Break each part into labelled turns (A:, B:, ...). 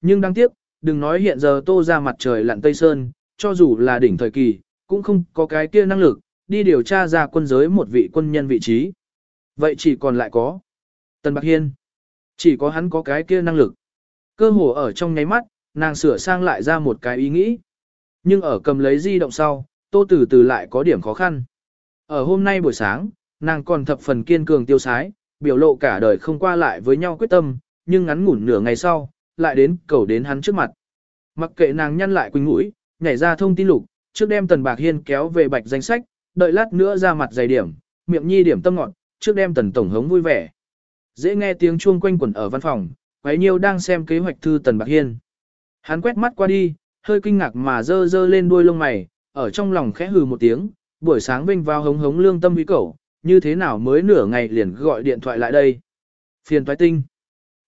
A: Nhưng đáng tiếc, đừng nói hiện giờ tô ra mặt trời lặn Tây Sơn, cho dù là đỉnh thời kỳ, cũng không có cái kia năng lực, đi điều tra ra quân giới một vị quân nhân vị trí. Vậy chỉ còn lại có Tần Bạc Hiên. Chỉ có hắn có cái kia năng lực. Cơ hồ ở trong nháy mắt, nàng sửa sang lại ra một cái ý nghĩ. Nhưng ở cầm lấy di động sau, tô từ từ lại có điểm khó khăn. Ở hôm nay buổi sáng, nàng còn thập phần kiên cường tiêu sái, biểu lộ cả đời không qua lại với nhau quyết tâm, nhưng ngắn ngủn nửa ngày sau, lại đến cầu đến hắn trước mặt. Mặc kệ nàng nhăn lại quỳnh mũi, nhảy ra thông tin lục, trước đem Tần Bạc Hiên kéo về bạch danh sách, đợi lát nữa ra mặt dày điểm, miệng nhi điểm tâm ngọt, trước đem Tần Tổng hống vui vẻ. Dễ nghe tiếng chuông quanh quẩn ở văn phòng, quấy nhiêu đang xem kế hoạch thư Tần Bạc Hiên. Hắn quét mắt qua đi, hơi kinh ngạc mà dơ dơ lên đuôi lông mày, ở trong lòng khẽ hừ một tiếng, buổi sáng vinh vào hống hống lương tâm uy cẩu, như thế nào mới nửa ngày liền gọi điện thoại lại đây. Phiền toái tinh.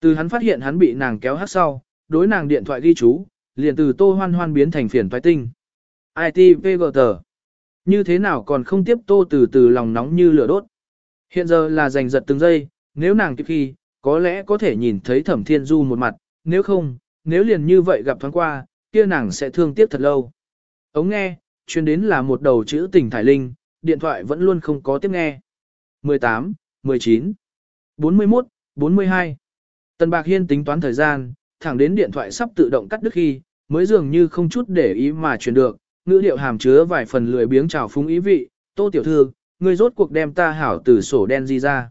A: Từ hắn phát hiện hắn bị nàng kéo hát sau, đối nàng điện thoại ghi chú, liền từ tô hoan hoan biến thành phiền thoái tinh. ITVGT. Như thế nào còn không tiếp tô từ từ lòng nóng như lửa đốt. Hiện giờ là giành giật từng giây, nếu nàng kịp khi, có lẽ có thể nhìn thấy thẩm thiên du một mặt, nếu không, nếu liền như vậy gặp thoáng qua, kia nàng sẽ thương tiếc thật lâu. Ống nghe, chuyên đến là một đầu chữ tình thải linh, điện thoại vẫn luôn không có tiếp nghe. 18, 19, 41, 42. Tần Bạc Hiên tính toán thời gian, thẳng đến điện thoại sắp tự động cắt đứt khi, mới dường như không chút để ý mà truyền được, ngữ điệu hàm chứa vài phần lười biếng trào phúng ý vị, tô tiểu thư, ngươi rốt cuộc đem ta hảo từ sổ đen gì ra.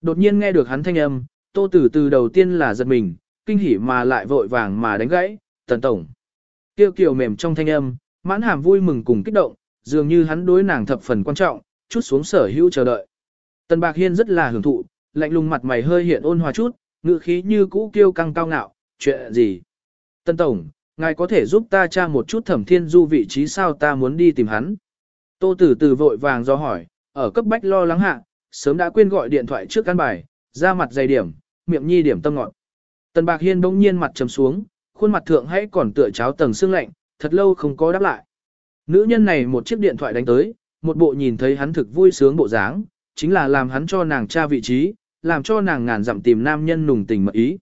A: Đột nhiên nghe được hắn thanh âm, tô tử từ đầu tiên là giật mình, kinh hỉ mà lại vội vàng mà đánh gãy, tần tổng. Kêu kiều mềm trong thanh âm, mãn hàm vui mừng cùng kích động, dường như hắn đối nàng thập phần quan trọng, chút xuống sở hữu chờ đợi. Tần Bạc Hiên rất là hưởng thụ, lạnh lùng mặt mày hơi hiện ôn hòa chút, ngữ khí như cũ kiêu căng cao ngạo, chuyện gì? Tần Tổng, ngài có thể giúp ta tra một chút thẩm thiên du vị trí sao ta muốn đi tìm hắn? Tô Tử Tử vội vàng do hỏi, ở cấp bách lo lắng hạ, sớm đã quên gọi điện thoại trước căn bài, ra mặt dày điểm, miệng nhi điểm tâm ngọt. Tần Bạc Hiên bỗng nhiên mặt trầm xuống, khuôn mặt thượng hãy còn tựa cháo tầng xương lạnh, thật lâu không có đáp lại. Nữ nhân này một chiếc điện thoại đánh tới, một bộ nhìn thấy hắn thực vui sướng bộ dáng, chính là làm hắn cho nàng tra vị trí, làm cho nàng ngàn dặm tìm nam nhân nùng tình mật ý.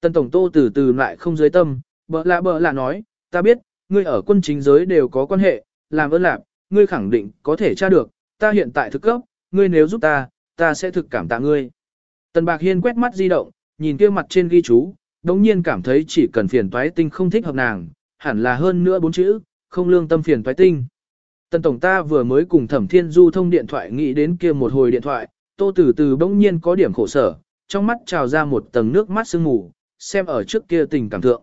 A: Tần Tổng Tô từ từ lại không dưới tâm, bợ lạ bợ lạ nói, ta biết, ngươi ở quân chính giới đều có quan hệ, làm ơn lạc, ngươi khẳng định có thể tra được, ta hiện tại thực cấp, ngươi nếu giúp ta, ta sẽ thực cảm tạ ngươi. Tần Bạc Hiên quét mắt di động, nhìn kia mặt trên ghi chú, đống nhiên cảm thấy chỉ cần phiền toái tinh không thích hợp nàng, hẳn là hơn nữa bốn chữ, không lương tâm phiền toái tinh. Tần Tổng ta vừa mới cùng Thẩm Thiên Du thông điện thoại nghĩ đến kia một hồi điện thoại, tô Tử từ bỗng nhiên có điểm khổ sở, trong mắt trào ra một tầng nước mắt sương mù, xem ở trước kia tình cảm thượng.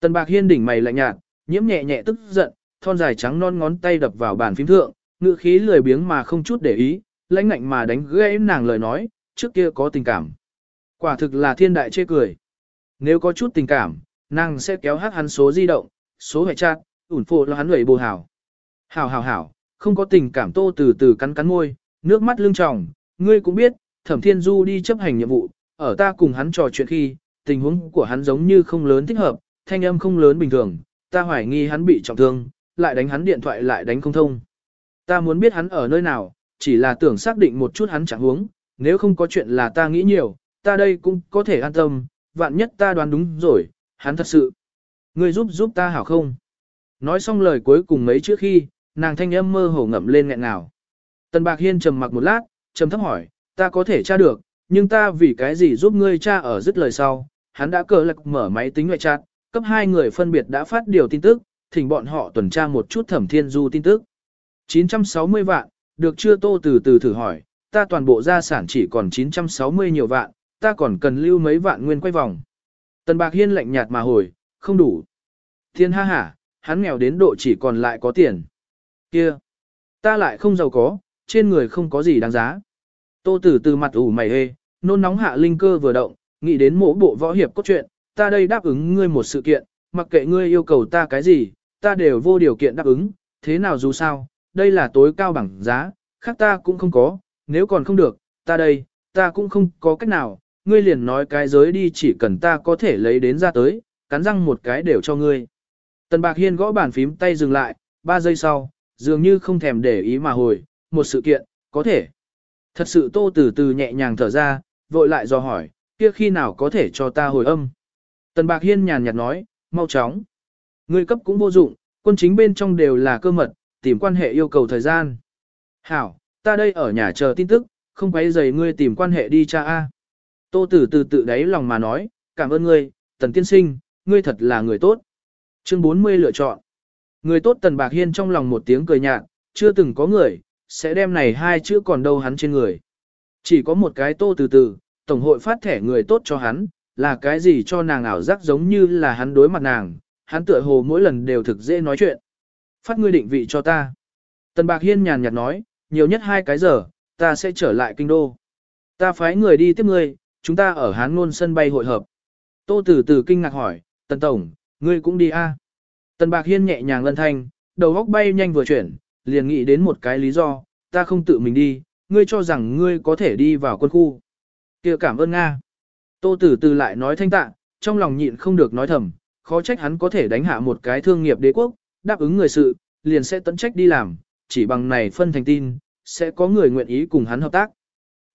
A: Tần Bạc Hiên đỉnh mày lạnh nhạt, nhiễm nhẹ nhẹ tức giận, thon dài trắng non ngón tay đập vào bàn phím thượng, ngữ khí lười biếng mà không chút để ý, lãnh ngạnh mà đánh gãy nàng lời nói, trước kia có tình cảm. Quả thực là thiên đại chê cười. Nếu có chút tình cảm, nàng sẽ kéo hát hắn số di động, số hệ chat, ủn phụ là hắn lẩy bồ hảo. Hảo hảo hảo, không có tình cảm tô từ từ cắn cắn môi, nước mắt lưng tròng, ngươi cũng biết, thẩm thiên du đi chấp hành nhiệm vụ, ở ta cùng hắn trò chuyện khi, tình huống của hắn giống như không lớn thích hợp, thanh âm không lớn bình thường, ta hoài nghi hắn bị trọng thương, lại đánh hắn điện thoại lại đánh không thông. Ta muốn biết hắn ở nơi nào, chỉ là tưởng xác định một chút hắn chẳng huống, nếu không có chuyện là ta nghĩ nhiều, ta đây cũng có thể an tâm, vạn nhất ta đoán đúng rồi, hắn thật sự. Ngươi giúp giúp ta hảo không? Nói xong lời cuối cùng mấy trước khi, nàng thanh âm mơ hồ ngậm lên nghẹn nào. Tần Bạc Hiên trầm mặc một lát, trầm thấp hỏi, ta có thể tra được, nhưng ta vì cái gì giúp ngươi tra ở dứt lời sau, hắn đã cờ lạc mở máy tính ngoại chặt, cấp hai người phân biệt đã phát điều tin tức, thỉnh bọn họ tuần tra một chút thẩm thiên du tin tức. 960 vạn, được chưa tô từ từ thử hỏi, ta toàn bộ gia sản chỉ còn 960 nhiều vạn, ta còn cần lưu mấy vạn nguyên quay vòng. Tần Bạc Hiên lạnh nhạt mà hồi, không đủ. Thiên ha hả, hắn nghèo đến độ chỉ còn lại có tiền. Kia, ta lại không giàu có, trên người không có gì đáng giá. Tô Tử từ mặt ủ mày hê, nôn nóng hạ linh cơ vừa động, nghĩ đến mỗi bộ võ hiệp cốt truyện, ta đây đáp ứng ngươi một sự kiện, mặc kệ ngươi yêu cầu ta cái gì, ta đều vô điều kiện đáp ứng, thế nào dù sao, đây là tối cao bằng giá, khác ta cũng không có, nếu còn không được, ta đây, ta cũng không có cách nào, ngươi liền nói cái giới đi chỉ cần ta có thể lấy đến ra tới, cắn răng một cái đều cho ngươi. Tần Bạc Hiên gõ bàn phím tay dừng lại, ba giây sau, dường như không thèm để ý mà hồi, một sự kiện, có thể. Thật sự tô từ từ nhẹ nhàng thở ra, vội lại do hỏi, kia khi nào có thể cho ta hồi âm. Tần Bạc Hiên nhàn nhạt nói, mau chóng. người cấp cũng vô dụng, quân chính bên trong đều là cơ mật, tìm quan hệ yêu cầu thời gian. Hảo, ta đây ở nhà chờ tin tức, không quấy rầy ngươi tìm quan hệ đi cha A. Tô Tử từ tự đáy lòng mà nói, cảm ơn ngươi, Tần Tiên Sinh, ngươi thật là người tốt. Chương 40 lựa chọn. Người tốt Tần Bạc Hiên trong lòng một tiếng cười nhạt, chưa từng có người, sẽ đem này hai chữ còn đâu hắn trên người. Chỉ có một cái tô từ từ, Tổng hội phát thẻ người tốt cho hắn, là cái gì cho nàng ảo giác giống như là hắn đối mặt nàng, hắn tựa hồ mỗi lần đều thực dễ nói chuyện. Phát ngươi định vị cho ta. Tần Bạc Hiên nhàn nhạt nói, nhiều nhất hai cái giờ, ta sẽ trở lại kinh đô. Ta phái người đi tiếp ngươi, chúng ta ở Hán Ngôn sân bay hội hợp. Tô Tử Tử kinh ngạc hỏi, Tần Tổng, ngươi cũng đi a? À? Tần Bạc Hiên nhẹ nhàng lân thanh, đầu góc bay nhanh vừa chuyển, liền nghĩ đến một cái lý do, ta không tự mình đi, ngươi cho rằng ngươi có thể đi vào quân khu. kia cảm ơn Nga. Tô Tử Tử lại nói thanh tạ, trong lòng nhịn không được nói thầm, khó trách hắn có thể đánh hạ một cái thương nghiệp đế quốc, đáp ứng người sự, liền sẽ tận trách đi làm, chỉ bằng này phân thành tin, sẽ có người nguyện ý cùng hắn hợp tác.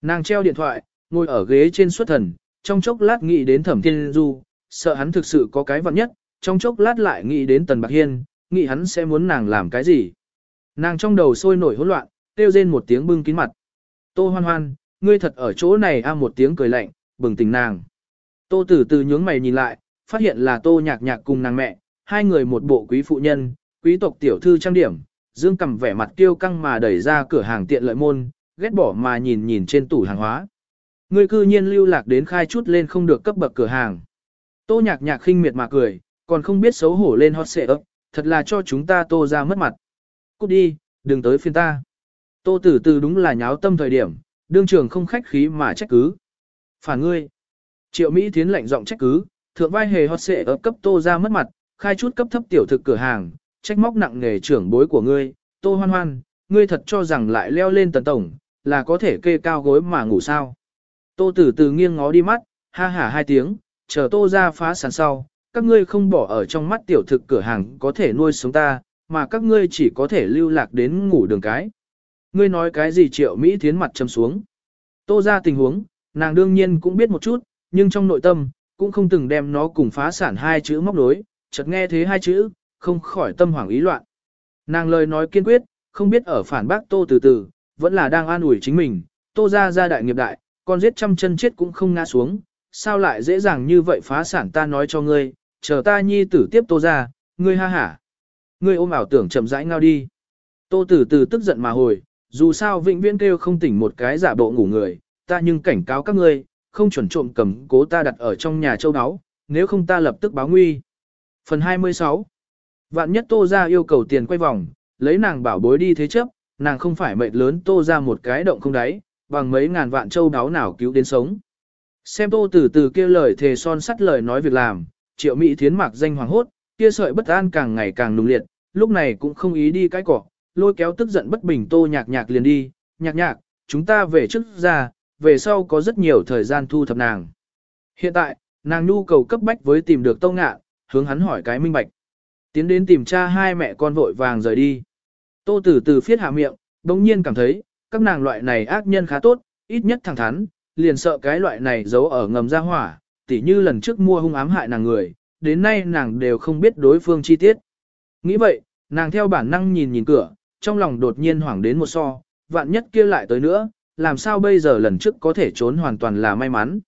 A: Nàng treo điện thoại, ngồi ở ghế trên xuất thần, trong chốc lát nghĩ đến thẩm thiên du, sợ hắn thực sự có cái vật nhất, trong chốc lát lại nghĩ đến tần bạc hiên, nghĩ hắn sẽ muốn nàng làm cái gì. Nàng trong đầu sôi nổi hỗn loạn, kêu rên một tiếng bưng kín mặt. Tô hoan hoan, ngươi thật ở chỗ này a một tiếng cười lạnh, bừng tỉnh nàng. Tô tử từ nhướng mày nhìn lại, phát hiện là tô nhạc nhạc cùng nàng mẹ, hai người một bộ quý phụ nhân, quý tộc tiểu thư trang điểm, dương cầm vẻ mặt tiêu căng mà đẩy ra cửa hàng tiện lợi môn, ghét bỏ mà nhìn nhìn trên tủ hàng hóa. Ngươi cư nhiên lưu lạc đến khai chút lên không được cấp bậc cửa hàng. Tô nhạc nhạc khinh miệt mà cười, còn không biết xấu hổ lên hot xệ ấp, thật là cho chúng ta tô ra mất mặt. Cút đi, đừng tới phiên ta. Tô tử từ đúng là nháo tâm thời điểm, đương trường không khách khí mà trách cứ. Phản ngươi. Triệu Mỹ Thiến lạnh giọng trách cứ, thượng vai hề hót xệ ấp cấp tô ra mất mặt, khai chút cấp thấp tiểu thực cửa hàng, trách móc nặng nghề trưởng bối của ngươi, tô hoan hoan, ngươi thật cho rằng lại leo lên tần tổng, là có thể kê cao gối mà ngủ sao. Tô tử từ nghiêng ngó đi mắt, ha hả hai tiếng, chờ tô ra phá sản sau, các ngươi không bỏ ở trong mắt tiểu thực cửa hàng có thể nuôi sống ta, mà các ngươi chỉ có thể lưu lạc đến ngủ đường cái. Ngươi nói cái gì triệu Mỹ thiến mặt châm xuống. Tô ra tình huống, nàng đương nhiên cũng biết một chút, nhưng trong nội tâm, cũng không từng đem nó cùng phá sản hai chữ móc đối, chợt nghe thế hai chữ, không khỏi tâm hoảng ý loạn. Nàng lời nói kiên quyết, không biết ở phản bác tô từ từ, vẫn là đang an ủi chính mình, tô ra ra đại nghiệp đại, con giết trăm chân chết cũng không ngã xuống, sao lại dễ dàng như vậy phá sản ta nói cho ngươi, chờ ta nhi tử tiếp tô ra, ngươi ha hả. Ngươi ôm ảo tưởng chậm rãi ngao đi. Tô tử tử tức giận mà hồi, dù sao vĩnh viễn kêu không tỉnh một cái giả bộ ngủ người, ta nhưng cảnh cáo các ngươi, không chuẩn trộm cầm cố ta đặt ở trong nhà châu đáo, nếu không ta lập tức báo nguy. Phần 26 Vạn nhất tô ra yêu cầu tiền quay vòng, lấy nàng bảo bối đi thế chấp, nàng không phải mệnh lớn tô ra một cái động không đáy, bằng mấy ngàn vạn châu đáo nào cứu đến sống. Xem tô tử tử kia lời thề son sắt lời nói việc làm, triệu mỹ thiến mặc danh hoàng hốt, kia sợi bất an càng ngày càng nung liệt, lúc này cũng không ý đi cái cỏ, lôi kéo tức giận bất bình tô nhạc nhạc liền đi, nhạc nhạc, chúng ta về trước ra, về sau có rất nhiều thời gian thu thập nàng. Hiện tại, nàng nhu cầu cấp bách với tìm được tâu ngạ, hướng hắn hỏi cái minh bạch. Tiến đến tìm cha hai mẹ con vội vàng rời đi. Tô tử từ phiết hạ miệng, đồng nhiên cảm thấy, các nàng loại này ác nhân khá tốt, ít nhất thẳng thắn, liền sợ cái loại này giấu ở ngầm ra hỏa, tỉ như lần trước mua hung ám hại nàng người, đến nay nàng đều không biết đối phương chi tiết. Nghĩ vậy, nàng theo bản năng nhìn nhìn cửa, trong lòng đột nhiên hoảng đến một so, vạn nhất kia lại tới nữa, làm sao bây giờ lần trước có thể trốn hoàn toàn là may mắn.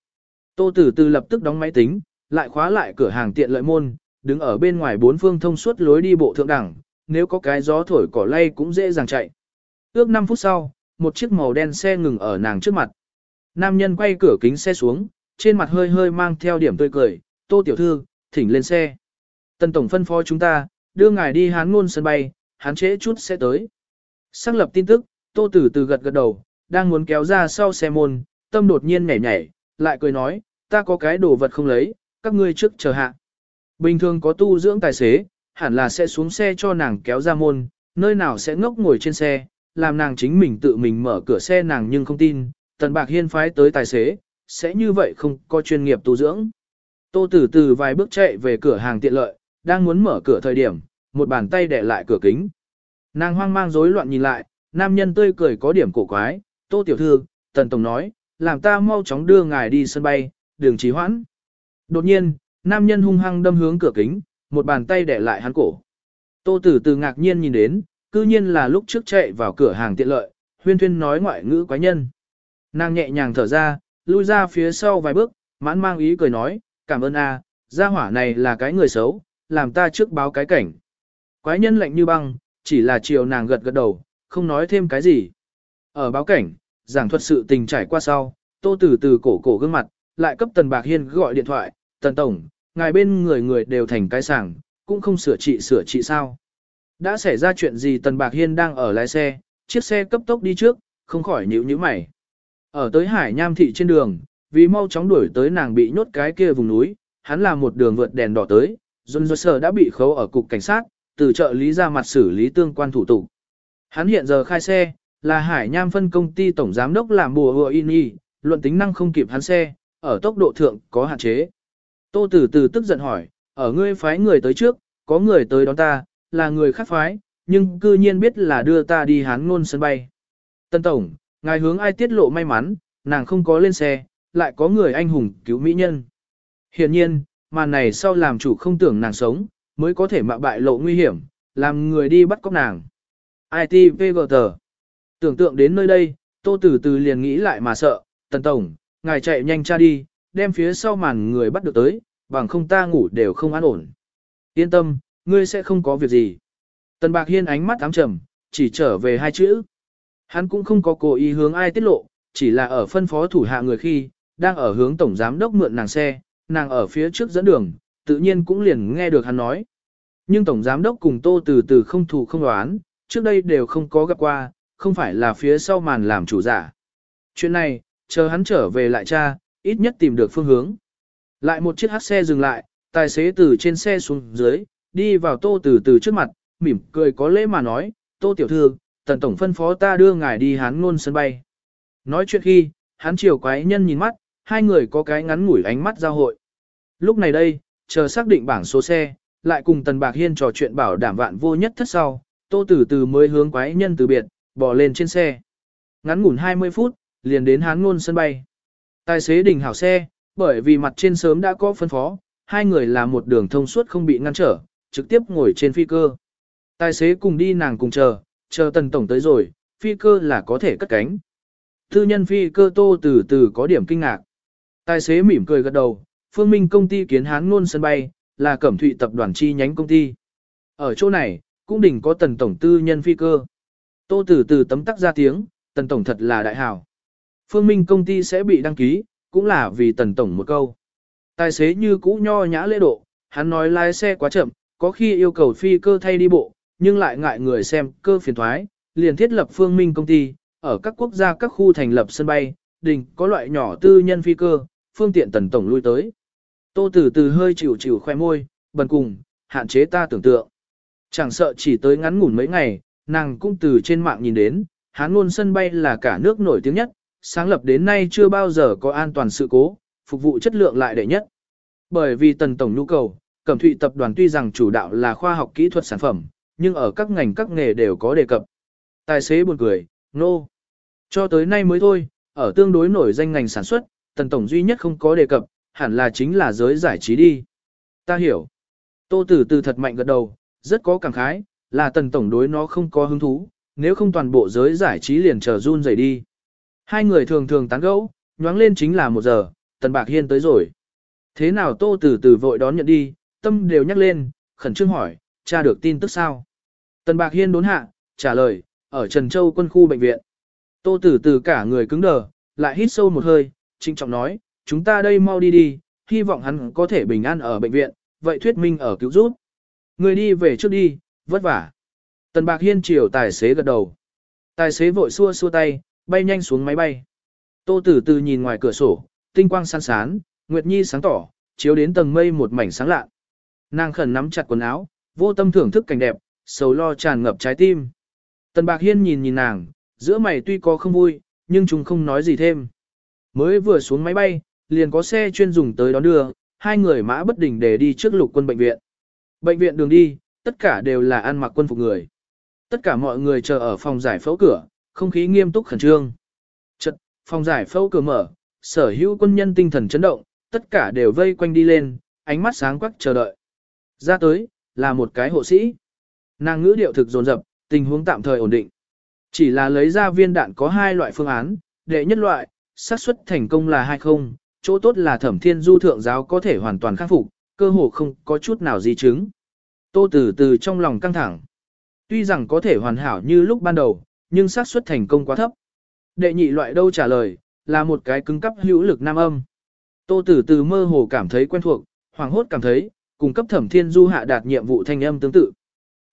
A: Tô Tử Từ lập tức đóng máy tính, lại khóa lại cửa hàng tiện lợi môn, đứng ở bên ngoài bốn phương thông suốt lối đi bộ thượng đẳng, nếu có cái gió thổi cỏ lay cũng dễ dàng chạy. Ước 5 phút sau, một chiếc màu đen xe ngừng ở nàng trước mặt. Nam nhân quay cửa kính xe xuống, trên mặt hơi hơi mang theo điểm tươi cười, tô tiểu thư, thỉnh lên xe. Tân tổng phân phó chúng ta, đưa ngài đi hán ngôn sân bay, hán trễ chút sẽ tới. Xác lập tin tức, tô tử từ gật gật đầu, đang muốn kéo ra sau xe môn, tâm đột nhiên nhảy nhảy, lại cười nói, ta có cái đồ vật không lấy, các ngươi trước chờ hạ. Bình thường có tu dưỡng tài xế, hẳn là sẽ xuống xe cho nàng kéo ra môn, nơi nào sẽ ngốc ngồi trên xe, làm nàng chính mình tự mình mở cửa xe nàng nhưng không tin, tần bạc hiên phái tới tài xế, sẽ như vậy không có chuyên nghiệp tu dưỡng. Tô tử từ vài bước chạy về cửa hàng tiện lợi, đang muốn mở cửa thời điểm, một bàn tay đè lại cửa kính. Nàng hoang mang rối loạn nhìn lại, nam nhân tươi cười có điểm cổ quái, tô tiểu thư, tần tổng nói, làm ta mau chóng đưa ngài đi sân bay, đường trì hoãn. Đột nhiên, Nam nhân hung hăng đâm hướng cửa kính, một bàn tay đè lại hắn cổ. Tô Tử Từ ngạc nhiên nhìn đến, cư nhiên là lúc trước chạy vào cửa hàng tiện lợi, huyên thuyên nói ngoại ngữ quái nhân. Nàng nhẹ nhàng thở ra, lui ra phía sau vài bước, mãn mang ý cười nói, cảm ơn a, gia hỏa này là cái người xấu, làm ta trước báo cái cảnh. Quái nhân lạnh như băng, chỉ là chiều nàng gật gật đầu, không nói thêm cái gì. Ở báo cảnh, giảng thuật sự tình trải qua sau, tô từ từ cổ cổ gương mặt, lại cấp Tần Bạc Hiên gọi điện thoại, Tần Tổng, ngài bên người người đều thành cái sảng, cũng không sửa trị sửa trị sao. Đã xảy ra chuyện gì Tần Bạc Hiên đang ở lái xe, chiếc xe cấp tốc đi trước, không khỏi nhíu nhíu mày. Ở tới Hải Nham thị trên đường, vì mau chóng đuổi tới nàng bị nhốt cái kia vùng núi, hắn làm một đường vượt đèn đỏ tới, John Joyce đã bị khấu ở cục cảnh sát, từ trợ lý ra mặt xử lý tương quan thủ tục. Hắn hiện giờ khai xe, là Hải Nham phân công ty tổng giám đốc làm bùa hùa in y, luận tính năng không kịp hắn xe, ở tốc độ thượng có hạn chế. Tô Tử Từ tức giận hỏi, ở ngươi phái người tới trước, có người tới đón ta, là người khác phái, nhưng cư nhiên biết là đưa ta đi hán ngôn sân bay. Tân Tổng, ngài hướng ai tiết lộ may mắn, nàng không có lên xe, lại có người anh hùng cứu mỹ nhân. Hiện nhiên, màn này sau làm chủ không tưởng nàng sống, mới có thể mạo bại lộ nguy hiểm, làm người đi bắt cóc nàng. ITVGT Tưởng tượng đến nơi đây, Tô Tử Từ liền nghĩ lại mà sợ, Tần Tổng, ngài chạy nhanh cha đi, đem phía sau màn người bắt được tới, bằng không ta ngủ đều không an ổn. Yên tâm, ngươi sẽ không có việc gì. Tần Bạc Hiên ánh mắt ám trầm, chỉ trở về hai chữ. Hắn cũng không có cố ý hướng ai tiết lộ, chỉ là ở phân phó thủ hạ người khi, đang ở hướng tổng giám đốc mượn nàng xe, nàng ở phía trước dẫn đường, tự nhiên cũng liền nghe được hắn nói. Nhưng tổng giám đốc cùng tô từ từ không thù không đoán, trước đây đều không có gặp qua, không phải là phía sau màn làm chủ giả. Chuyện này, chờ hắn trở về lại cha, ít nhất tìm được phương hướng. Lại một chiếc hát xe dừng lại, tài xế từ trên xe xuống dưới, đi vào tô từ từ trước mặt, mỉm cười có lễ mà nói, tô tiểu thư, tần tổng phân phó ta đưa ngài đi hán ngôn sân bay. Nói chuyện khi, hắn chiều quái nhân nhìn mắt, hai người có cái ngắn ngủi ánh mắt giao hội. Lúc này đây, chờ xác định bảng số xe, lại cùng Tần Bạc Hiên trò chuyện bảo đảm vạn vô nhất thất sau, Tô Tử Từ mới hướng quái nhân từ biệt, bò lên trên xe. Ngắn ngủn 20 phút, liền đến Hán Ngôn sân bay. Tài xế đình hảo xe, bởi vì mặt trên sớm đã có phân phó, hai người là một đường thông suốt không bị ngăn trở, trực tiếp ngồi trên phi cơ. Tài xế cùng đi nàng cùng chờ, chờ Tần Tổng tới rồi, phi cơ là có thể cất cánh. Tư nhân phi cơ Tô Tử Từ có điểm kinh ngạc. Tài xế mỉm cười gật đầu, Phương Minh công ty kiến hán ngôn sân bay, là Cẩm Thụy tập đoàn chi nhánh công ty. Ở chỗ này, cũng đỉnh có tần tổng tư nhân phi cơ. Tô Tử từ tấm tắc ra tiếng, tần tổng thật là đại hảo. Phương Minh công ty sẽ bị đăng ký, cũng là vì tần tổng một câu. Tài xế như cũ nho nhã lễ độ, hắn nói lái xe quá chậm, có khi yêu cầu phi cơ thay đi bộ, nhưng lại ngại người xem cơ phiền thoái, liền thiết lập Phương Minh công ty, ở các quốc gia các khu thành lập sân bay, đình có loại nhỏ tư nhân phi cơ, phương tiện tần tổng lui tới. Tô Tử Từ hơi chịu chịu khoe môi, bần cùng, hạn chế ta tưởng tượng. Chẳng sợ chỉ tới ngắn ngủn mấy ngày, nàng cũng từ trên mạng nhìn đến, Hán luôn sân bay là cả nước nổi tiếng nhất, sáng lập đến nay chưa bao giờ có an toàn sự cố, phục vụ chất lượng lại đệ nhất. Bởi vì tần tổng nhu cầu, Cẩm Thụy tập đoàn tuy rằng chủ đạo là khoa học kỹ thuật sản phẩm, nhưng ở các ngành các nghề đều có đề cập. Tài xế buồn cười, nô. No. Cho tới nay mới thôi, ở tương đối nổi danh ngành sản xuất, tần tổng duy nhất không có đề cập, hẳn là chính là giới giải trí đi. Ta hiểu. Tô Tử Từ thật mạnh gật đầu, rất có cảm khái, là tần tổng đối nó không có hứng thú, nếu không toàn bộ giới giải trí liền chờ run rẩy đi. Hai người thường thường tán gẫu, nhoáng lên chính là một giờ, tần bạc hiên tới rồi. Thế nào Tô Tử Từ vội đón nhận đi, tâm đều nhắc lên, khẩn trương hỏi, tra được tin tức sao? Tần bạc hiên đốn hạ, trả lời, ở Trần Châu quân khu bệnh viện. Tô Tử Từ cả người cứng đờ, lại hít sâu một hơi, trinh trọng nói, chúng ta đây mau đi đi, hy vọng hắn có thể bình an ở bệnh viện, vậy thuyết minh ở cứu rút. Người đi về trước đi, vất vả. Tần Bạc Hiên chiều tài xế gật đầu. Tài xế vội xua xua tay, bay nhanh xuống máy bay. Tô Tử Từ nhìn ngoài cửa sổ, tinh quang san sán, nguyệt nhi sáng tỏ, chiếu đến tầng mây một mảnh sáng lạ. Nàng khẩn nắm chặt quần áo, vô tâm thưởng thức cảnh đẹp, sầu lo tràn ngập trái tim. Tần Bạc Hiên nhìn nhìn nàng, giữa mày tuy có không vui, nhưng chúng không nói gì thêm. Mới vừa xuống máy bay, liền có xe chuyên dùng tới đón đưa, hai người mã bất đình để đi trước lục quân bệnh viện. Bệnh viện đường đi, tất cả đều là ăn mặc quân phục người. Tất cả mọi người chờ ở phòng giải phẫu cửa, không khí nghiêm túc khẩn trương. Chật, phòng giải phẫu cửa mở, sở hữu quân nhân tinh thần chấn động, tất cả đều vây quanh đi lên, ánh mắt sáng quắc chờ đợi. Ra tới, là một cái hộ sĩ. Nàng ngữ điệu thực dồn dập, tình huống tạm thời ổn định. Chỉ là lấy ra viên đạn có hai loại phương án, đệ nhất loại, xác suất thành công là hay không, chỗ tốt là thẩm thiên du thượng giáo có thể hoàn toàn khắc phục, cơ hồ không có chút nào di chứng. Tô từ từ trong lòng căng thẳng. Tuy rằng có thể hoàn hảo như lúc ban đầu, nhưng xác suất thành công quá thấp. Đệ nhị loại đâu trả lời, là một cái cứng cấp hữu lực nam âm. Tô Tử từ mơ hồ cảm thấy quen thuộc, hoàng hốt cảm thấy, cùng cấp thẩm thiên du hạ đạt nhiệm vụ thanh âm tương tự.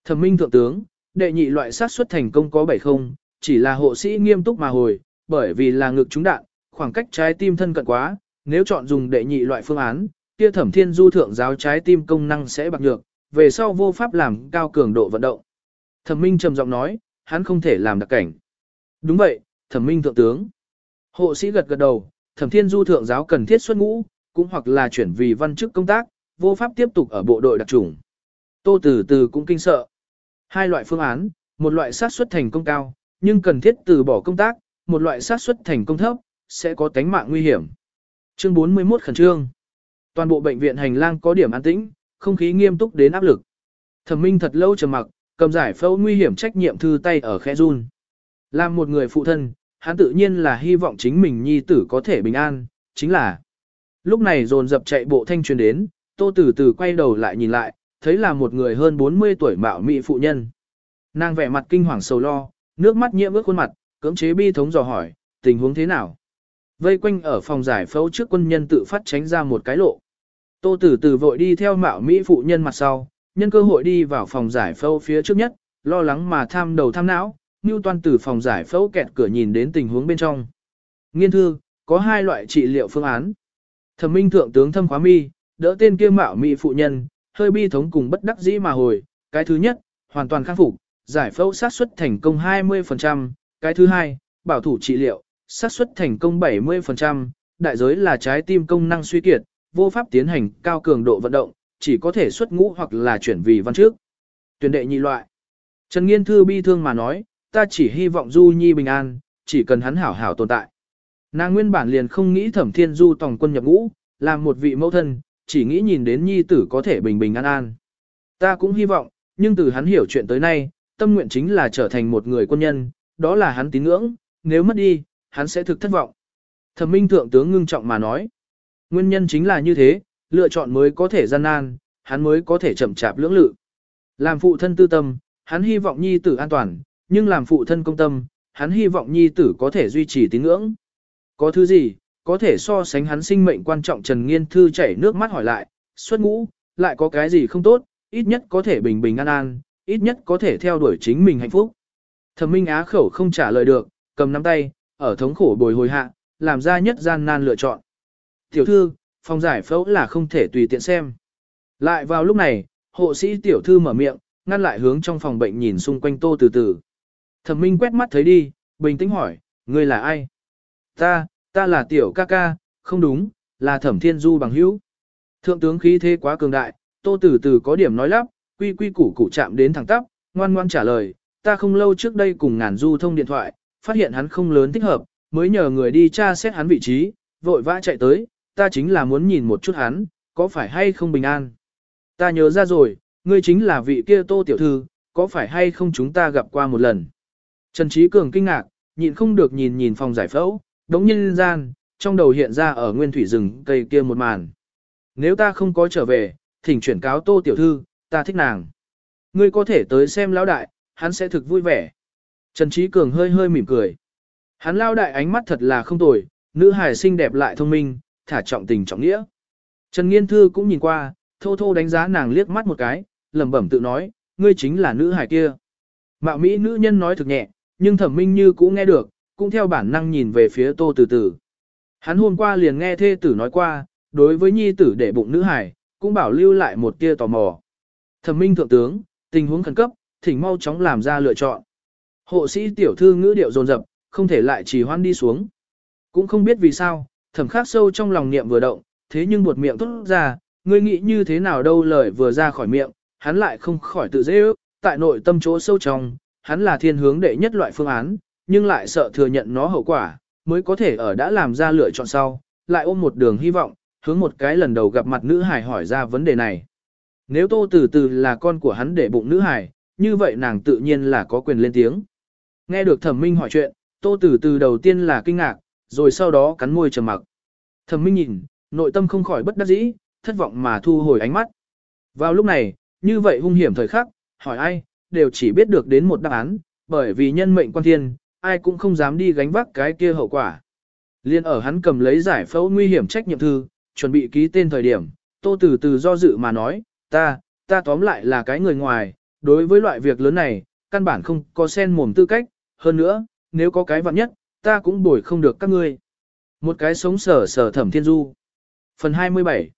A: Thẩm minh thượng tướng, đệ nhị loại xác suất thành công có 70, chỉ là hộ sĩ nghiêm túc mà hồi, bởi vì là ngực trúng đạn, khoảng cách trái tim thân cận quá, nếu chọn dùng đệ nhị loại phương án, kia thẩm thiên du thượng giáo trái tim công năng sẽ bạc nhược, về sau vô pháp làm cao cường độ vận động. Thẩm minh trầm giọng nói, hắn không thể làm đặc cảnh. Đúng vậy, thẩm minh thượng tướng. Hộ sĩ gật gật đầu, thẩm thiên du thượng giáo cần thiết xuất ngũ, cũng hoặc là chuyển vì văn chức công tác, vô pháp tiếp tục ở bộ đội đặc chủng. Tô Từ Từ cũng kinh sợ. Hai loại phương án, một loại sát suất thành công cao, nhưng cần thiết từ bỏ công tác, một loại sát suất thành công thấp, sẽ có tánh mạng nguy hiểm. Chương 41 khẩn trương. Toàn bộ bệnh viện hành lang có điểm an tĩnh, không khí nghiêm túc đến áp lực. Thẩm Minh thật lâu trầm mặc, cầm giải phẫu nguy hiểm trách nhiệm thư tay ở khẽ run. Làm một người phụ thân, hắn tự nhiên là hy vọng chính mình nhi tử có thể bình an, chính là. Lúc này dồn dập chạy bộ thanh truyền đến, tô tử tử quay đầu lại nhìn lại, thấy là một người hơn 40 tuổi mạo mỹ phụ nhân. Nàng vẻ mặt kinh hoàng sầu lo, nước mắt nhiễm ướt khuôn mặt, cưỡng chế bi thống dò hỏi, tình huống thế nào? Vây quanh ở phòng giải phẫu trước quân nhân tự phát tránh ra một cái lộ. Tô tử Tử vội đi theo mạo mỹ phụ nhân mặt sau, nhân cơ hội đi vào phòng giải phẫu phía trước nhất, lo lắng mà tham đầu tham não, Nưu Toan từ phòng giải phẫu kẹt cửa nhìn đến tình huống bên trong. Nghiên thư, có hai loại trị liệu phương án. Thẩm Minh thượng tướng thâm khóa mi, đỡ tên kia mạo mỹ phụ nhân, hơi bi thống cùng bất đắc dĩ mà hồi. Cái thứ nhất, hoàn toàn khắc phục, giải phẫu sát suất thành công 20%. Cái thứ hai, bảo thủ trị liệu, Xác suất thành công 70%. Đại giới là trái tim công năng suy kiệt, vô pháp tiến hành cao cường độ vận động, chỉ có thể xuất ngũ hoặc là chuyển vì văn trước. Tuyển đệ nhị loại. Trần Nghiên Thư bi thương mà nói, ta chỉ hy vọng Du Nhi bình an, chỉ cần hắn hảo hảo tồn tại. Nàng nguyên bản liền không nghĩ thẩm thiên du tòng quân nhập ngũ, làm một vị mẫu thân, chỉ nghĩ nhìn đến nhi tử có thể bình bình an an. Ta cũng hy vọng, nhưng từ hắn hiểu chuyện tới nay, tâm nguyện chính là trở thành một người quân nhân, đó là hắn tín ngưỡng, nếu mất đi, hắn sẽ thực thất vọng. Thẩm minh thượng tướng ngưng trọng mà nói, nguyên nhân chính là như thế, lựa chọn mới có thể gian nan, hắn mới có thể chậm chạp lưỡng lự. Làm phụ thân tư tâm, hắn hy vọng nhi tử an toàn, nhưng làm phụ thân công tâm, hắn hy vọng nhi tử có thể duy trì tín ngưỡng. Có thứ gì, có thể so sánh hắn sinh mệnh quan trọng Trần Nghiên Thư chảy nước mắt hỏi lại, xuất ngũ, lại có cái gì không tốt, ít nhất có thể bình bình an an, ít nhất có thể theo đuổi chính mình hạnh phúc. Thẩm Minh Á khẩu không trả lời được, cầm nắm tay, ở thống khổ bồi hồi hạ, làm ra nhất gian nan lựa chọn. Tiểu thư, phòng giải phẫu là không thể tùy tiện xem. Lại vào lúc này, hộ sĩ tiểu thư mở miệng, ngăn lại hướng trong phòng bệnh nhìn xung quanh tô từ từ. Thẩm Minh quét mắt thấy đi, bình tĩnh hỏi, ngươi là ai? Ta, ta là tiểu ca ca, không đúng, là Thẩm Thiên Du bằng hữu. Thượng tướng khí thế quá cường đại, Tô từ từ có điểm nói lắp, quy quy củ củ chạm đến thẳng tắp, ngoan ngoan trả lời, ta không lâu trước đây cùng ngàn du thông điện thoại, phát hiện hắn không lớn thích hợp, mới nhờ người đi tra xét hắn vị trí, vội vã chạy tới, ta chính là muốn nhìn một chút hắn, có phải hay không bình an. Ta nhớ ra rồi, ngươi chính là vị kia Tô Tiểu Thư, có phải hay không chúng ta gặp qua một lần. Trần Trí Cường kinh ngạc, nhịn không được nhìn nhìn phòng giải phẫu, đống nhân gian, trong đầu hiện ra ở nguyên thủy rừng cây kia một màn. Nếu ta không có trở về, thỉnh chuyển cáo tô tiểu thư, ta thích nàng. Ngươi có thể tới xem lão đại, hắn sẽ thực vui vẻ. Trần Trí Cường hơi hơi mỉm cười. Hắn lao đại ánh mắt thật là không tồi, nữ hài xinh đẹp lại thông minh, thả trọng tình trọng nghĩa. Trần Nghiên Thư cũng nhìn qua, thô thô đánh giá nàng liếc mắt một cái, lẩm bẩm tự nói, ngươi chính là nữ hài kia. Mạo Mỹ nữ nhân nói thực nhẹ, nhưng thẩm minh như cũng nghe được, cũng theo bản năng nhìn về phía tô từ từ. Hắn hôm qua liền nghe thê tử nói qua, đối với nhi tử để bụng nữ hải, cũng bảo lưu lại một tia tò mò. Thẩm minh thượng tướng, tình huống khẩn cấp, thỉnh mau chóng làm ra lựa chọn. Hộ sĩ tiểu thư ngữ điệu dồn dập, không thể lại trì hoan đi xuống. Cũng không biết vì sao, thẩm khắc sâu trong lòng niệm vừa động, thế nhưng buột miệng tốt ra, ngươi nghĩ như thế nào đâu lời vừa ra khỏi miệng, hắn lại không khỏi tự dễ ước, tại nội tâm chỗ sâu trong, hắn là thiên hướng đệ nhất loại phương án, nhưng lại sợ thừa nhận nó hậu quả, mới có thể ở đã làm ra lựa chọn sau, lại ôm một đường hy vọng, hướng một cái lần đầu gặp mặt nữ hải hỏi ra vấn đề này. Nếu tô từ từ là con của hắn để bụng nữ hải, như vậy nàng tự nhiên là có quyền lên tiếng. Nghe được thẩm minh hỏi chuyện, tô từ từ đầu tiên là kinh ngạc, rồi sau đó cắn môi trầm mặc. Thẩm minh nhìn, nội tâm không khỏi bất đắc dĩ, thất vọng mà thu hồi ánh mắt. Vào lúc này, như vậy hung hiểm thời khắc, hỏi ai, đều chỉ biết được đến một đáp án, bởi vì nhân mệnh quan thiên, ai cũng không dám đi gánh vác cái kia hậu quả. Liên ở hắn cầm lấy giải phẫu nguy hiểm trách nhiệm thư, chuẩn bị ký tên thời điểm, tô từ từ do dự mà nói, ta, ta tóm lại là cái người ngoài, đối với loại việc lớn này, căn bản không có sen mồm tư cách, hơn nữa, nếu có cái vặn nhất, ta cũng bồi không được các ngươi. Một cái sống sở sở thẩm thiên du. Phần 27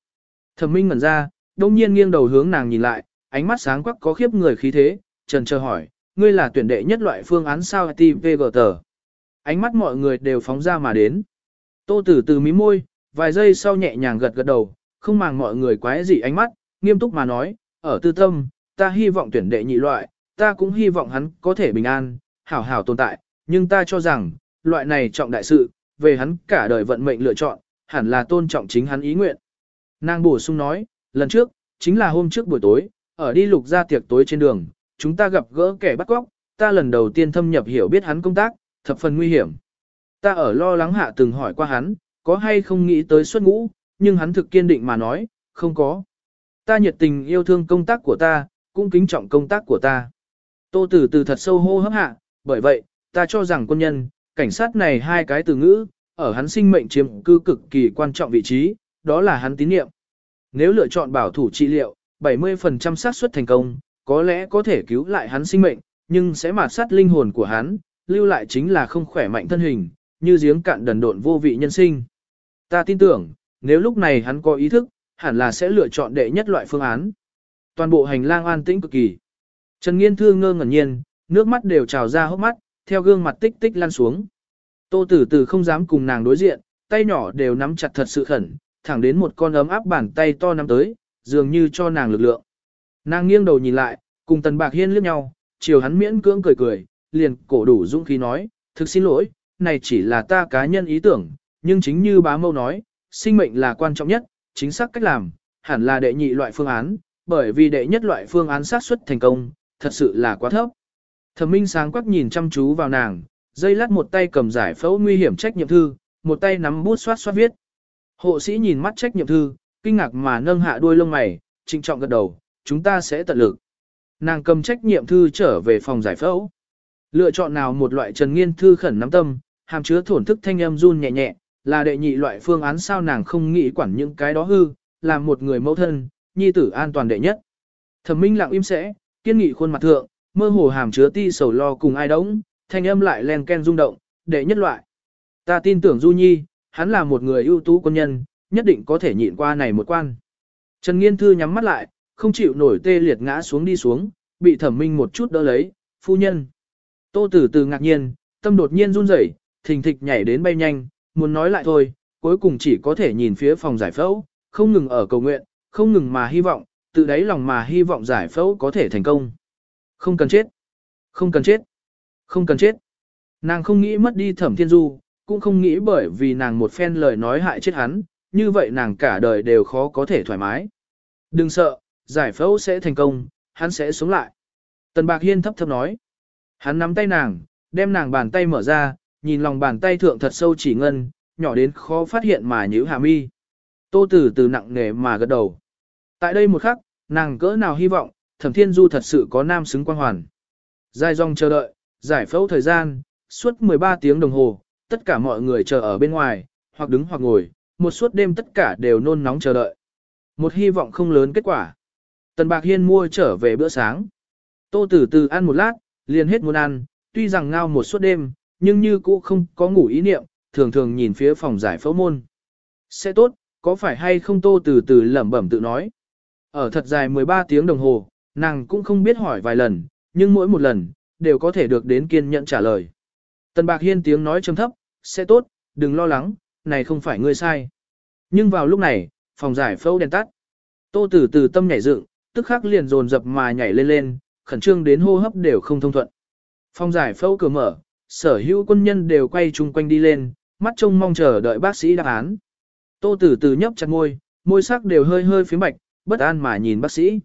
A: Thẩm minh ngẩn ra, đông nhiên nghiêng đầu hướng nàng nhìn lại, ánh mắt sáng quắc có khiếp người khí thế, trần chờ hỏi, ngươi là tuyển đệ nhất loại phương án sao tvg tờ. Ánh mắt mọi người đều phóng ra mà đến. Tô tử từ mí môi, vài giây sau nhẹ nhàng gật gật đầu, không màng mọi người quái gì ánh mắt, nghiêm túc mà nói, ở tư tâm, ta hy vọng tuyển đệ nhị loại, ta cũng hy vọng hắn có thể bình an, hảo hảo tồn tại, nhưng ta cho rằng, loại này trọng đại sự, về hắn cả đời vận mệnh lựa chọn, hẳn là tôn trọng chính hắn ý nguyện. Nàng bổ sung nói, lần trước, chính là hôm trước buổi tối, ở đi lục ra tiệc tối trên đường, chúng ta gặp gỡ kẻ bắt cóc, ta lần đầu tiên thâm nhập hiểu biết hắn công tác, thập phần nguy hiểm. Ta ở lo lắng hạ từng hỏi qua hắn, có hay không nghĩ tới xuất ngũ, nhưng hắn thực kiên định mà nói, không có. Ta nhiệt tình yêu thương công tác của ta, cũng kính trọng công tác của ta. Tô Tử từ thật sâu hô hấp hạ, bởi vậy, ta cho rằng quân nhân, cảnh sát này hai cái từ ngữ, ở hắn sinh mệnh chiếm cư cực kỳ quan trọng vị trí, đó là hắn tín nhiệm. Nếu lựa chọn bảo thủ trị liệu, 70% xác suất thành công, có lẽ có thể cứu lại hắn sinh mệnh, nhưng sẽ mạt sát linh hồn của hắn, lưu lại chính là không khỏe mạnh thân hình, như giếng cạn đần độn vô vị nhân sinh. Ta tin tưởng, nếu lúc này hắn có ý thức, hẳn là sẽ lựa chọn đệ nhất loại phương án. Toàn bộ hành lang an tĩnh cực kỳ. Trần Nghiên Thư ngơ ngẩn nhiên, nước mắt đều trào ra hốc mắt, theo gương mặt tích tích lăn xuống. Tô Tử Tử không dám cùng nàng đối diện, tay nhỏ đều nắm chặt thật sự khẩn, thẳng đến một con ấm áp bàn tay to nắm tới, dường như cho nàng lực lượng. Nàng nghiêng đầu nhìn lại, cùng Tần Bạc Hiên liếc nhau, chiều hắn miễn cưỡng cười cười, liền cổ đủ dũng khí nói, thực xin lỗi, này chỉ là ta cá nhân ý tưởng, nhưng chính như bá mâu nói, sinh mệnh là quan trọng nhất, chính xác cách làm, hẳn là đệ nhị loại phương án, bởi vì đệ nhất loại phương án xác suất thành công, thật sự là quá thấp. Thẩm Minh sáng quắc nhìn chăm chú vào nàng, dây lát một tay cầm giải phẫu nguy hiểm trách nhiệm thư, một tay nắm bút xoát xoát viết. Hộ sĩ nhìn mắt trách nhiệm thư, kinh ngạc mà nâng hạ đuôi lông mày, trịnh trọng gật đầu, chúng ta sẽ tận lực. Nàng cầm trách nhiệm thư trở về phòng giải phẫu. Lựa chọn nào một loại trần nghiên thư khẩn nắm tâm, hàm chứa thổn thức thanh âm run nhẹ nhẹ, là đệ nhị loại phương án sao nàng không nghĩ quản những cái đó hư, làm một người mẫu thân, nhi tử an toàn đệ nhất. Thẩm Minh lặng im sẽ, kiên nghị khuôn mặt thượng, mơ hồ hàm chứa ti sầu lo cùng ai đống, thanh âm lại len ken rung động, đệ nhất loại. Ta tin tưởng Du Nhi, hắn là một người ưu tú quân nhân, nhất định có thể nhịn qua này một quan. Trần Nghiên Thư nhắm mắt lại, không chịu nổi tê liệt ngã xuống đi xuống, bị thẩm minh một chút đỡ lấy, phu nhân. Tô Tử Từ ngạc nhiên, tâm đột nhiên run rẩy, thình thịch nhảy đến bay nhanh, muốn nói lại thôi, cuối cùng chỉ có thể nhìn phía phòng giải phẫu, không ngừng ở cầu nguyện, không ngừng mà hy vọng, tự đáy lòng mà hy vọng giải phẫu có thể thành công. Không cần chết. Không cần chết. Không cần chết. Nàng không nghĩ mất đi thẩm thiên du, cũng không nghĩ bởi vì nàng một phen lời nói hại chết hắn, như vậy nàng cả đời đều khó có thể thoải mái. Đừng sợ, giải phẫu sẽ thành công, hắn sẽ sống lại. Tần Bạc Hiên thấp thấp nói. Hắn nắm tay nàng, đem nàng bàn tay mở ra, nhìn lòng bàn tay thượng thật sâu chỉ ngân, nhỏ đến khó phát hiện mà nhíu hạ mi. Tô Tử từ nặng nề mà gật đầu. Tại đây một khắc, nàng cỡ nào hy vọng, Thẩm Thiên Du thật sự có nam xứng quan hoàn. Dài dòng chờ đợi, giải phẫu thời gian, suốt 13 tiếng đồng hồ, tất cả mọi người chờ ở bên ngoài, hoặc đứng hoặc ngồi, một suốt đêm tất cả đều nôn nóng chờ đợi. Một hy vọng không lớn kết quả. Tần Bạc Hiên mua trở về bữa sáng. Tô Tử Từ ăn một lát, liền hết muốn ăn, tuy rằng ngao một suốt đêm, nhưng như cũ không có ngủ ý niệm, thường thường nhìn phía phòng giải phẫu môn. Sẽ tốt, có phải hay không Tô tử Từ lẩm bẩm tự nói. Ở thật dài 13 tiếng đồng hồ, nàng cũng không biết hỏi vài lần, nhưng mỗi một lần, đều có thể được đến kiên nhẫn trả lời. Tần Bạc Hiên tiếng nói trầm thấp, sẽ tốt, đừng lo lắng, này không phải ngươi sai. Nhưng vào lúc này, phòng giải phẫu đèn tắt. Tô Tử từ tâm nhảy dựng, tức khắc liền dồn dập mà nhảy lên lên, khẩn trương đến hô hấp đều không thông thuận. Phòng giải phẫu cửa mở, sở hữu quân nhân đều quay chung quanh đi lên, mắt trông mong chờ đợi bác sĩ đáp án. Tô Tử Từ nhấp chặt môi, môi sắc đều hơi hơi phía bạch, bất an mà nhìn bác sĩ.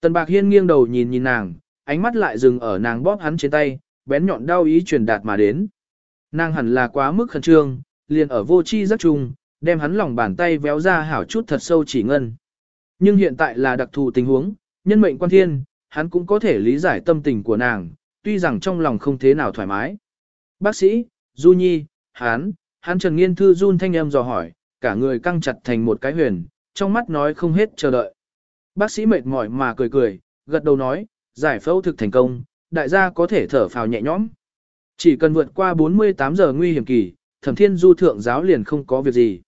A: Tần Bạc Hiên nghiêng đầu nhìn nhìn nàng, ánh mắt lại dừng ở nàng bóp hắn trên tay, bén nhọn đau ý truyền đạt mà đến. Nàng hẳn là quá mức khẩn trương, liền ở vô chi rất trùng, đem hắn lòng bàn tay véo ra hảo chút thật sâu chỉ ngân. Nhưng hiện tại là đặc thù tình huống, nhân mệnh quan thiên, hắn cũng có thể lý giải tâm tình của nàng, tuy rằng trong lòng không thế nào thoải mái. Bác sĩ, Du Nhi, hắn, hắn Trần Nghiên Thư run thanh âm dò hỏi, cả người căng chặt thành một cái huyền, trong mắt nói không hết chờ đợi. Bác sĩ mệt mỏi mà cười cười, gật đầu nói, giải phẫu thực thành công, đại gia có thể thở phào nhẹ nhõm. Chỉ cần vượt qua 48 giờ nguy hiểm kỳ, thẩm thiên du thượng giáo liền không có việc gì.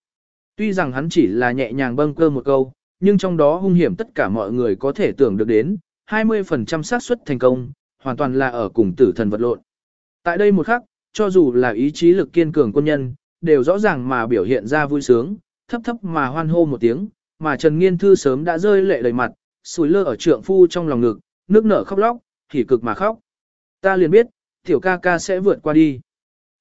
A: Tuy rằng hắn chỉ là nhẹ nhàng bâng cơ một câu, nhưng trong đó hung hiểm tất cả mọi người có thể tưởng được đến, 20% xác suất thành công, hoàn toàn là ở cùng tử thần vật lộn. Tại đây một khắc, cho dù là ý chí lực kiên cường quân nhân, đều rõ ràng mà biểu hiện ra vui sướng, thấp thấp mà hoan hô một tiếng, mà Trần Nghiên Thư sớm đã rơi lệ đầy mặt, sùi lơ ở trượng phu trong lòng ngực, nước nở khóc lóc, thì cực mà khóc. Ta liền biết, tiểu ca ca sẽ vượt qua đi.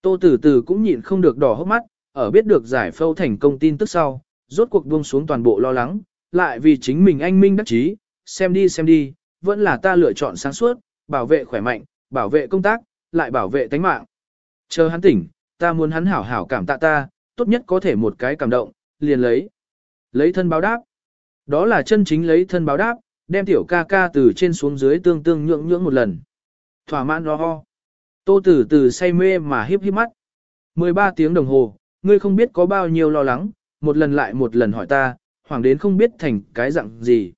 A: Tô Tử Tử cũng nhịn không được đỏ hốc mắt, ở biết được giải phẫu thành công tin tức sau, rốt cuộc buông xuống toàn bộ lo lắng, lại vì chính mình anh minh đắc chí, xem đi xem đi, vẫn là ta lựa chọn sáng suốt, bảo vệ khỏe mạnh, bảo vệ công tác, lại bảo vệ tánh mạng. Chờ hắn tỉnh, ta muốn hắn hảo hảo cảm tạ ta, tốt nhất có thể một cái cảm động, liền lấy. Lấy thân báo đáp. Đó là chân chính lấy thân báo đáp, đem tiểu ca ca từ trên xuống dưới tương tương nhượng nhượng một lần. Thỏa mãn lo ho. Tô tử từ say mê mà hiếp hiếp mắt. 13 tiếng đồng hồ, ngươi không biết có bao nhiêu lo lắng, một lần lại một lần hỏi ta, hoàng đến không biết thành cái dạng gì.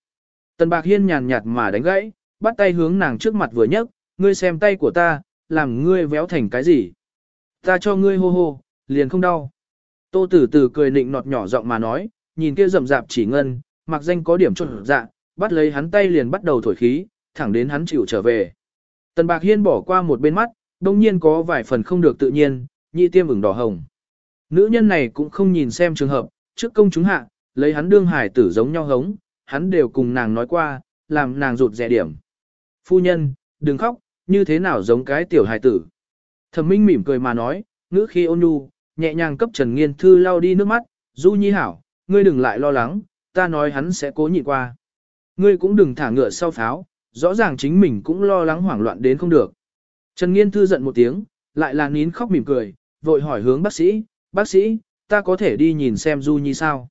A: Tần Bạc Hiên nhàn nhạt mà đánh gãy, bắt tay hướng nàng trước mặt vừa nhấc, ngươi xem tay của ta, làm ngươi véo thành cái gì. Ta cho ngươi hô hô, liền không đau. Tô tử tử cười nịnh nọt nhỏ giọng mà nói, nhìn kia rậm rạp chỉ ngân, mặc danh có điểm trộn dạ, bắt lấy hắn tay liền bắt đầu thổi khí, thẳng đến hắn chịu trở về. Tần Bạc Hiên bỏ qua một bên mắt, đông nhiên có vài phần không được tự nhiên, nhị tiêm ửng đỏ hồng. Nữ nhân này cũng không nhìn xem trường hợp, trước công chúng hạ, lấy hắn đương hải tử giống nhau hống, hắn đều cùng nàng nói qua, làm nàng rụt rẻ điểm. Phu nhân, đừng khóc, như thế nào giống cái tiểu hải tử. Thẩm Minh mỉm cười mà nói, ngữ khi ôn nhu, nhẹ nhàng cấp Trần Nghiên Thư lau đi nước mắt, Du Nhi hảo, ngươi đừng lại lo lắng, ta nói hắn sẽ cố nhịn qua. Ngươi cũng đừng thả ngựa sau pháo, rõ ràng chính mình cũng lo lắng hoảng loạn đến không được. Trần Nghiên Thư giận một tiếng, lại là nín khóc mỉm cười, vội hỏi hướng bác sĩ, bác sĩ, ta có thể đi nhìn xem Du Nhi sao?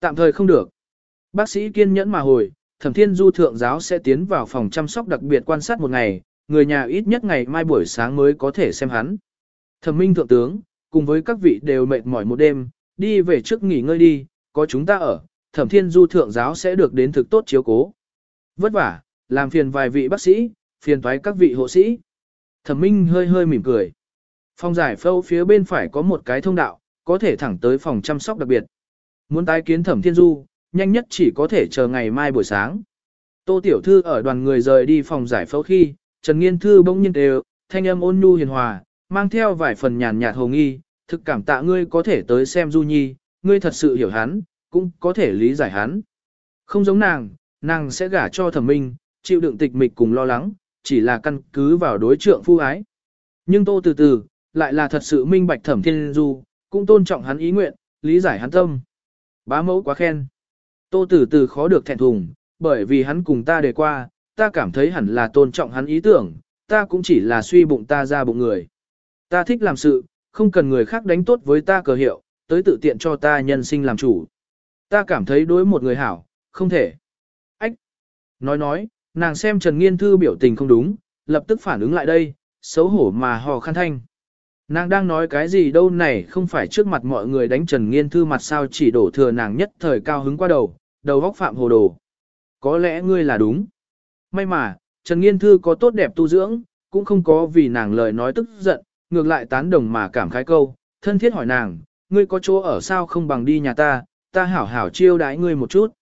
A: Tạm thời không được. Bác sĩ kiên nhẫn mà hồi, Thẩm Thiên Du thượng giáo sẽ tiến vào phòng chăm sóc đặc biệt quan sát một ngày, người nhà ít nhất ngày mai buổi sáng mới có thể xem hắn. Thẩm Minh thượng tướng, cùng với các vị đều mệt mỏi một đêm, đi về trước nghỉ ngơi đi, có chúng ta ở, Thẩm Thiên Du thượng giáo sẽ được đến thực tốt chiếu cố. Vất vả, làm phiền vài vị bác sĩ, phiền thoái các vị hộ sĩ. Thẩm Minh hơi hơi mỉm cười. Phòng giải phẫu phía bên phải có một cái thông đạo, có thể thẳng tới phòng chăm sóc đặc biệt. Muốn tái kiến Thẩm Thiên Du, nhanh nhất chỉ có thể chờ ngày mai buổi sáng. Tô Tiểu Thư ở đoàn người rời đi phòng giải phẫu khi, Trần Nghiên Thư bỗng nhiên đều, thanh âm ôn nhu hiền hòa, mang theo vài phần nhàn nhạt hồng nghi, thực cảm tạ ngươi có thể tới xem Du Nhi, ngươi thật sự hiểu hắn, cũng có thể lý giải hắn. Không giống nàng, nàng sẽ gả cho thẩm minh, chịu đựng tịch mịch cùng lo lắng, chỉ là căn cứ vào đối trượng phu ái. Nhưng tô từ từ, lại là thật sự minh bạch thẩm thiên du, cũng tôn trọng hắn ý nguyện, lý giải hắn tâm. Bá mẫu quá khen. Tô từ từ khó được thẹn thùng, bởi vì hắn cùng ta đề qua, ta cảm thấy hẳn là tôn trọng hắn ý tưởng, ta cũng chỉ là suy bụng ta ra bụng người. Ta thích làm sự, không cần người khác đánh tốt với ta cờ hiệu, tới tự tiện cho ta nhân sinh làm chủ. Ta cảm thấy đối một người hảo, không thể. Ách! Nói nói, nàng xem Trần Nghiên Thư biểu tình không đúng, lập tức phản ứng lại đây, xấu hổ mà hò khăn thanh. Nàng đang nói cái gì đâu này không phải trước mặt mọi người đánh Trần Nghiên Thư mặt sao chỉ đổ thừa nàng nhất thời cao hứng qua đầu, đầu góc phạm hồ đồ. Có lẽ ngươi là đúng. May mà, Trần Nghiên Thư có tốt đẹp tu dưỡng, cũng không có vì nàng lời nói tức giận, ngược lại tán đồng mà cảm khái câu, thân thiết hỏi nàng, ngươi có chỗ ở sao không bằng đi nhà ta, ta hảo hảo chiêu đãi ngươi một chút.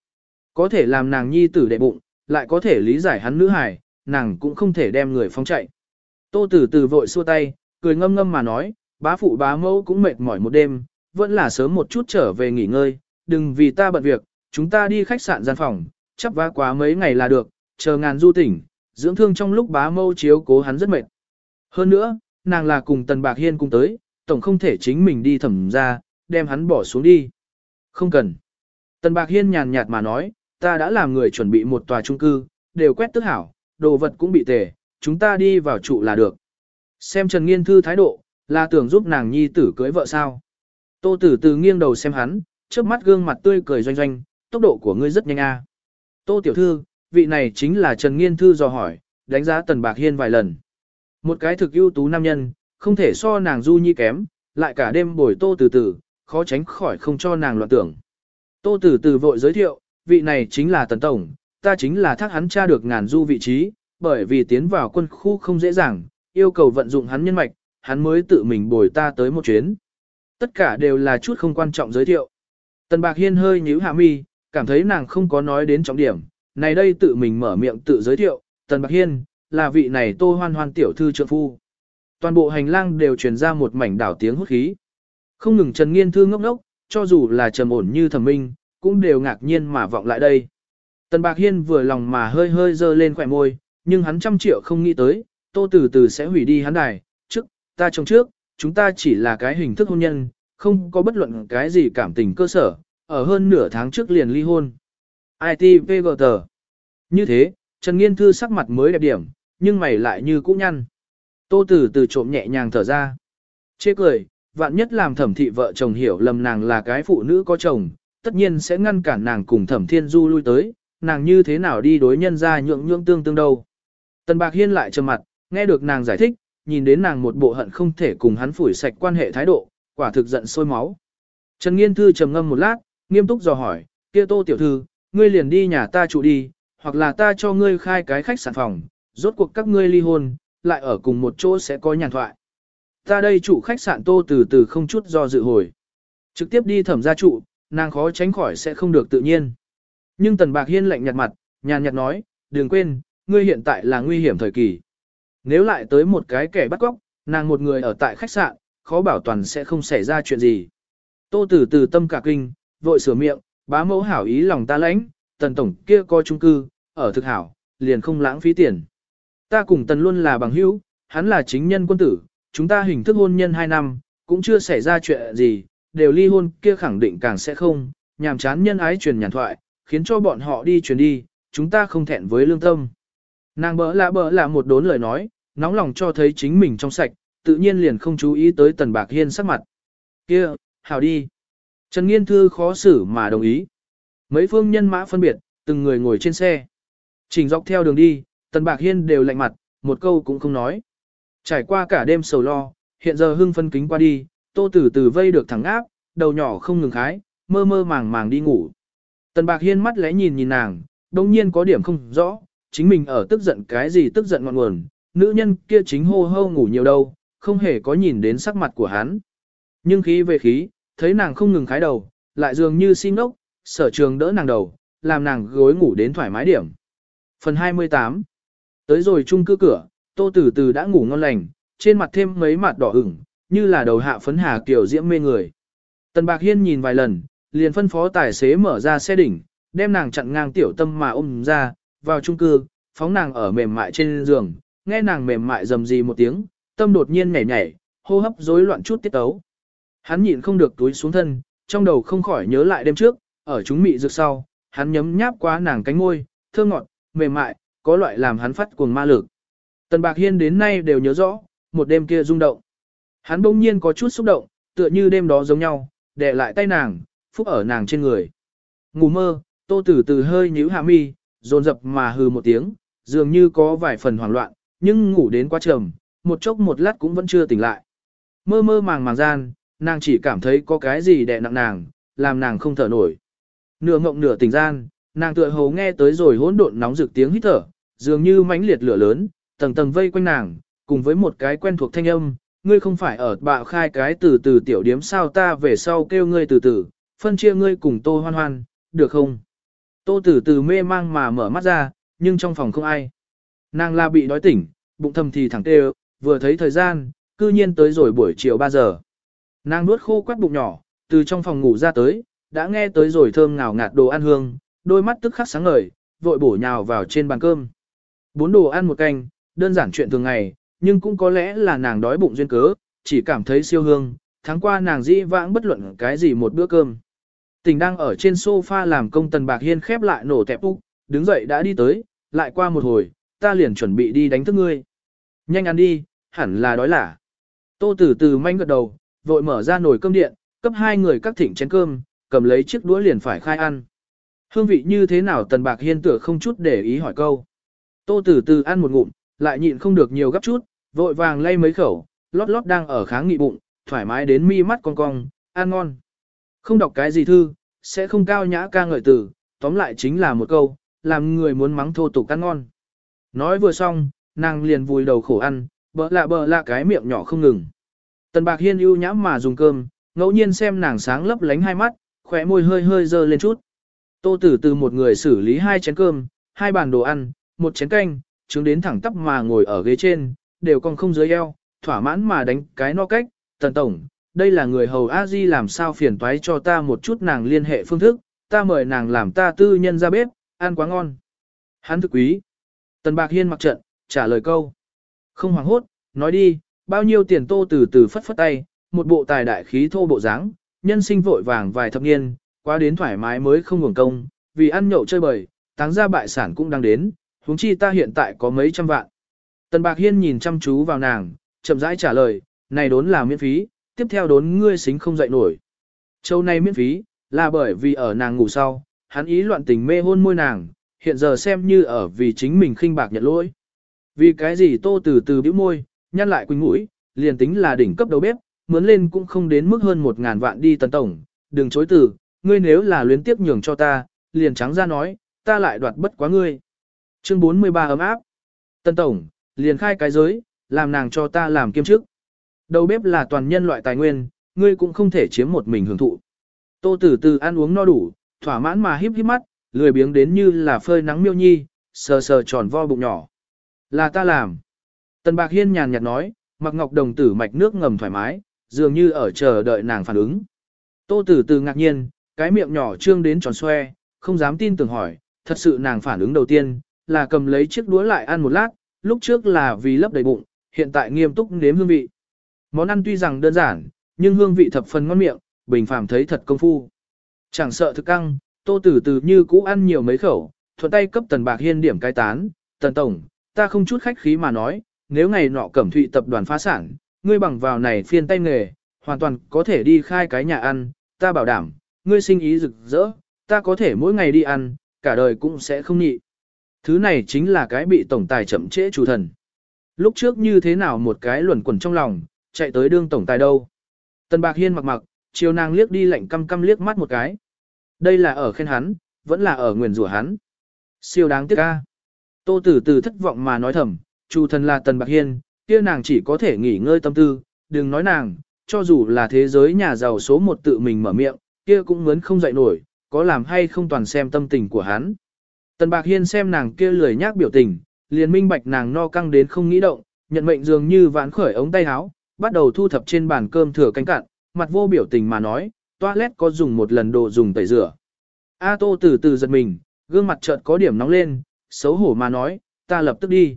A: Có thể làm nàng nhi tử đệ bụng, lại có thể lý giải hắn nữ hài, nàng cũng không thể đem người phóng chạy. Tô tử từ vội xua tay, cười ngâm ngâm mà nói, bá phụ bá mẫu cũng mệt mỏi một đêm, vẫn là sớm một chút trở về nghỉ ngơi, đừng vì ta bận việc, chúng ta đi khách sạn gian phòng, chấp vá quá mấy ngày là được, chờ ngàn du tỉnh, dưỡng thương trong lúc bá mâu chiếu cố hắn rất mệt. Hơn nữa, nàng là cùng Tần Bạc Hiên cùng tới, tổng không thể chính mình đi thẩm ra, đem hắn bỏ xuống đi. Không cần. Tần Bạc Hiên nhàn nhạt mà nói, ta đã làm người chuẩn bị một tòa trung cư, đều quét tức hảo, đồ vật cũng bị tề, chúng ta đi vào trụ là được. Xem Trần Nghiên Thư thái độ, là tưởng giúp nàng nhi tử cưới vợ sao. Tô tử từ nghiêng đầu xem hắn, trước mắt gương mặt tươi cười doanh doanh, tốc độ của ngươi rất nhanh a. Tô tiểu thư, vị này chính là Trần Nghiên Thư dò hỏi, đánh giá Tần Bạc Hiên vài lần. Một cái thực ưu tú nam nhân, không thể so nàng du nhi kém, lại cả đêm bồi tô từ từ, khó tránh khỏi không cho nàng loạn tưởng. Tô từ từ vội giới thiệu, vị này chính là Tần Tổng, ta chính là thác hắn tra được ngàn du vị trí, bởi vì tiến vào quân khu không dễ dàng, yêu cầu vận dụng hắn nhân mạch, hắn mới tự mình bồi ta tới một chuyến. Tất cả đều là chút không quan trọng giới thiệu. Tần Bạc Hiên hơi nhíu hạ mi, cảm thấy nàng không có nói đến trọng điểm, này đây tự mình mở miệng tự giới thiệu, Tần Bạc Hiên, là vị này tô hoan hoan tiểu thư trượng phu. Toàn bộ hành lang đều truyền ra một mảnh đảo tiếng hút khí. Không ngừng Trần Nghiên Thư ngốc ngốc, cho dù là trầm ổn như thẩm minh, cũng đều ngạc nhiên mà vọng lại đây. Tần Bạc Hiên vừa lòng mà hơi hơi dơ lên khỏe môi, nhưng hắn trăm triệu không nghĩ tới, tô từ từ sẽ hủy đi hắn đài, trước, ta trông trước, chúng ta chỉ là cái hình thức hôn nhân, không có bất luận cái gì cảm tình cơ sở, ở hơn nửa tháng trước liền ly hôn. ITVGT Như thế, Trần Nghiên Thư sắc mặt mới đẹp điểm, nhưng mày lại như cũ nhăn. Tô Tử từ trộm nhẹ nhàng thở ra. Chê cười, vạn nhất làm thẩm thị vợ chồng hiểu lầm nàng là cái phụ nữ có chồng, tất nhiên sẽ ngăn cản nàng cùng thẩm thiên du lui tới, nàng như thế nào đi đối nhân ra nhượng nhượng tương tương đâu. Tần Bạc Hiên lại trầm mặt, nghe được nàng giải thích, nhìn đến nàng một bộ hận không thể cùng hắn phủi sạch quan hệ thái độ, quả thực giận sôi máu. Trần Nghiên Thư trầm ngâm một lát, nghiêm túc dò hỏi, kia tô tiểu thư, ngươi liền đi nhà ta trụ đi, hoặc là ta cho ngươi khai cái khách sạn phòng, rốt cuộc các ngươi ly hôn, lại ở cùng một chỗ sẽ có nhàn thoại. Ta đây chủ khách sạn tô từ từ không chút do dự hồi. Trực tiếp đi thẩm gia trụ, nàng khó tránh khỏi sẽ không được tự nhiên. Nhưng Tần Bạc Hiên lạnh nhạt mặt, nhàn nhạt nói, đừng quên, ngươi hiện tại là nguy hiểm thời kỳ. Nếu lại tới một cái kẻ bắt cóc, nàng một người ở tại khách sạn, khó bảo toàn sẽ không xảy ra chuyện gì. Tô Tử từ tâm cả kinh, vội sửa miệng, bá mẫu hảo ý lòng ta lãnh, tần tổng kia coi trung cư, ở thực hảo, liền không lãng phí tiền. Ta cùng tần luôn là bằng hữu, hắn là chính nhân quân tử, chúng ta hình thức hôn nhân 2 năm, cũng chưa xảy ra chuyện gì, đều ly hôn kia khẳng định càng sẽ không, nhàm chán nhân ái truyền nhàn thoại, khiến cho bọn họ đi truyền đi, chúng ta không thẹn với lương tâm. Nàng bỡ lạ bỡ là một đốn lời nói, nóng lòng cho thấy chính mình trong sạch, tự nhiên liền không chú ý tới tần bạc hiên sắc mặt. kia hảo đi. Trần Nghiên Thư khó xử mà đồng ý. Mấy phương nhân mã phân biệt, từng người ngồi trên xe. Trình dọc theo đường đi, tần bạc hiên đều lạnh mặt, một câu cũng không nói. Trải qua cả đêm sầu lo, hiện giờ hưng phân kính qua đi, tô tử tử vây được thẳng áp, đầu nhỏ không ngừng khái, mơ mơ màng màng đi ngủ. Tần bạc hiên mắt lẽ nhìn nhìn nàng, đồng nhiên có điểm không rõ, chính mình ở tức giận cái gì tức giận ngọn nguồn, nữ nhân kia chính hô hô ngủ nhiều đâu, không hề có nhìn đến sắc mặt của hắn. Nhưng khí về khí, thấy nàng không ngừng khái đầu, lại dường như xin ốc, sở trường đỡ nàng đầu, làm nàng gối ngủ đến thoải mái điểm. Phần 28 Tới rồi chung cư cửa, tô tử từ đã ngủ ngon lành, trên mặt thêm mấy mặt đỏ ửng, như là đầu hạ phấn hà kiểu diễm mê người. Tần Bạc Hiên nhìn vài lần, liền phân phó tài xế mở ra xe đỉnh, đem nàng chặn ngang tiểu tâm mà ôm ra, vào chung cư, phóng nàng ở mềm mại trên giường, nghe nàng mềm mại rầm rì một tiếng, tâm đột nhiên nhảy nhảy, hô hấp rối loạn chút tiết tấu. Hắn nhịn không được túi xuống thân, trong đầu không khỏi nhớ lại đêm trước, ở chúng mị rực sau, hắn nhấm nháp quá nàng cánh môi, thơm ngọt, mềm mại, có loại làm hắn phát cuồng ma lực. Tần Bạc Hiên đến nay đều nhớ rõ, một đêm kia rung động. Hắn bỗng nhiên có chút xúc động, tựa như đêm đó giống nhau, đè lại tay nàng, phúc ở nàng trên người. Ngủ mơ, tô tử từ hơi nhíu hạ mi, dồn dập mà hừ một tiếng, dường như có vài phần hoảng loạn, nhưng ngủ đến quá trầm, một chốc một lát cũng vẫn chưa tỉnh lại. Mơ mơ màng màng gian, nàng chỉ cảm thấy có cái gì đè nặng nàng, làm nàng không thở nổi. Nửa ngộng nửa tỉnh gian, nàng tựa hồ nghe tới rồi hỗn độn nóng rực tiếng hít thở, dường như mãnh liệt lửa lớn, tầng tầng vây quanh nàng, cùng với một cái quen thuộc thanh âm, ngươi không phải ở bạo khai cái từ từ tiểu điếm sao ta về sau kêu ngươi từ từ, phân chia ngươi cùng tô hoan hoan, được không? Tô từ từ mê mang mà mở mắt ra, nhưng trong phòng không ai. Nàng la bị đói tỉnh, bụng thầm thì thẳng tê vừa thấy thời gian, cư nhiên tới rồi buổi chiều 3 giờ. Nàng nuốt khô quát bụng nhỏ, từ trong phòng ngủ ra tới, đã nghe tới rồi thơm ngào ngạt đồ ăn hương, đôi mắt tức khắc sáng ngời, vội bổ nhào vào trên bàn cơm. Bốn đồ ăn một canh, đơn giản chuyện thường ngày, nhưng cũng có lẽ là nàng đói bụng duyên cớ, chỉ cảm thấy siêu hương, tháng qua nàng dĩ vãng bất luận cái gì một bữa cơm. Tình đang ở trên sofa làm công tần bạc hiên khép lại nổ tẹp úc, đứng dậy đã đi tới, lại qua một hồi, ta liền chuẩn bị đi đánh thức ngươi. Nhanh ăn đi, hẳn là đói lả. Tô tử từ manh gật đầu, vội mở ra nồi cơm điện, cấp hai người các thỉnh chén cơm, cầm lấy chiếc đũa liền phải khai ăn. Hương vị như thế nào tần bạc hiên tựa không chút để ý hỏi câu. Tô tử từ ăn một ngụm, lại nhịn không được nhiều gấp chút, vội vàng lay mấy khẩu, lót lót đang ở kháng nghị bụng, thoải mái đến mi mắt cong cong, ăn ngon. Không đọc cái gì thư, sẽ không cao nhã ca ngợi từ, tóm lại chính là một câu, làm người muốn mắng thô tục ăn ngon. Nói vừa xong, nàng liền vùi đầu khổ ăn, bỡ lạ bỡ lạ cái miệng nhỏ không ngừng. Tần bạc hiên ưu nhãm mà dùng cơm, ngẫu nhiên xem nàng sáng lấp lánh hai mắt, khóe môi hơi hơi dơ lên chút. Tô tử từ một người xử lý hai chén cơm, hai bàn đồ ăn, một chén canh, trứng đến thẳng tắp mà ngồi ở ghế trên, đều còn không dưới eo, thỏa mãn mà đánh cái no cách, tần tổng, đây là người hầu a di làm sao phiền toái cho ta một chút nàng liên hệ phương thức, ta mời nàng làm ta tư nhân ra bếp, ăn quá ngon. Hắn thực quý. Tần Bạc Hiên mặc trận, trả lời câu. Không hoảng hốt, nói đi, bao nhiêu tiền tô từ từ phất phất tay, một bộ tài đại khí thô bộ dáng, nhân sinh vội vàng vài thập niên, qua đến thoải mái mới không hưởng công, vì ăn nhậu chơi bời, táng ra bại sản cũng đang đến, huống chi ta hiện tại có mấy trăm vạn. Tần Bạc Hiên nhìn chăm chú vào nàng, chậm rãi trả lời, này đốn là miễn phí, tiếp theo đốn ngươi xính không dậy nổi. Châu này miễn phí, là bởi vì ở nàng ngủ sau, hắn ý loạn tình mê hôn môi nàng, hiện giờ xem như ở vì chính mình khinh bạc nhận lỗi. Vì cái gì tô từ từ bĩu môi, nhăn lại quỳnh mũi, liền tính là đỉnh cấp đầu bếp, mướn lên cũng không đến mức hơn một ngàn vạn đi tần tổng, đừng chối từ, ngươi nếu là luyến tiếp nhường cho ta, liền trắng ra nói, ta lại đoạt bất quá ngươi. Chương 43 ấm áp. Tần tổng, liền khai cái giới, làm nàng cho ta làm kiêm chức. Đầu bếp là toàn nhân loại tài nguyên, ngươi cũng không thể chiếm một mình hưởng thụ. Tô tử từ ăn uống no đủ, thỏa mãn mà híp híp mắt, lười biếng đến như là phơi nắng miêu nhi, sờ sờ tròn vo bụng nhỏ. Là ta làm. Tần Bạc Hiên nhàn nhạt nói, mặc ngọc đồng tử mạch nước ngầm thoải mái, dường như ở chờ đợi nàng phản ứng. Tô tử từ ngạc nhiên, cái miệng nhỏ trương đến tròn xoe, không dám tin tưởng hỏi, thật sự nàng phản ứng đầu tiên, là cầm lấy chiếc đũa lại ăn một lát, lúc trước là vì lấp đầy bụng, hiện tại nghiêm túc nếm hương vị. Món ăn tuy rằng đơn giản, nhưng hương vị thập phần ngon miệng, bình phàm thấy thật công phu. Chẳng sợ thực căng, tô tử từ như cũ ăn nhiều mấy khẩu, thuận tay cấp tần bạc hiên điểm cai tán, tần tổng, ta không chút khách khí mà nói, nếu ngày nọ cẩm thụy tập đoàn phá sản, ngươi bằng vào này phiên tay nghề, hoàn toàn có thể đi khai cái nhà ăn, ta bảo đảm, ngươi sinh ý rực rỡ, ta có thể mỗi ngày đi ăn, cả đời cũng sẽ không nhị. Thứ này chính là cái bị tổng tài chậm trễ chủ thần. Lúc trước như thế nào một cái luẩn quẩn trong lòng, chạy tới đương tổng tài đâu. Tần Bạc Hiên mặc mặc, chiều nàng liếc đi lạnh căm căm liếc mắt một cái. Đây là ở khen hắn, vẫn là ở nguyền rủa hắn. Siêu đáng tiếc ca. Tô Tử Từ thất vọng mà nói thầm, chủ thần là Tần Bạc Hiên, kia nàng chỉ có thể nghỉ ngơi tâm tư, đừng nói nàng, cho dù là thế giới nhà giàu số một tự mình mở miệng, kia cũng muốn không dậy nổi, có làm hay không toàn xem tâm tình của hắn. Tần Bạc Hiên xem nàng kia lười nhác biểu tình, liền minh bạch nàng no căng đến không nghĩ động, nhận mệnh dường như vãn khởi ống tay áo, bắt đầu thu thập trên bàn cơm thừa canh cạn, mặt vô biểu tình mà nói, toilet có dùng một lần đồ dùng tẩy rửa. A Tô từ từ giật mình, gương mặt chợt có điểm nóng lên, xấu hổ mà nói, ta lập tức đi.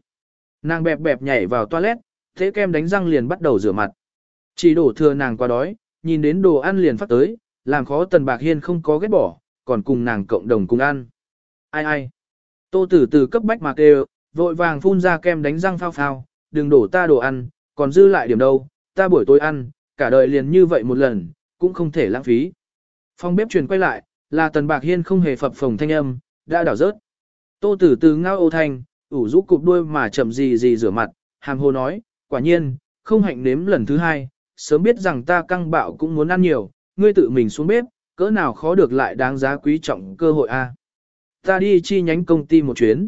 A: Nàng bẹp bẹp nhảy vào toilet, thế kem đánh răng liền bắt đầu rửa mặt. Chỉ đổ thừa nàng qua đói, nhìn đến đồ ăn liền phát tới, làm khó Tần Bạc Hiên không có ghét bỏ, còn cùng nàng cộng đồng cùng ăn. Ai ai? Tô tử từ cấp bách mà kêu, vội vàng phun ra kem đánh răng phao phao, đừng đổ ta đồ ăn, còn dư lại điểm đâu, ta buổi tối ăn, cả đời liền như vậy một lần, cũng không thể lãng phí. Phòng bếp truyền quay lại, là Tần Bạc Hiên không hề phập phồng thanh âm, đã đảo rớt. Tô tử từ ngao ô thanh, ủ rũ cụp đuôi mà chậm gì gì rửa mặt, hàm hồ nói, quả nhiên, không hạnh nếm lần thứ hai, sớm biết rằng ta căng bạo cũng muốn ăn nhiều, ngươi tự mình xuống bếp, cỡ nào khó được lại đáng giá quý trọng cơ hội a. Ta đi chi nhánh công ty một chuyến.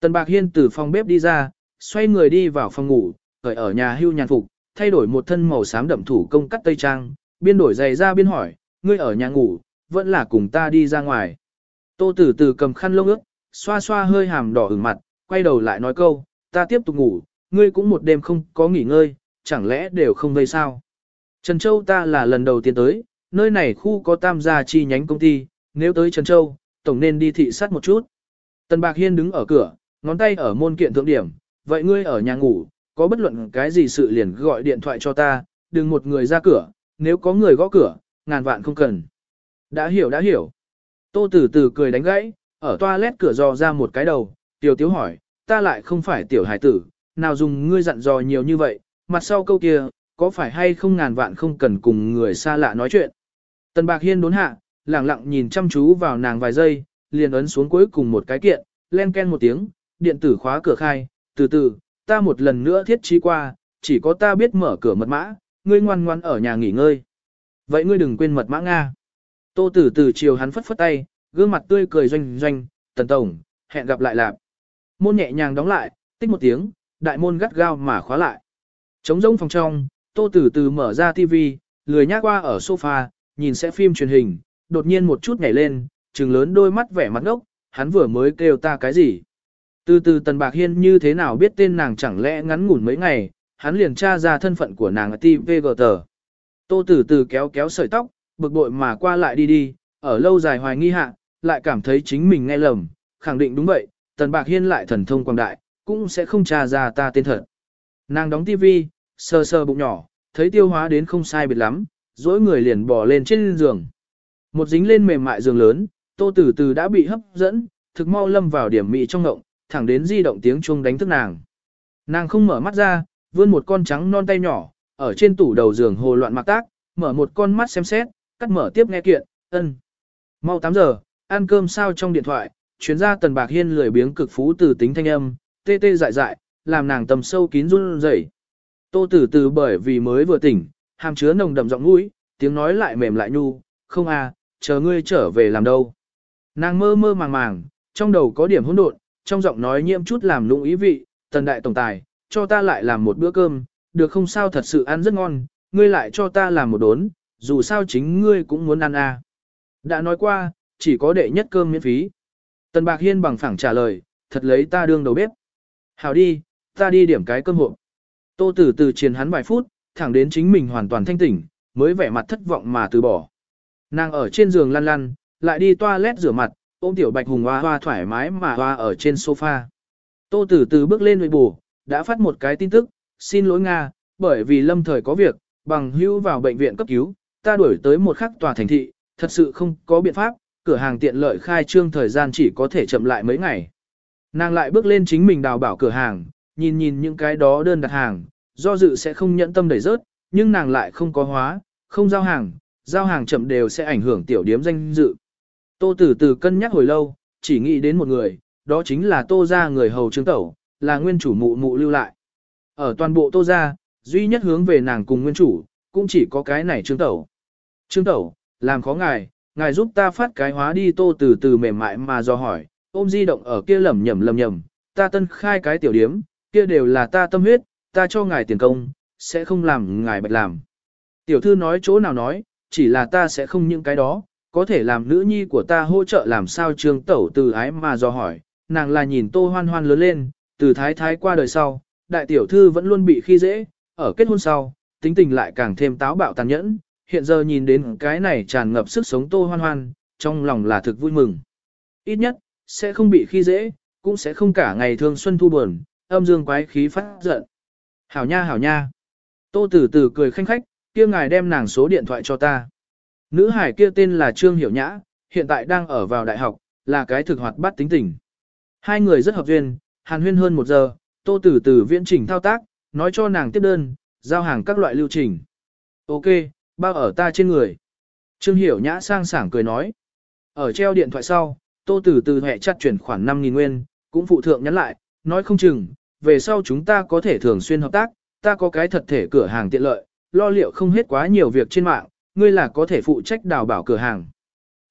A: Tần Bạc Hiên từ phòng bếp đi ra, xoay người đi vào phòng ngủ, cởi ở nhà hưu nhàn phục, thay đổi một thân màu xám đậm thủ công cắt tây trang, biên đổi giày ra biên hỏi, ngươi ở nhà ngủ, vẫn là cùng ta đi ra ngoài. Tô Tử Tử cầm khăn lông ướt, xoa xoa hơi hàm đỏ ửng mặt, quay đầu lại nói câu, ta tiếp tục ngủ, ngươi cũng một đêm không có nghỉ ngơi, chẳng lẽ đều không vây sao? Trần Châu ta là lần đầu tiên tới, nơi này khu có tam gia chi nhánh công ty, nếu tới Trần Châu, tổng nên đi thị sát một chút. Tần Bạc Hiên đứng ở cửa, ngón tay ở môn kiện thượng điểm, vậy ngươi ở nhà ngủ, có bất luận cái gì sự liền gọi điện thoại cho ta, đừng một người ra cửa, nếu có người gõ cửa, ngàn vạn không cần. Đã hiểu đã hiểu. Tô Tử Tử cười đánh gãy, ở toilet cửa dò ra một cái đầu, tiểu tiếu hỏi, ta lại không phải tiểu hải tử, nào dùng ngươi dặn dò nhiều như vậy, mặt sau câu kia, có phải hay không ngàn vạn không cần cùng người xa lạ nói chuyện. Tần Bạc Hiên đốn hạ, lẳng lặng nhìn chăm chú vào nàng vài giây, liền ấn xuống cuối cùng một cái kiện, len ken một tiếng, điện tử khóa cửa khai, từ từ, ta một lần nữa thiết trí qua, chỉ có ta biết mở cửa mật mã, ngươi ngoan ngoan ở nhà nghỉ ngơi. Vậy ngươi đừng quên mật mã Nga. Tô tử từ chiều hắn phất phất tay, gương mặt tươi cười doanh doanh, tần tổng, hẹn gặp lại lạp. Môn nhẹ nhàng đóng lại, tích một tiếng, đại môn gắt gao mà khóa lại. Trống rỗng phòng trong, tô tử từ mở ra tivi, lười nhác qua ở sofa, nhìn sẽ phim truyền hình, đột nhiên một chút nhảy lên, trừng lớn đôi mắt vẻ mặt ngốc, hắn vừa mới kêu ta cái gì. Từ từ Tần Bạc Hiên như thế nào biết tên nàng chẳng lẽ ngắn ngủn mấy ngày, hắn liền tra ra thân phận của nàng ở TVGT. Tô Tử Từ kéo kéo sợi tóc, bực bội mà qua lại đi đi, ở lâu dài hoài nghi hạ, lại cảm thấy chính mình nghe lầm, khẳng định đúng vậy, Tần Bạc Hiên lại thần thông quang đại, cũng sẽ không tra ra ta tên thật. Nàng đóng tivi, sờ sờ bụng nhỏ, thấy tiêu hóa đến không sai biệt lắm, dỗi người liền bò lên trên giường. Một dính lên mềm mại giường lớn, Tô Tử Từ đã bị hấp dẫn, thực mau lâm vào điểm mị trong ngộng, thẳng đến di động tiếng chuông đánh thức nàng. Nàng không mở mắt ra, vươn một con trắng non tay nhỏ, ở trên tủ đầu giường hồ loạn mặc tác, mở một con mắt xem xét, cắt mở tiếp nghe kiện, ân. Mau 8 giờ, ăn cơm sao trong điện thoại, chuyến ra tần bạc hiên lười biếng cực phú từ tính thanh âm, tê tê dại dại, làm nàng tầm sâu kín run rẩy. Tô tử từ bởi vì mới vừa tỉnh, hàm chứa nồng đậm giọng mũi, tiếng nói lại mềm lại nhu, không à, chờ ngươi trở về làm đâu. Nàng mơ mơ màng màng, trong đầu có điểm hỗn độn, trong giọng nói nhiễm chút làm lung ý vị, tần đại tổng tài, cho ta lại làm một bữa cơm, được không sao thật sự ăn rất ngon, ngươi lại cho ta làm một đốn, dù sao chính ngươi cũng muốn ăn à. Đã nói qua, chỉ có đệ nhất cơm miễn phí. Tần Bạc Hiên bằng phẳng trả lời, thật lấy ta đương đầu bếp. Hảo đi, ta đi điểm cái cơm hộp. Tô Tử từ chiến hắn vài phút, thẳng đến chính mình hoàn toàn thanh tỉnh, mới vẻ mặt thất vọng mà từ bỏ. Nàng ở trên giường lăn lăn, lại đi toilet rửa mặt, ôm tiểu bạch hùng hoa hoa thoải mái mà hoa ở trên sofa. Tô Tử từ bước lên nội bù, đã phát một cái tin tức, xin lỗi Nga, bởi vì lâm thời có việc, bằng hưu vào bệnh viện cấp cứu, ta đuổi tới một khắc tòa thành thị, thật sự không có biện pháp, cửa hàng tiện lợi khai trương thời gian chỉ có thể chậm lại mấy ngày. Nàng lại bước lên chính mình đào bảo cửa hàng, nhìn nhìn những cái đó đơn đặt hàng, do dự sẽ không nhẫn tâm đẩy rớt, nhưng nàng lại không có hóa, không giao hàng, giao hàng chậm đều sẽ ảnh hưởng tiểu điếm danh dự. Tô Tử Từ cân nhắc hồi lâu, chỉ nghĩ đến một người, đó chính là Tô gia người hầu trương tẩu, là nguyên chủ mụ mụ lưu lại. Ở toàn bộ Tô gia, duy nhất hướng về nàng cùng nguyên chủ, cũng chỉ có cái này trương tẩu. Trương tẩu, làm khó ngài, ngài giúp ta phát cái hóa đi Tô tử Từ mềm mại mà do hỏi, ôm di động ở kia lẩm nhẩm lẩm nhẩm, ta tân khai cái tiểu điếm, kia đều là ta tâm huyết, ta cho ngài tiền công, sẽ không làm ngài bạch làm. Tiểu thư nói chỗ nào nói, chỉ là ta sẽ không những cái đó, có thể làm nữ nhi của ta hỗ trợ làm sao trương tẩu từ ái mà do hỏi, nàng là nhìn tô hoan hoan lớn lên, từ thái thái qua đời sau, đại tiểu thư vẫn luôn bị khi dễ, ở kết hôn sau, tính tình lại càng thêm táo bạo tàn nhẫn, hiện giờ nhìn đến cái này tràn ngập sức sống tô hoan hoan, trong lòng là thực vui mừng. Ít nhất, sẽ không bị khi dễ, cũng sẽ không cả ngày thương xuân thu buồn, âm dương quái khí phát giận. Hảo nha hảo nha. Tô tử tử cười khanh khách, kia ngài đem nàng số điện thoại cho ta. Nữ hải kia tên là Trương Hiểu Nhã, hiện tại đang ở vào đại học, là cái thực hoạt bát tính tình. Hai người rất hợp duyên, hàn huyên hơn một giờ, tô tử tử viễn trình thao tác, nói cho nàng tiếp đơn, giao hàng các loại lưu trình. Ok, bao ở ta trên người. Trương Hiểu Nhã sang sảng cười nói. Ở treo điện thoại sau, tô tử tử hẹ chặt chuyển khoản 5.000 nguyên, cũng phụ thượng nhắn lại, nói không chừng, về sau chúng ta có thể thường xuyên hợp tác, ta có cái thật thể cửa hàng tiện lợi, lo liệu không hết quá nhiều việc trên mạng, ngươi là có thể phụ trách đào bảo cửa hàng.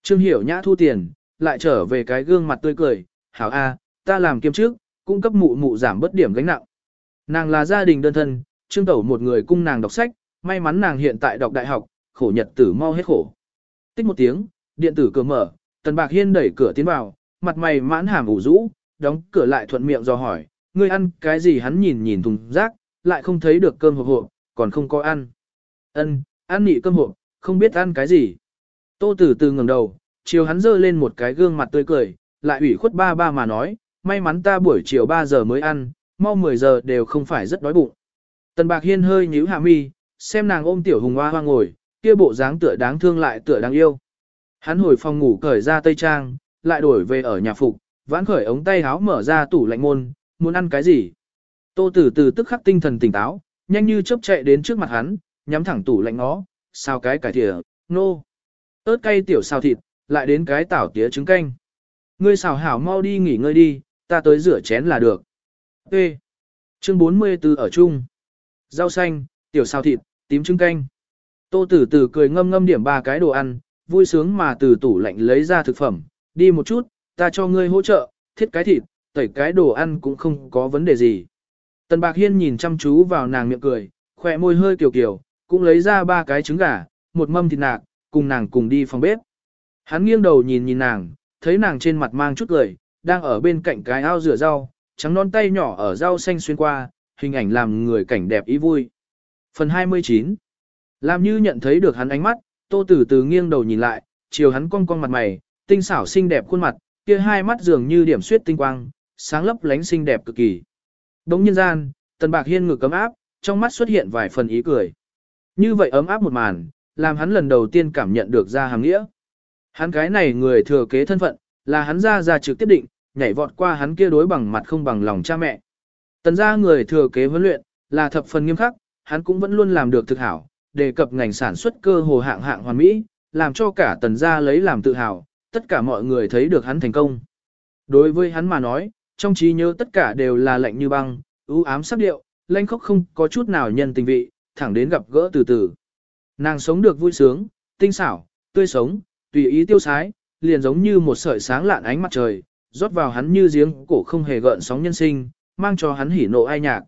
A: Trương Hiểu Nhã thu tiền, lại trở về cái gương mặt tươi cười, hảo a, ta làm kiêm trước, cung cấp mụ mụ giảm bất điểm gánh nặng. Nàng là gia đình đơn thân, Trương Tẩu một người cung nàng đọc sách, may mắn nàng hiện tại đọc đại học, khổ nhật tử mau hết khổ. Tích một tiếng, điện tử cửa mở, Tần Bạc Hiên đẩy cửa tiến vào, mặt mày mãn hàm ủ rũ, đóng cửa lại thuận miệng do hỏi, ngươi ăn cái gì hắn nhìn nhìn thùng rác, lại không thấy được cơm hộp hộp, còn không có ăn. Ân, ăn nị cơm hộp, không biết ăn cái gì. Tô Tử Từ ngẩng đầu, chiều hắn dơ lên một cái gương mặt tươi cười, lại ủy khuất ba ba mà nói, may mắn ta buổi chiều 3 giờ mới ăn, mau 10 giờ đều không phải rất đói bụng. Tần Bạc Hiên hơi nhíu hạ mi, xem nàng ôm tiểu hùng hoa hoa ngồi, kia bộ dáng tựa đáng thương lại tựa đáng yêu. Hắn hồi phòng ngủ cởi ra tây trang, lại đổi về ở nhà phục, vãn khởi ống tay áo mở ra tủ lạnh môn, muốn ăn cái gì. Tô Tử Từ tức khắc tinh thần tỉnh táo, nhanh như chớp chạy đến trước mặt hắn, nhắm thẳng tủ lạnh nó, sao cái cải thìa, nô. ớt cay tiểu xào thịt, lại đến cái tảo tía trứng canh. Ngươi xào hảo mau đi nghỉ ngơi đi, ta tới rửa chén là được. T. Chương 44 ở chung. Rau xanh, tiểu xào thịt, tím trứng canh. Tô Tử Từ cười ngâm ngâm điểm ba cái đồ ăn, vui sướng mà từ tủ lạnh lấy ra thực phẩm, đi một chút, ta cho ngươi hỗ trợ, thiết cái thịt, tẩy cái đồ ăn cũng không có vấn đề gì. Tần Bạc Hiên nhìn chăm chú vào nàng miệng cười, khỏe môi hơi kiều kiều, cũng lấy ra ba cái trứng gà, một mâm thịt nạc, cùng nàng cùng đi phòng bếp. Hắn nghiêng đầu nhìn nhìn nàng, thấy nàng trên mặt mang chút cười, đang ở bên cạnh cái ao rửa rau, trắng non tay nhỏ ở rau xanh xuyên qua, hình ảnh làm người cảnh đẹp ý vui. Phần 29 Làm như nhận thấy được hắn ánh mắt, tô tử từ nghiêng đầu nhìn lại, chiều hắn cong cong mặt mày, tinh xảo xinh đẹp khuôn mặt, kia hai mắt dường như điểm suyết tinh quang, sáng lấp lánh xinh đẹp cực kỳ. Đống nhân gian, tần bạc hiên ngực cấm áp, trong mắt xuất hiện vài phần ý cười. Như vậy ấm áp một màn, làm hắn lần đầu tiên cảm nhận được ra hàng nghĩa. Hắn cái này người thừa kế thân phận, là hắn ra ra trực tiếp định, nhảy vọt qua hắn kia đối bằng mặt không bằng lòng cha mẹ. Tần gia người thừa kế huấn luyện, là thập phần nghiêm khắc, hắn cũng vẫn luôn làm được thực hảo, đề cập ngành sản xuất cơ hồ hạng hạng hoàn mỹ, làm cho cả tần gia lấy làm tự hào, tất cả mọi người thấy được hắn thành công. Đối với hắn mà nói, trong trí nhớ tất cả đều là lạnh như băng, ưu ám sắc điệu, lanh khóc không có chút nào nhân tình vị, thẳng đến gặp gỡ từ từ. Nàng sống được vui sướng, tinh xảo, tươi sống, tùy ý tiêu sái, liền giống như một sợi sáng lạn ánh mặt trời, rót vào hắn như giếng cổ không hề gợn sóng nhân sinh, mang cho hắn hỉ nộ ai nhạc.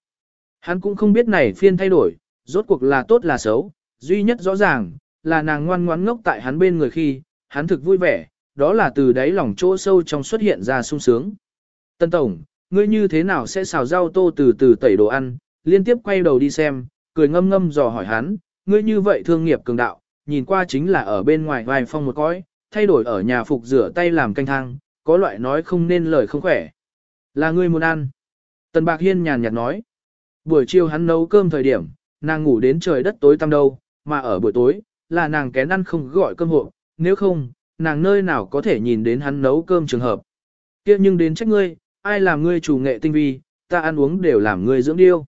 A: Hắn cũng không biết này phiên thay đổi, rốt cuộc là tốt là xấu, duy nhất rõ ràng, là nàng ngoan ngoãn ngốc tại hắn bên người khi, hắn thực vui vẻ, đó là từ đáy lòng chỗ sâu trong xuất hiện ra sung sướng. Tân Tổng, ngươi như thế nào sẽ xào rau tô từ từ tẩy đồ ăn, liên tiếp quay đầu đi xem, cười ngâm ngâm dò hỏi hắn, ngươi như vậy thương nghiệp cường đạo, nhìn qua chính là ở bên ngoài vài phong một cõi, thay đổi ở nhà phục rửa tay làm canh thang, có loại nói không nên lời không khỏe. Là ngươi muốn ăn. Tần Bạc Hiên nhàn nhạt nói. Buổi chiều hắn nấu cơm thời điểm, nàng ngủ đến trời đất tối tăm đâu, mà ở buổi tối, là nàng kén ăn không gọi cơm hộ, nếu không, nàng nơi nào có thể nhìn đến hắn nấu cơm trường hợp. kia nhưng đến trách ngươi, ai làm ngươi chủ nghệ tinh vi, ta ăn uống đều làm ngươi dưỡng điêu.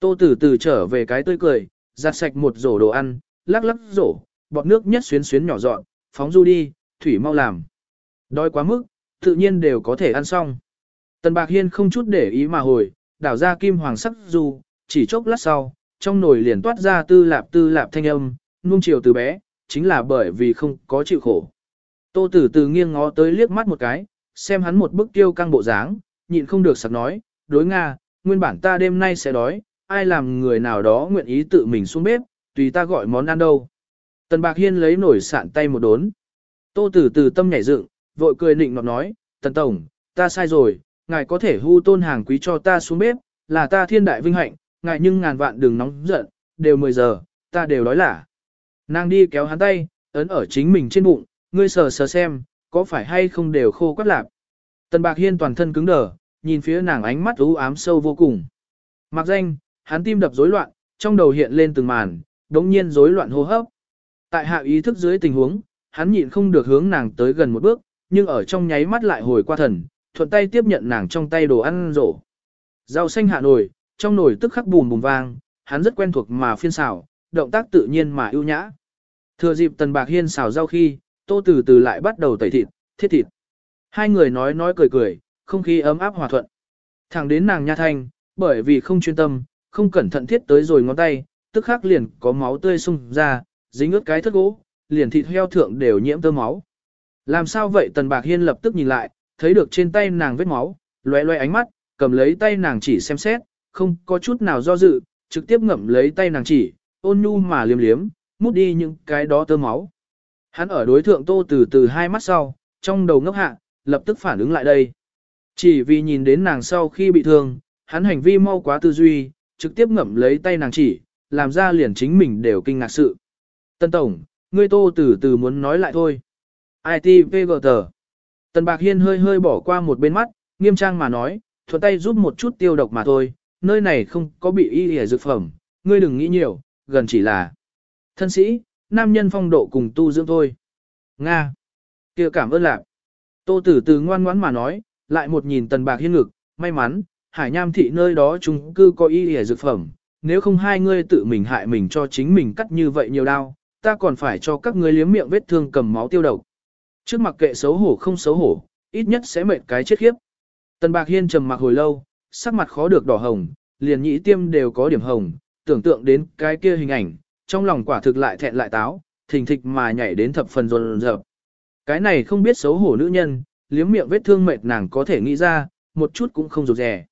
A: Tô tử Tử trở về cái tươi cười, giặt sạch một rổ đồ ăn, lắc lắc rổ, bọt nước nhất xuyến xuyến nhỏ dọn, phóng du đi, thủy mau làm. Đói quá mức, tự nhiên đều có thể ăn xong. Tần Bạc Hiên không chút để ý mà hồi, đảo ra kim hoàng sắc du, chỉ chốc lát sau, trong nồi liền toát ra tư lạp tư lạp thanh âm, nuông chiều từ bé, chính là bởi vì không có chịu khổ. Tô tử từ nghiêng ngó tới liếc mắt một cái, xem hắn một bức tiêu căng bộ dáng, nhịn không được sặc nói, đối Nga, nguyên bản ta đêm nay sẽ đói, ai làm người nào đó nguyện ý tự mình xuống bếp, tùy ta gọi món ăn đâu. Tần Bạc Hiên lấy nổi sạn tay một đốn. Tô Tử từ tâm nhảy dựng, vội cười nịnh nọt nói, Tần Tổng, ta sai rồi, ngài có thể hưu tôn hàng quý cho ta xuống bếp, là ta thiên đại vinh hạnh, ngài nhưng ngàn vạn đừng nóng giận, đều 10 giờ, ta đều đói lả. Nàng đi kéo hắn tay, ấn ở chính mình trên bụng, ngươi sờ sờ xem, có phải hay không đều khô quắt lạp. Tần Bạc Hiên toàn thân cứng đờ, nhìn phía nàng ánh mắt u ám sâu vô cùng. Mặc danh, hắn tim đập rối loạn, trong đầu hiện lên từng màn, đống nhiên rối loạn hô hấp. Tại hạ ý thức dưới tình huống, hắn nhịn không được hướng nàng tới gần một bước, nhưng ở trong nháy mắt lại hồi qua thần, thuận tay tiếp nhận nàng trong tay đồ ăn rổ. Rau xanh hạ nồi, trong nồi tức khắc bùm bùm vang, hắn rất quen thuộc mà phiên xào, động tác tự nhiên mà ưu nhã. Thừa dịp tần bạc hiên xào rau khi, tô từ từ lại bắt đầu tẩy thịt, thiết thịt. Hai người nói nói cười cười, không khí ấm áp hòa thuận. Thẳng đến nàng nha thanh, bởi vì không chuyên tâm, không cẩn thận thiết tới rồi ngón tay, tức khắc liền có máu tươi xung ra, dính ướt cái thất gỗ, liền thịt heo thượng đều nhiễm tơ máu. Làm sao vậy Tần Bạc Hiên lập tức nhìn lại, thấy được trên tay nàng vết máu, loe loe ánh mắt, cầm lấy tay nàng chỉ xem xét, không có chút nào do dự, trực tiếp ngậm lấy tay nàng chỉ, ôn nhu mà liếm liếm, mút đi những cái đó tơ máu. Hắn ở đối thượng tô từ từ hai mắt sau, trong đầu ngốc hạ, lập tức phản ứng lại đây. Chỉ vì nhìn đến nàng sau khi bị thương, hắn hành vi mau quá tư duy, trực tiếp ngậm lấy tay nàng chỉ, làm ra liền chính mình đều kinh ngạc sự. Tân Tổng, ngươi tô từ từ muốn nói lại thôi. ITVGT. Tần Bạc Hiên hơi hơi bỏ qua một bên mắt, nghiêm trang mà nói, thuận tay giúp một chút tiêu độc mà thôi, nơi này không có bị y hề dược phẩm, ngươi đừng nghĩ nhiều, gần chỉ là thân sĩ, nam nhân phong độ cùng tu dưỡng thôi. Nga. kia cảm ơn lạc. Tô tử từ ngoan ngoãn mà nói, lại một nhìn tần bạc hiên ngực, may mắn, hải nham thị nơi đó chúng cư có y hề dược phẩm, nếu không hai ngươi tự mình hại mình cho chính mình cắt như vậy nhiều đau, ta còn phải cho các ngươi liếm miệng vết thương cầm máu tiêu độc. Trước mặc kệ xấu hổ không xấu hổ, ít nhất sẽ mệt cái chết khiếp. Tần Bạc Hiên trầm mặc hồi lâu, sắc mặt khó được đỏ hồng, liền nhĩ tiêm đều có điểm hồng, tưởng tượng đến cái kia hình ảnh, trong lòng quả thực lại thẹn lại táo, thình thịch mà nhảy đến thập phần rồn rợp. Cái này không biết xấu hổ nữ nhân, liếm miệng vết thương mệt nàng có thể nghĩ ra, một chút cũng không rụt rè.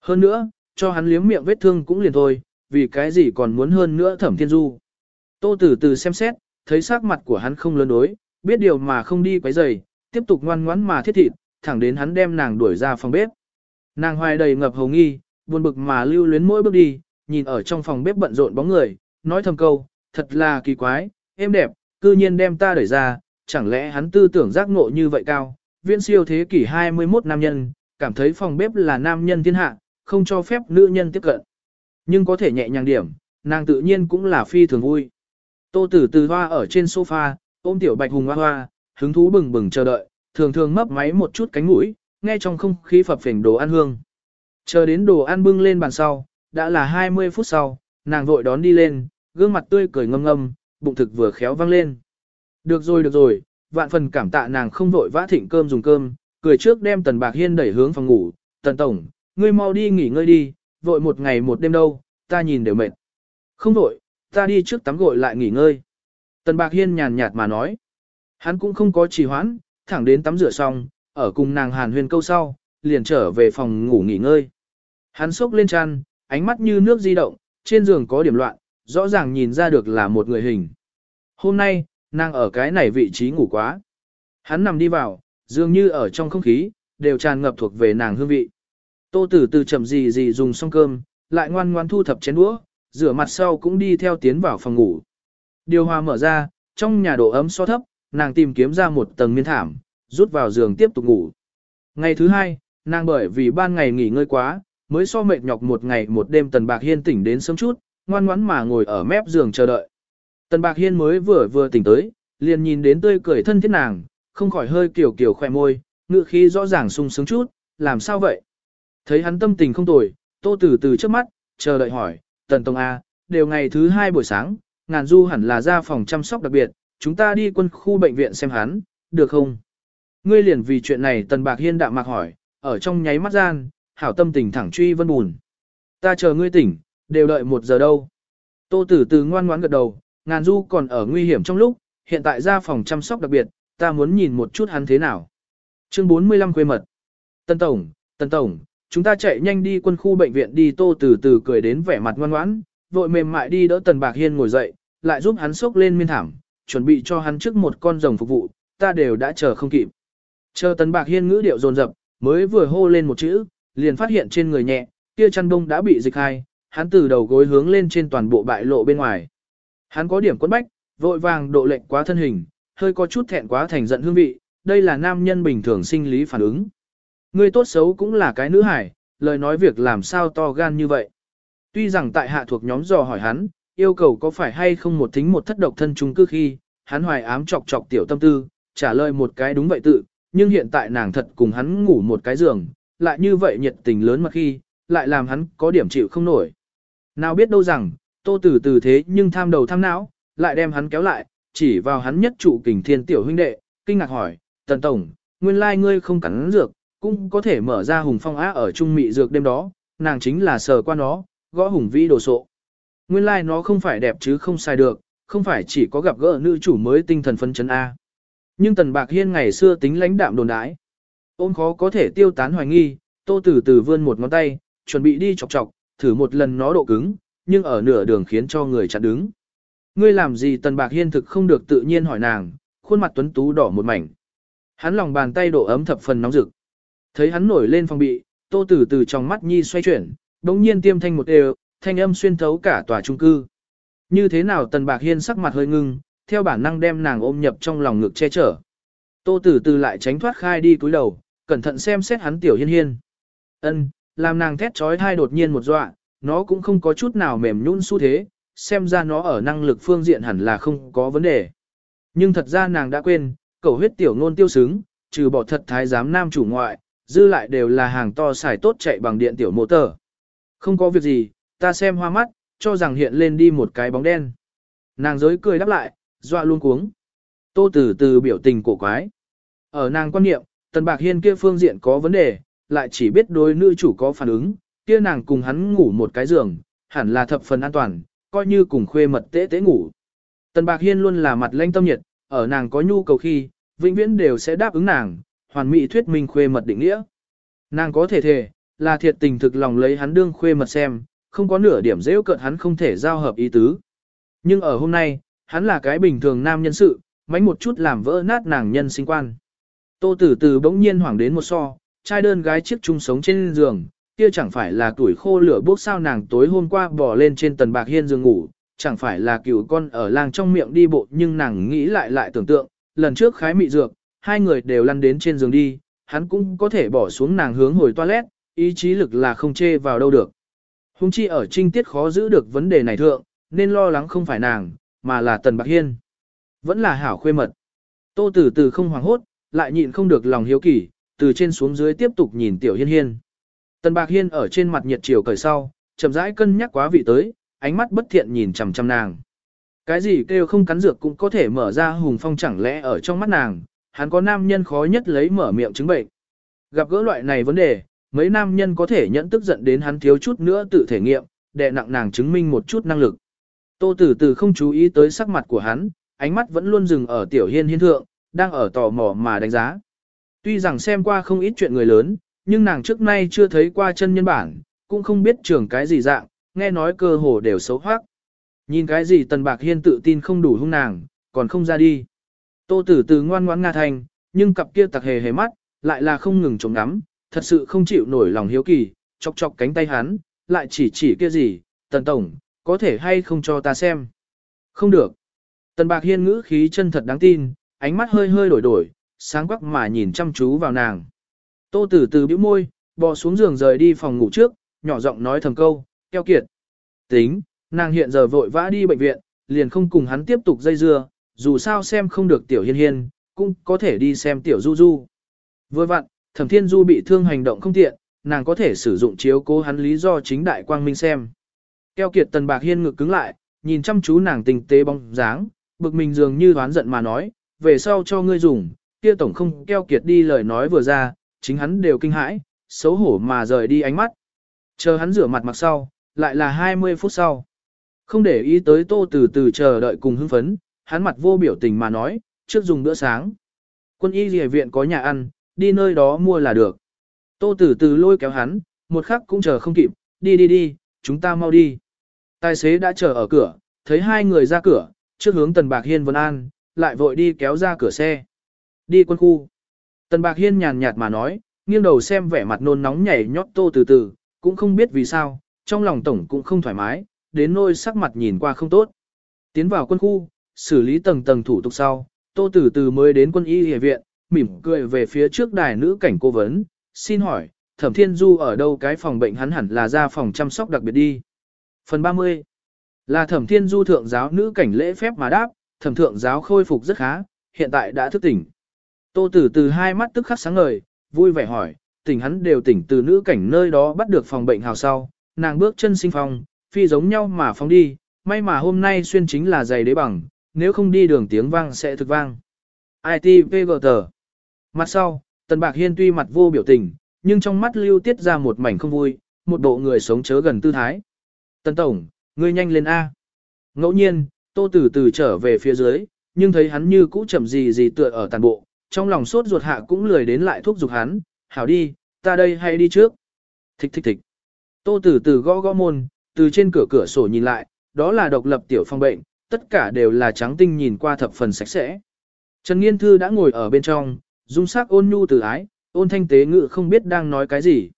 A: Hơn nữa, cho hắn liếm miệng vết thương cũng liền thôi, vì cái gì còn muốn hơn nữa thẩm thiên du. Tô Tử từ xem xét, thấy sắc mặt của hắn không lớn đối, biết điều mà không đi quấy rầy, tiếp tục ngoan ngoãn mà thiết thịt, thẳng đến hắn đem nàng đuổi ra phòng bếp. Nàng hoài đầy ngập hồng nghi, buồn bực mà lưu luyến mỗi bước đi, nhìn ở trong phòng bếp bận rộn bóng người, nói thầm câu, thật là kỳ quái, êm đẹp, cư nhiên đem ta đẩy ra, chẳng lẽ hắn tư tưởng giác ngộ như vậy cao, viễn siêu thế kỷ 21 nam nhân, cảm thấy phòng bếp là nam nhân thiên hạ, không cho phép nữ nhân tiếp cận. Nhưng có thể nhẹ nhàng điểm, nàng tự nhiên cũng là phi thường vui. Tô tử từ hoa ở trên sofa, ôm tiểu bạch hùng hoa hoa, hứng thú bừng bừng chờ đợi, thường thường mấp máy một chút cánh mũi, nghe trong không khí phập phình đồ ăn hương. Chờ đến đồ ăn bưng lên bàn sau, đã là 20 phút sau, nàng vội đón đi lên, gương mặt tươi cười ngâm ngâm, bụng thực vừa khéo vang lên. Được rồi được rồi, vạn phần cảm tạ nàng không vội vã thịnh cơm dùng cơm, cười trước đem Tần Bạc Hiên đẩy hướng phòng ngủ, "Tần tổng, ngươi mau đi nghỉ ngơi đi, vội một ngày một đêm đâu, ta nhìn đều mệt." "Không vội, ta đi trước tắm gội lại nghỉ ngơi." Tần Bạc Hiên nhàn nhạt mà nói. Hắn cũng không có trì hoãn, thẳng đến tắm rửa xong, ở cùng nàng Hàn Huyền câu sau, liền trở về phòng ngủ nghỉ ngơi. Hắn sốc lên chăn, ánh mắt như nước di động, trên giường có điểm loạn, rõ ràng nhìn ra được là một người hình. Hôm nay, nàng ở cái này vị trí ngủ quá. Hắn nằm đi vào, dường như ở trong không khí, đều tràn ngập thuộc về nàng hương vị. Tô tử từ chậm gì gì dùng xong cơm, lại ngoan ngoan thu thập chén đũa, rửa mặt sau cũng đi theo tiến vào phòng ngủ. Điều hòa mở ra, trong nhà độ ấm so thấp, nàng tìm kiếm ra một tầng miên thảm, rút vào giường tiếp tục ngủ. Ngày thứ hai, nàng bởi vì ban ngày nghỉ ngơi quá, mới so mệt nhọc một ngày một đêm Tần Bạc Hiên tỉnh đến sớm chút, ngoan ngoãn mà ngồi ở mép giường chờ đợi. Tần Bạc Hiên mới vừa vừa tỉnh tới, liền nhìn đến tươi cười thân thiết nàng, không khỏi hơi kiểu kiểu khoe môi, ngựa khí rõ ràng sung sướng chút, làm sao vậy? Thấy hắn tâm tình không tồi, tô từ từ trước mắt, chờ đợi hỏi, Tần Tông A, đều ngày thứ hai buổi sáng, ngàn du hẳn là ra phòng chăm sóc đặc biệt, chúng ta đi quân khu bệnh viện xem hắn, được không? Ngươi liền vì chuyện này Tần Bạc Hiên đạm mạc hỏi, ở trong nháy mắt gian, hảo tâm tình thẳng truy vân buồn. Ta chờ ngươi tỉnh, đều đợi một giờ đâu. Tô tử từ ngoan ngoãn gật đầu, ngàn du còn ở nguy hiểm trong lúc, hiện tại ra phòng chăm sóc đặc biệt, ta muốn nhìn một chút hắn thế nào. Chương 45 quê mật. Tân Tổng, Tân Tổng, chúng ta chạy nhanh đi quân khu bệnh viện đi tô từ từ cười đến vẻ mặt ngoan ngoãn, vội mềm mại đi đỡ Tần Bạc Hiên ngồi dậy, lại giúp hắn xốc lên miên thảm, chuẩn bị cho hắn trước một con rồng phục vụ, ta đều đã chờ không kịp. Chờ Tần Bạc Hiên ngữ điệu dồn dập, mới vừa hô lên một chữ, liền phát hiện trên người nhẹ, kia chăn đông đã bị dịch hai, hắn từ đầu gối hướng lên trên toàn bộ bại lộ bên ngoài. Hắn có điểm quấn bách, vội vàng độ lệnh quá thân hình, hơi có chút thẹn quá thành giận hương vị, đây là nam nhân bình thường sinh lý phản ứng. Ngươi tốt xấu cũng là cái nữ hải, lời nói việc làm sao to gan như vậy. Tuy rằng tại hạ thuộc nhóm dò hỏi hắn, yêu cầu có phải hay không một thính một thất độc thân chung cư khi, hắn hoài ám chọc chọc tiểu tâm tư, trả lời một cái đúng vậy tự, nhưng hiện tại nàng thật cùng hắn ngủ một cái giường, lại như vậy nhiệt tình lớn mà khi, lại làm hắn có điểm chịu không nổi. Nào biết đâu rằng, tô tử từ thế nhưng tham đầu tham não, lại đem hắn kéo lại, chỉ vào hắn nhất trụ kình thiên tiểu huynh đệ, kinh ngạc hỏi, tần tổng, nguyên lai ngươi không cắn dược, cũng có thể mở ra hùng phong á ở trung mị dược đêm đó, nàng chính là sờ qua nó, gõ hùng vĩ đồ sộ. Nguyên lai nó không phải đẹp chứ không sai được, không phải chỉ có gặp gỡ nữ chủ mới tinh thần phấn chấn A. Nhưng Tần Bạc Hiên ngày xưa tính lãnh đạm đồn đãi. Ôn khó có thể tiêu tán hoài nghi, tô từ từ vươn một ngón tay, chuẩn bị đi chọc chọc, thử một lần nó độ cứng, nhưng ở nửa đường khiến cho người chặn đứng. Ngươi làm gì Tần Bạc Hiên thực không được tự nhiên hỏi nàng, khuôn mặt tuấn tú đỏ một mảnh. Hắn lòng bàn tay độ ấm thập phần nóng rực. Thấy hắn nổi lên phòng bị, tô từ từ trong mắt nhi xoay chuyển, đống nhiên tiêm thanh một đều, thanh âm xuyên thấu cả tòa trung cư. Như thế nào Tần Bạc Hiên sắc mặt hơi ngưng, theo bản năng đem nàng ôm nhập trong lòng ngực che chở. Tô Tử Từ lại tránh thoát khai đi cúi đầu, cẩn thận xem xét hắn tiểu hiên hiên. Ân, làm nàng thét chói thai đột nhiên một dọa, nó cũng không có chút nào mềm nhũn xu thế, xem ra nó ở năng lực phương diện hẳn là không có vấn đề. Nhưng thật ra nàng đã quên, cầu huyết tiểu ngôn tiêu xứng, trừ bỏ thật thái giám nam chủ ngoại, dư lại đều là hàng to xài tốt chạy bằng điện tiểu mô tờ. Không có việc gì, ta xem hoa mắt, cho rằng hiện lên đi một cái bóng đen. Nàng giới cười đáp lại, dọa luôn cuống. Tô từ từ biểu tình cổ quái. Ở nàng quan niệm, Tần Bạc Hiên kia phương diện có vấn đề, lại chỉ biết đối nữ chủ có phản ứng, kia nàng cùng hắn ngủ một cái giường, hẳn là thập phần an toàn, coi như cùng khuê mật tế tế ngủ. Tần Bạc Hiên luôn là mặt lanh tâm nhiệt, ở nàng có nhu cầu khi, vĩnh viễn đều sẽ đáp ứng nàng, hoàn mỹ thuyết minh khuê mật định nghĩa. Nàng có thể thề, là thiệt tình thực lòng lấy hắn đương khuê mật xem, không có nửa điểm dễ cợt hắn không thể giao hợp ý tứ. Nhưng ở hôm nay, hắn là cái bình thường nam nhân sự, mánh một chút làm vỡ nát nàng nhân sinh quan. Tô Tử Từ bỗng nhiên hoảng đến một so, trai đơn gái chiếc chung sống trên giường, kia chẳng phải là tuổi khô lửa bốc sao nàng tối hôm qua bỏ lên trên tần bạc hiên giường ngủ, chẳng phải là cựu con ở làng trong miệng đi bộ nhưng nàng nghĩ lại lại tưởng tượng, lần trước khái mị dược, hai người đều lăn đến trên giường đi, hắn cũng có thể bỏ xuống nàng hướng hồi toilet, ý chí lực là không chê vào đâu được. Hùng chi ở trinh tiết khó giữ được vấn đề này thượng, nên lo lắng không phải nàng, mà là tần bạc hiên. Vẫn là hảo khuê mật. Tô tử từ không hoảng hốt, lại nhịn không được lòng hiếu kỳ, từ trên xuống dưới tiếp tục nhìn tiểu hiên hiên. Tần bạc hiên ở trên mặt nhiệt chiều cởi sau, chậm rãi cân nhắc quá vị tới, ánh mắt bất thiện nhìn chằm chằm nàng. Cái gì kêu không cắn dược cũng có thể mở ra hùng phong chẳng lẽ ở trong mắt nàng, hắn có nam nhân khó nhất lấy mở miệng chứng bệnh. Gặp gỡ loại này vấn đề, mấy nam nhân có thể nhẫn tức giận đến hắn thiếu chút nữa tự thể nghiệm, để nặng nàng chứng minh một chút năng lực. Tô Tử Tử không chú ý tới sắc mặt của hắn, ánh mắt vẫn luôn dừng ở tiểu hiên hiên thượng, đang ở tò mò mà đánh giá. Tuy rằng xem qua không ít chuyện người lớn, nhưng nàng trước nay chưa thấy qua chân nhân bản, cũng không biết trưởng cái gì dạng, nghe nói cơ hồ đều xấu hoắc. Nhìn cái gì tần bạc hiên tự tin không đủ hung nàng, còn không ra đi. Tô tử từ ngoan ngoãn nga thành, nhưng cặp kia tặc hề hề mắt, lại là không ngừng chống ngắm, thật sự không chịu nổi lòng hiếu kỳ, chọc chọc cánh tay hắn, lại chỉ chỉ kia gì, tần tổng, có thể hay không cho ta xem. Không được. Tần bạc hiên ngữ khí chân thật đáng tin, ánh mắt hơi hơi đổi đổi, sáng quắc mà nhìn chăm chú vào nàng. Tô tử từ bĩu môi, bò xuống giường rời đi phòng ngủ trước, nhỏ giọng nói thầm câu, keo kiệt. Tính, nàng hiện giờ vội vã đi bệnh viện, liền không cùng hắn tiếp tục dây dưa, dù sao xem không được tiểu hiên hiên, cũng có thể đi xem tiểu du du. Vừa vặn, thẩm thiên du bị thương hành động không tiện, nàng có thể sử dụng chiếu cố hắn lý do chính đại quang minh xem. Keo kiệt tần bạc hiên ngực cứng lại, nhìn chăm chú nàng tình tế bóng dáng, bực mình dường như đoán giận mà nói, về sau cho ngươi dùng, kia tổng không keo kiệt đi lời nói vừa ra, chính hắn đều kinh hãi, xấu hổ mà rời đi ánh mắt. Chờ hắn rửa mặt mặc sau, lại là 20 phút sau. Không để ý tới tô từ từ chờ đợi cùng hưng phấn, hắn mặt vô biểu tình mà nói, trước dùng bữa sáng. Quân y rìa viện có nhà ăn, đi nơi đó mua là được. Tô từ từ lôi kéo hắn, một khắc cũng chờ không kịp, đi đi đi, chúng ta mau đi. Tài xế đã chờ ở cửa, thấy hai người ra cửa, trước hướng Tần Bạc Hiên Vân An, lại vội đi kéo ra cửa xe. Đi quân khu. Tần Bạc Hiên nhàn nhạt mà nói, nghiêng đầu xem vẻ mặt nôn nóng nhảy nhót tô từ từ, cũng không biết vì sao, trong lòng tổng cũng không thoải mái, đến nôi sắc mặt nhìn qua không tốt. Tiến vào quân khu, xử lý tầng tầng thủ tục sau, tô tử từ mới đến quân y y viện, mỉm cười về phía trước đài nữ cảnh cố vấn, xin hỏi, thẩm thiên du ở đâu cái phòng bệnh hắn hẳn là ra phòng chăm sóc đặc biệt đi. Phần 30 là thẩm thiên du thượng giáo nữ cảnh lễ phép mà đáp, thẩm thượng giáo khôi phục rất khá, hiện tại đã thức tỉnh. Tô tử từ hai mắt tức khắc sáng ngời, vui vẻ hỏi, tỉnh hắn đều tỉnh từ nữ cảnh nơi đó bắt được phòng bệnh hào sau, nàng bước chân sinh phong, phi giống nhau mà phóng đi, may mà hôm nay xuyên chính là giày đế bằng, nếu không đi đường tiếng vang sẽ thực vang. ITVGT Mặt sau, Tần Bạc Hiên tuy mặt vô biểu tình, nhưng trong mắt lưu tiết ra một mảnh không vui, một bộ người sống chớ gần tư thái. Tần Tổng, ngươi nhanh lên A. Ngẫu nhiên, Tô Tử Tử trở về phía dưới, nhưng thấy hắn như cũ chậm gì gì tựa ở tàn bộ, trong lòng sốt ruột hạ cũng lười đến lại thúc giục hắn, hảo đi, ta đây hay đi trước. Thích thích thích. Tô Tử Tử gõ gõ môn, từ trên cửa cửa sổ nhìn lại, đó là độc lập tiểu phong bệnh, tất cả đều là trắng tinh nhìn qua thập phần sạch sẽ. Trần Nghiên Thư đã ngồi ở bên trong, dung sắc ôn nhu từ ái, ôn thanh tế ngự không biết đang nói cái gì.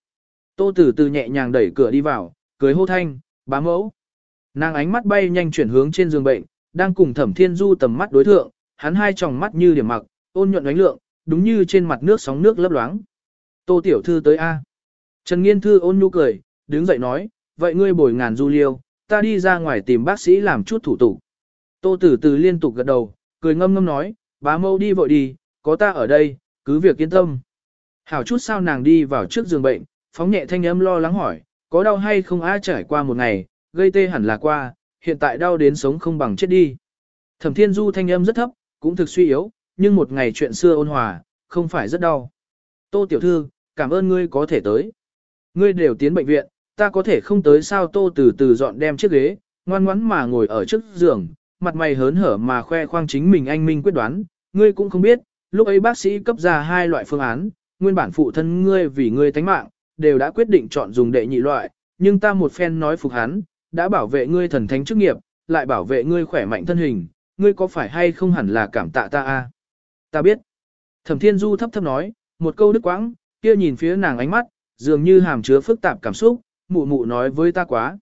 A: Tô Tử Tử nhẹ nhàng đẩy cửa đi vào, cười hô thanh, bá mẫu. Nàng ánh mắt bay nhanh chuyển hướng trên giường bệnh, đang cùng Thẩm Thiên Du tầm mắt đối thượng, hắn hai tròng mắt như điểm mặc, ôn nhuận ánh lượng, đúng như trên mặt nước sóng nước lấp loáng. Tô tiểu thư tới a. Trần Nghiên Thư ôn nhu cười, đứng dậy nói, vậy ngươi bồi ngàn du liêu, ta đi ra ngoài tìm bác sĩ làm chút thủ tục. Tô tử từ liên tục gật đầu, cười ngâm ngâm nói, bá mâu đi vội đi, có ta ở đây, cứ việc yên tâm. Hảo chút sao nàng đi vào trước giường bệnh, phóng nhẹ thanh âm lo lắng hỏi, có đau hay không á trải qua một ngày, gây tê hẳn là qua, hiện tại đau đến sống không bằng chết đi. Thẩm Thiên Du thanh âm rất thấp, cũng thực suy yếu, nhưng một ngày chuyện xưa ôn hòa, không phải rất đau. Tô tiểu thư, cảm ơn ngươi có thể tới. Ngươi đều tiến bệnh viện, ta có thể không tới sao tô từ từ dọn đem chiếc ghế, ngoan ngoãn mà ngồi ở trước giường, mặt mày hớn hở mà khoe khoang chính mình anh minh quyết đoán, ngươi cũng không biết, lúc ấy bác sĩ cấp ra hai loại phương án, nguyên bản phụ thân ngươi vì ngươi tánh mạng, đều đã quyết định chọn dùng đệ nhị loại, nhưng ta một phen nói phục hắn, đã bảo vệ ngươi thần thánh chức nghiệp, lại bảo vệ ngươi khỏe mạnh thân hình, ngươi có phải hay không hẳn là cảm tạ ta a? Ta biết. Thẩm Thiên Du thấp thấp nói, một câu đứt quãng, kia nhìn phía nàng ánh mắt, dường như hàm chứa phức tạp cảm xúc, mụ mụ nói với ta quá.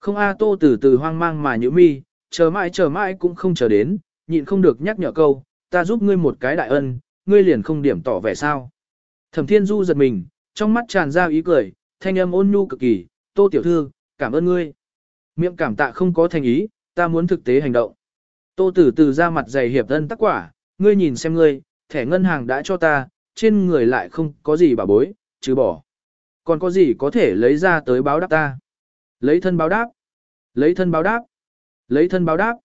A: Không a tô từ từ hoang mang mà nhữ mi, chờ mãi chờ mãi cũng không chờ đến, nhịn không được nhắc nhở câu, ta giúp ngươi một cái đại ân, ngươi liền không điểm tỏ vẻ sao. Thẩm Thiên Du giật mình, trong mắt tràn ra ý cười, thanh âm ôn nhu cực kỳ, tô tiểu thư, cảm ơn ngươi. Miệng cảm tạ không có thành ý, ta muốn thực tế hành động. Tô tử từ ra mặt dày hiệp thân tắc quả, ngươi nhìn xem ngươi, thẻ ngân hàng đã cho ta, trên người lại không có gì bảo bối, trừ bỏ. Còn có gì có thể lấy ra tới báo đáp ta? Lấy thân báo đáp. Lấy thân báo đáp. Lấy thân báo đáp.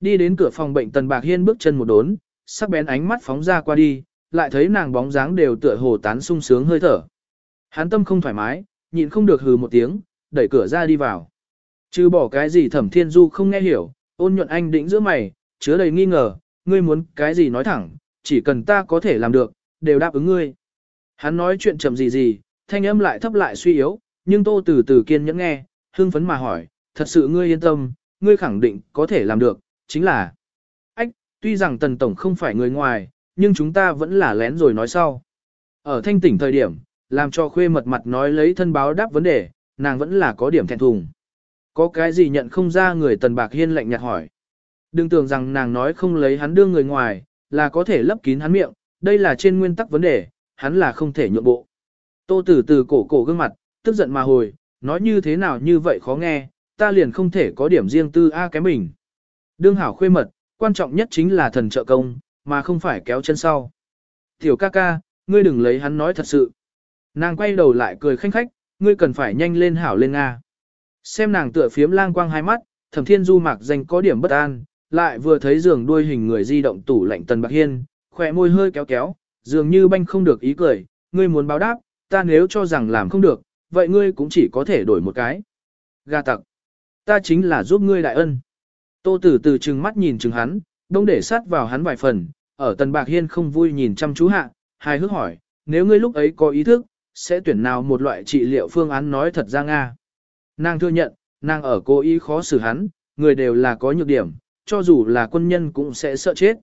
A: Đi đến cửa phòng bệnh Tần Bạc Hiên bước chân một đốn, sắc bén ánh mắt phóng ra qua đi, lại thấy nàng bóng dáng đều tựa hồ tán sung sướng hơi thở. Hắn tâm không thoải mái, nhịn không được hừ một tiếng, đẩy cửa ra đi vào. Chứ bỏ cái gì thẩm thiên du không nghe hiểu, ôn nhuận anh định giữa mày, chứa đầy nghi ngờ, ngươi muốn cái gì nói thẳng, chỉ cần ta có thể làm được, đều đáp ứng ngươi. Hắn nói chuyện chậm gì gì, thanh âm lại thấp lại suy yếu, nhưng tô từ từ kiên nhẫn nghe, hưng phấn mà hỏi, thật sự ngươi yên tâm, ngươi khẳng định có thể làm được, chính là. Ách, tuy rằng tần tổng không phải người ngoài, nhưng chúng ta vẫn là lén rồi nói sau. Ở thanh tỉnh thời điểm, làm cho khuê mật mặt nói lấy thân báo đáp vấn đề, nàng vẫn là có điểm thẹn thùng. Có cái gì nhận không ra người tần bạc hiên lạnh nhạt hỏi. Đừng tưởng rằng nàng nói không lấy hắn đưa người ngoài, là có thể lấp kín hắn miệng, đây là trên nguyên tắc vấn đề, hắn là không thể nhượng bộ. Tô tử từ cổ cổ gương mặt, tức giận mà hồi, nói như thế nào như vậy khó nghe, ta liền không thể có điểm riêng tư a cái mình. Đương hảo khuê mật, quan trọng nhất chính là thần trợ công, mà không phải kéo chân sau. Tiểu ca ca, ngươi đừng lấy hắn nói thật sự. Nàng quay đầu lại cười khanh khách, ngươi cần phải nhanh lên hảo lên Nga. Xem nàng tựa phiếm lang quang hai mắt, thẩm thiên du mạc danh có điểm bất an, lại vừa thấy giường đuôi hình người di động tủ lạnh tần bạc hiên, khỏe môi hơi kéo kéo, dường như banh không được ý cười, ngươi muốn báo đáp, ta nếu cho rằng làm không được, vậy ngươi cũng chỉ có thể đổi một cái. Gà tặc, ta chính là giúp ngươi đại ân. Tô tử từ trừng mắt nhìn chừng hắn, đông để sát vào hắn vài phần, ở tần bạc hiên không vui nhìn chăm chú hạ, hài hước hỏi, nếu ngươi lúc ấy có ý thức, sẽ tuyển nào một loại trị liệu phương án nói thật ra Nga. Nàng thừa nhận, nàng ở cố ý khó xử hắn, người đều là có nhược điểm, cho dù là quân nhân cũng sẽ sợ chết.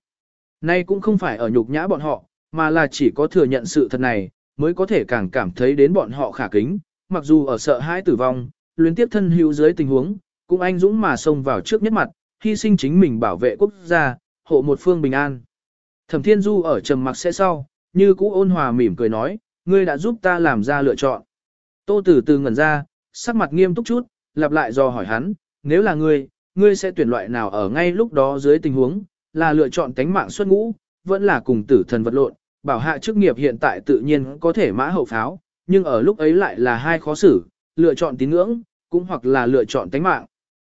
A: Nay cũng không phải ở nhục nhã bọn họ, mà là chỉ có thừa nhận sự thật này, mới có thể càng cảm thấy đến bọn họ khả kính, mặc dù ở sợ hãi tử vong, luyến tiếp thân hữu dưới tình huống, cũng anh dũng mà xông vào trước nhất mặt, hy sinh chính mình bảo vệ quốc gia, hộ một phương bình an. Thẩm Thiên Du ở trầm mặc sẽ sau, như cũ ôn hòa mỉm cười nói, ngươi đã giúp ta làm ra lựa chọn. Tô Tử từ ngẩn ra, sắc mặt nghiêm túc chút, lặp lại do hỏi hắn, nếu là ngươi, ngươi sẽ tuyển loại nào ở ngay lúc đó dưới tình huống, là lựa chọn tánh mạng xuất ngũ, vẫn là cùng tử thần vật lộn, bảo hạ chức nghiệp hiện tại tự nhiên có thể mã hậu pháo, nhưng ở lúc ấy lại là hai khó xử, lựa chọn tín ngưỡng, cũng hoặc là lựa chọn tánh mạng.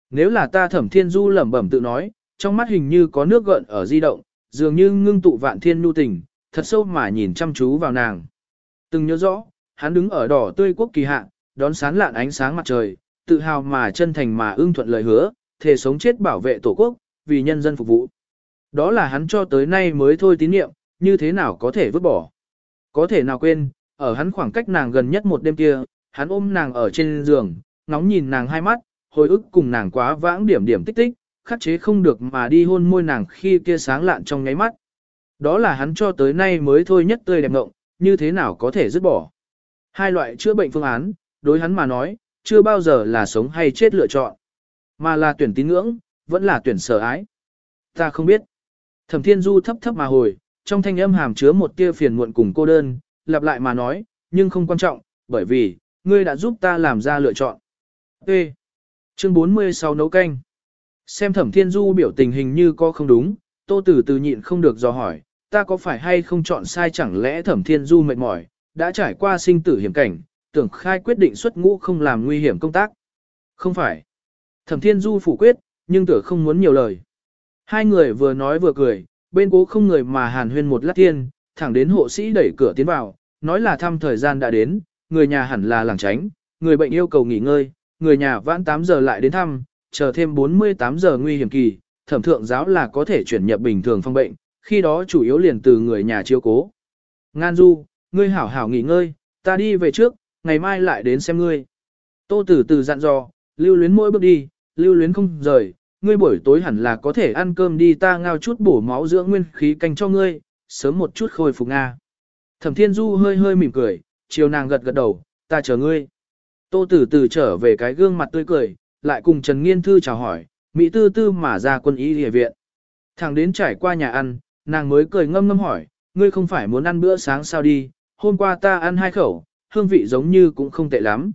A: Nếu là ta thẩm thiên du lẩm bẩm tự nói, trong mắt hình như có nước gợn ở di động, dường như ngưng tụ vạn thiên nhu tình, thật sâu mà nhìn chăm chú vào nàng. Từng nhớ rõ, hắn đứng ở đỏ tươi quốc kỳ hạ, đón sán lạn ánh sáng mặt trời, tự hào mà chân thành mà ưng thuận lời hứa, thể sống chết bảo vệ tổ quốc, vì nhân dân phục vụ. Đó là hắn cho tới nay mới thôi tín nhiệm, như thế nào có thể vứt bỏ. Có thể nào quên, ở hắn khoảng cách nàng gần nhất một đêm kia, hắn ôm nàng ở trên giường, ngóng nhìn nàng hai mắt, hồi ức cùng nàng quá vãng điểm điểm tích tích, khắc chế không được mà đi hôn môi nàng khi kia sáng lạn trong nháy mắt. Đó là hắn cho tới nay mới thôi nhất tươi đẹp ngộng, như thế nào có thể dứt bỏ. Hai loại chữa bệnh phương án, đối hắn mà nói, chưa bao giờ là sống hay chết lựa chọn, mà là tuyển tín ngưỡng, vẫn là tuyển sở ái. Ta không biết. Thẩm Thiên Du thấp thấp mà hồi, trong thanh âm hàm chứa một tia phiền muộn cùng cô đơn, lặp lại mà nói, nhưng không quan trọng, bởi vì, ngươi đã giúp ta làm ra lựa chọn. Ê! Chương 46 nấu canh. Xem thẩm thiên du biểu tình hình như có không đúng, tô tử từ nhịn không được dò hỏi, ta có phải hay không chọn sai chẳng lẽ thẩm thiên du mệt mỏi, đã trải qua sinh tử hiểm cảnh, tưởng khai quyết định xuất ngũ không làm nguy hiểm công tác. Không phải. Thẩm thiên du phủ quyết, nhưng tưởng không muốn nhiều lời. Hai người vừa nói vừa cười, bên cố không người mà hàn huyên một lát tiên, thẳng đến hộ sĩ đẩy cửa tiến vào, nói là thăm thời gian đã đến, người nhà hẳn là làng tránh, người bệnh yêu cầu nghỉ ngơi, người nhà vãn 8 giờ lại đến thăm, chờ thêm 48 giờ nguy hiểm kỳ, thẩm thượng giáo là có thể chuyển nhập bình thường phong bệnh, khi đó chủ yếu liền từ người nhà chiếu cố. Ngan du, ngươi hảo hảo nghỉ ngơi, ta đi về trước, ngày mai lại đến xem ngươi. Tô tử từ dặn dò, lưu luyến mỗi bước đi, lưu luyến không rời, ngươi buổi tối hẳn là có thể ăn cơm đi ta ngao chút bổ máu dưỡng nguyên khí canh cho ngươi, sớm một chút khôi phục Nga. Thẩm Thiên Du hơi hơi mỉm cười, chiều nàng gật gật đầu, ta chờ ngươi. Tô Tử Tử trở về cái gương mặt tươi cười, lại cùng Trần Nghiên Thư chào hỏi, Mỹ tư tư mà ra quân y địa viện. Thẳng đến trải qua nhà ăn, nàng mới cười ngâm ngâm hỏi, ngươi không phải muốn ăn bữa sáng sao đi, hôm qua ta ăn hai khẩu, hương vị giống như cũng không tệ lắm.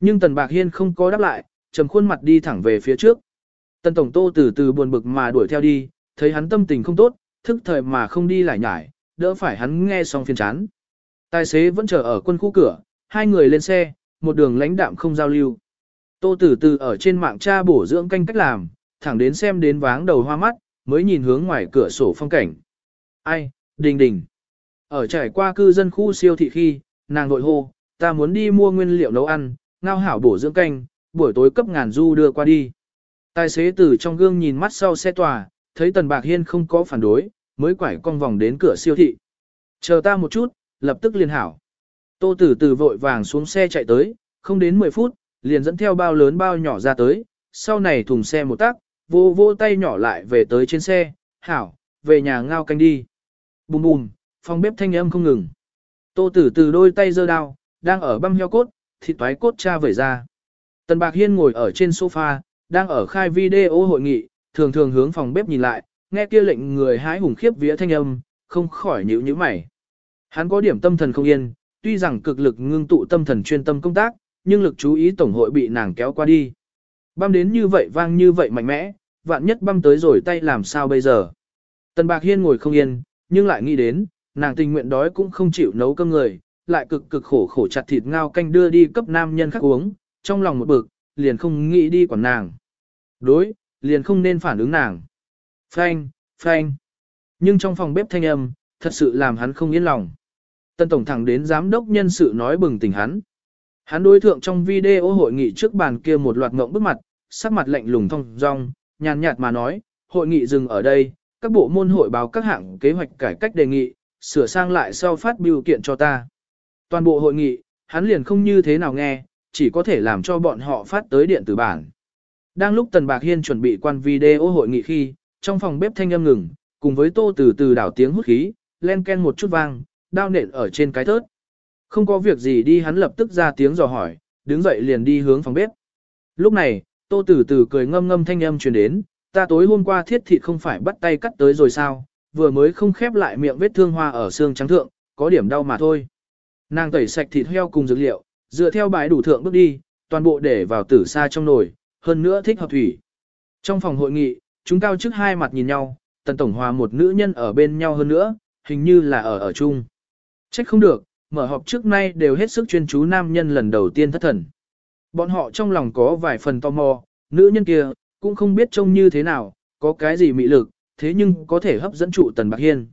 A: Nhưng Tần Bạc Hiên không có đáp lại, trầm khuôn mặt đi thẳng về phía trước. Tần Tổng Tô từ từ buồn bực mà đuổi theo đi, thấy hắn tâm tình không tốt, thức thời mà không đi lại nhải, đỡ phải hắn nghe xong phiền chán. Tài xế vẫn chờ ở quân khu cửa, hai người lên xe, một đường lãnh đạm không giao lưu. Tô Tử Từ ở trên mạng tra bổ dưỡng canh cách làm, thẳng đến xem đến váng đầu hoa mắt, mới nhìn hướng ngoài cửa sổ phong cảnh. Ai, đình đình. Ở trải qua cư dân khu siêu thị khi, nàng nội hô, ta muốn đi mua nguyên liệu nấu ăn, ngao hảo bổ dưỡng canh, buổi tối cấp ngàn du đưa qua đi. Tài xế từ trong gương nhìn mắt sau xe tòa, thấy Tần Bạc Hiên không có phản đối, mới quải cong vòng đến cửa siêu thị. Chờ ta một chút, lập tức liền hảo. Tô Tử Tử vội vàng xuống xe chạy tới, không đến 10 phút, liền dẫn theo bao lớn bao nhỏ ra tới, sau này thùng xe một tác, vô vô tay nhỏ lại về tới trên xe, hảo, về nhà ngao canh đi. Bùm bùm, phòng bếp thanh âm không ngừng. Tô Tử Tử đôi tay giơ đao, đang ở băm heo cốt, thịt toái cốt cha vẩy ra. Tần Bạc Hiên ngồi ở trên sofa, đang ở khai video hội nghị, thường thường hướng phòng bếp nhìn lại, nghe kia lệnh người hái hùng khiếp vía thanh âm, không khỏi nhíu nhíu mày. Hắn có điểm tâm thần không yên, tuy rằng cực lực ngưng tụ tâm thần chuyên tâm công tác, nhưng lực chú ý tổng hội bị nàng kéo qua đi. Băm đến như vậy vang như vậy mạnh mẽ, vạn nhất băm tới rồi tay làm sao bây giờ. Tần Bạc Hiên ngồi không yên, nhưng lại nghĩ đến, nàng tình nguyện đói cũng không chịu nấu cơm người, lại cực cực khổ khổ chặt thịt ngao canh đưa đi cấp nam nhân khác uống, trong lòng một bực, liền không nghĩ đi quản nàng. Đối, liền không nên phản ứng nàng. Phanh, phanh. Nhưng trong phòng bếp thanh âm, thật sự làm hắn không yên lòng. Tân Tổng thẳng đến giám đốc nhân sự nói bừng tỉnh hắn. Hắn đối thượng trong video hội nghị trước bàn kia một loạt ngộng bức mặt, sắc mặt lạnh lùng thông dong, nhàn nhạt mà nói, hội nghị dừng ở đây, các bộ môn hội báo các hạng kế hoạch cải cách đề nghị, sửa sang lại sau phát biểu kiện cho ta. Toàn bộ hội nghị, hắn liền không như thế nào nghe, chỉ có thể làm cho bọn họ phát tới điện tử bản. Đang lúc Tần Bạc Hiên chuẩn bị quan video hội nghị khi, trong phòng bếp thanh âm ngừng, cùng với tô từ từ đảo tiếng hút khí, len ken một chút vang, đao nện ở trên cái thớt. Không có việc gì đi hắn lập tức ra tiếng dò hỏi, đứng dậy liền đi hướng phòng bếp. Lúc này, tô tử tử cười ngâm ngâm thanh âm truyền đến, ta tối hôm qua thiết thịt không phải bắt tay cắt tới rồi sao, vừa mới không khép lại miệng vết thương hoa ở xương trắng thượng, có điểm đau mà thôi. Nàng tẩy sạch thịt heo cùng dược liệu, dựa theo bài đủ thượng bước đi, toàn bộ để vào tử xa trong nồi, hơn nữa thích hợp thủy. Trong phòng hội nghị, chúng cao trước hai mặt nhìn nhau, tần tổng hòa một nữ nhân ở bên nhau hơn nữa, hình như là ở ở chung. Trách không được, mở họp trước nay đều hết sức chuyên chú nam nhân lần đầu tiên thất thần. Bọn họ trong lòng có vài phần tò mò, nữ nhân kia, cũng không biết trông như thế nào, có cái gì mị lực, thế nhưng có thể hấp dẫn trụ Tần Bạc Hiên.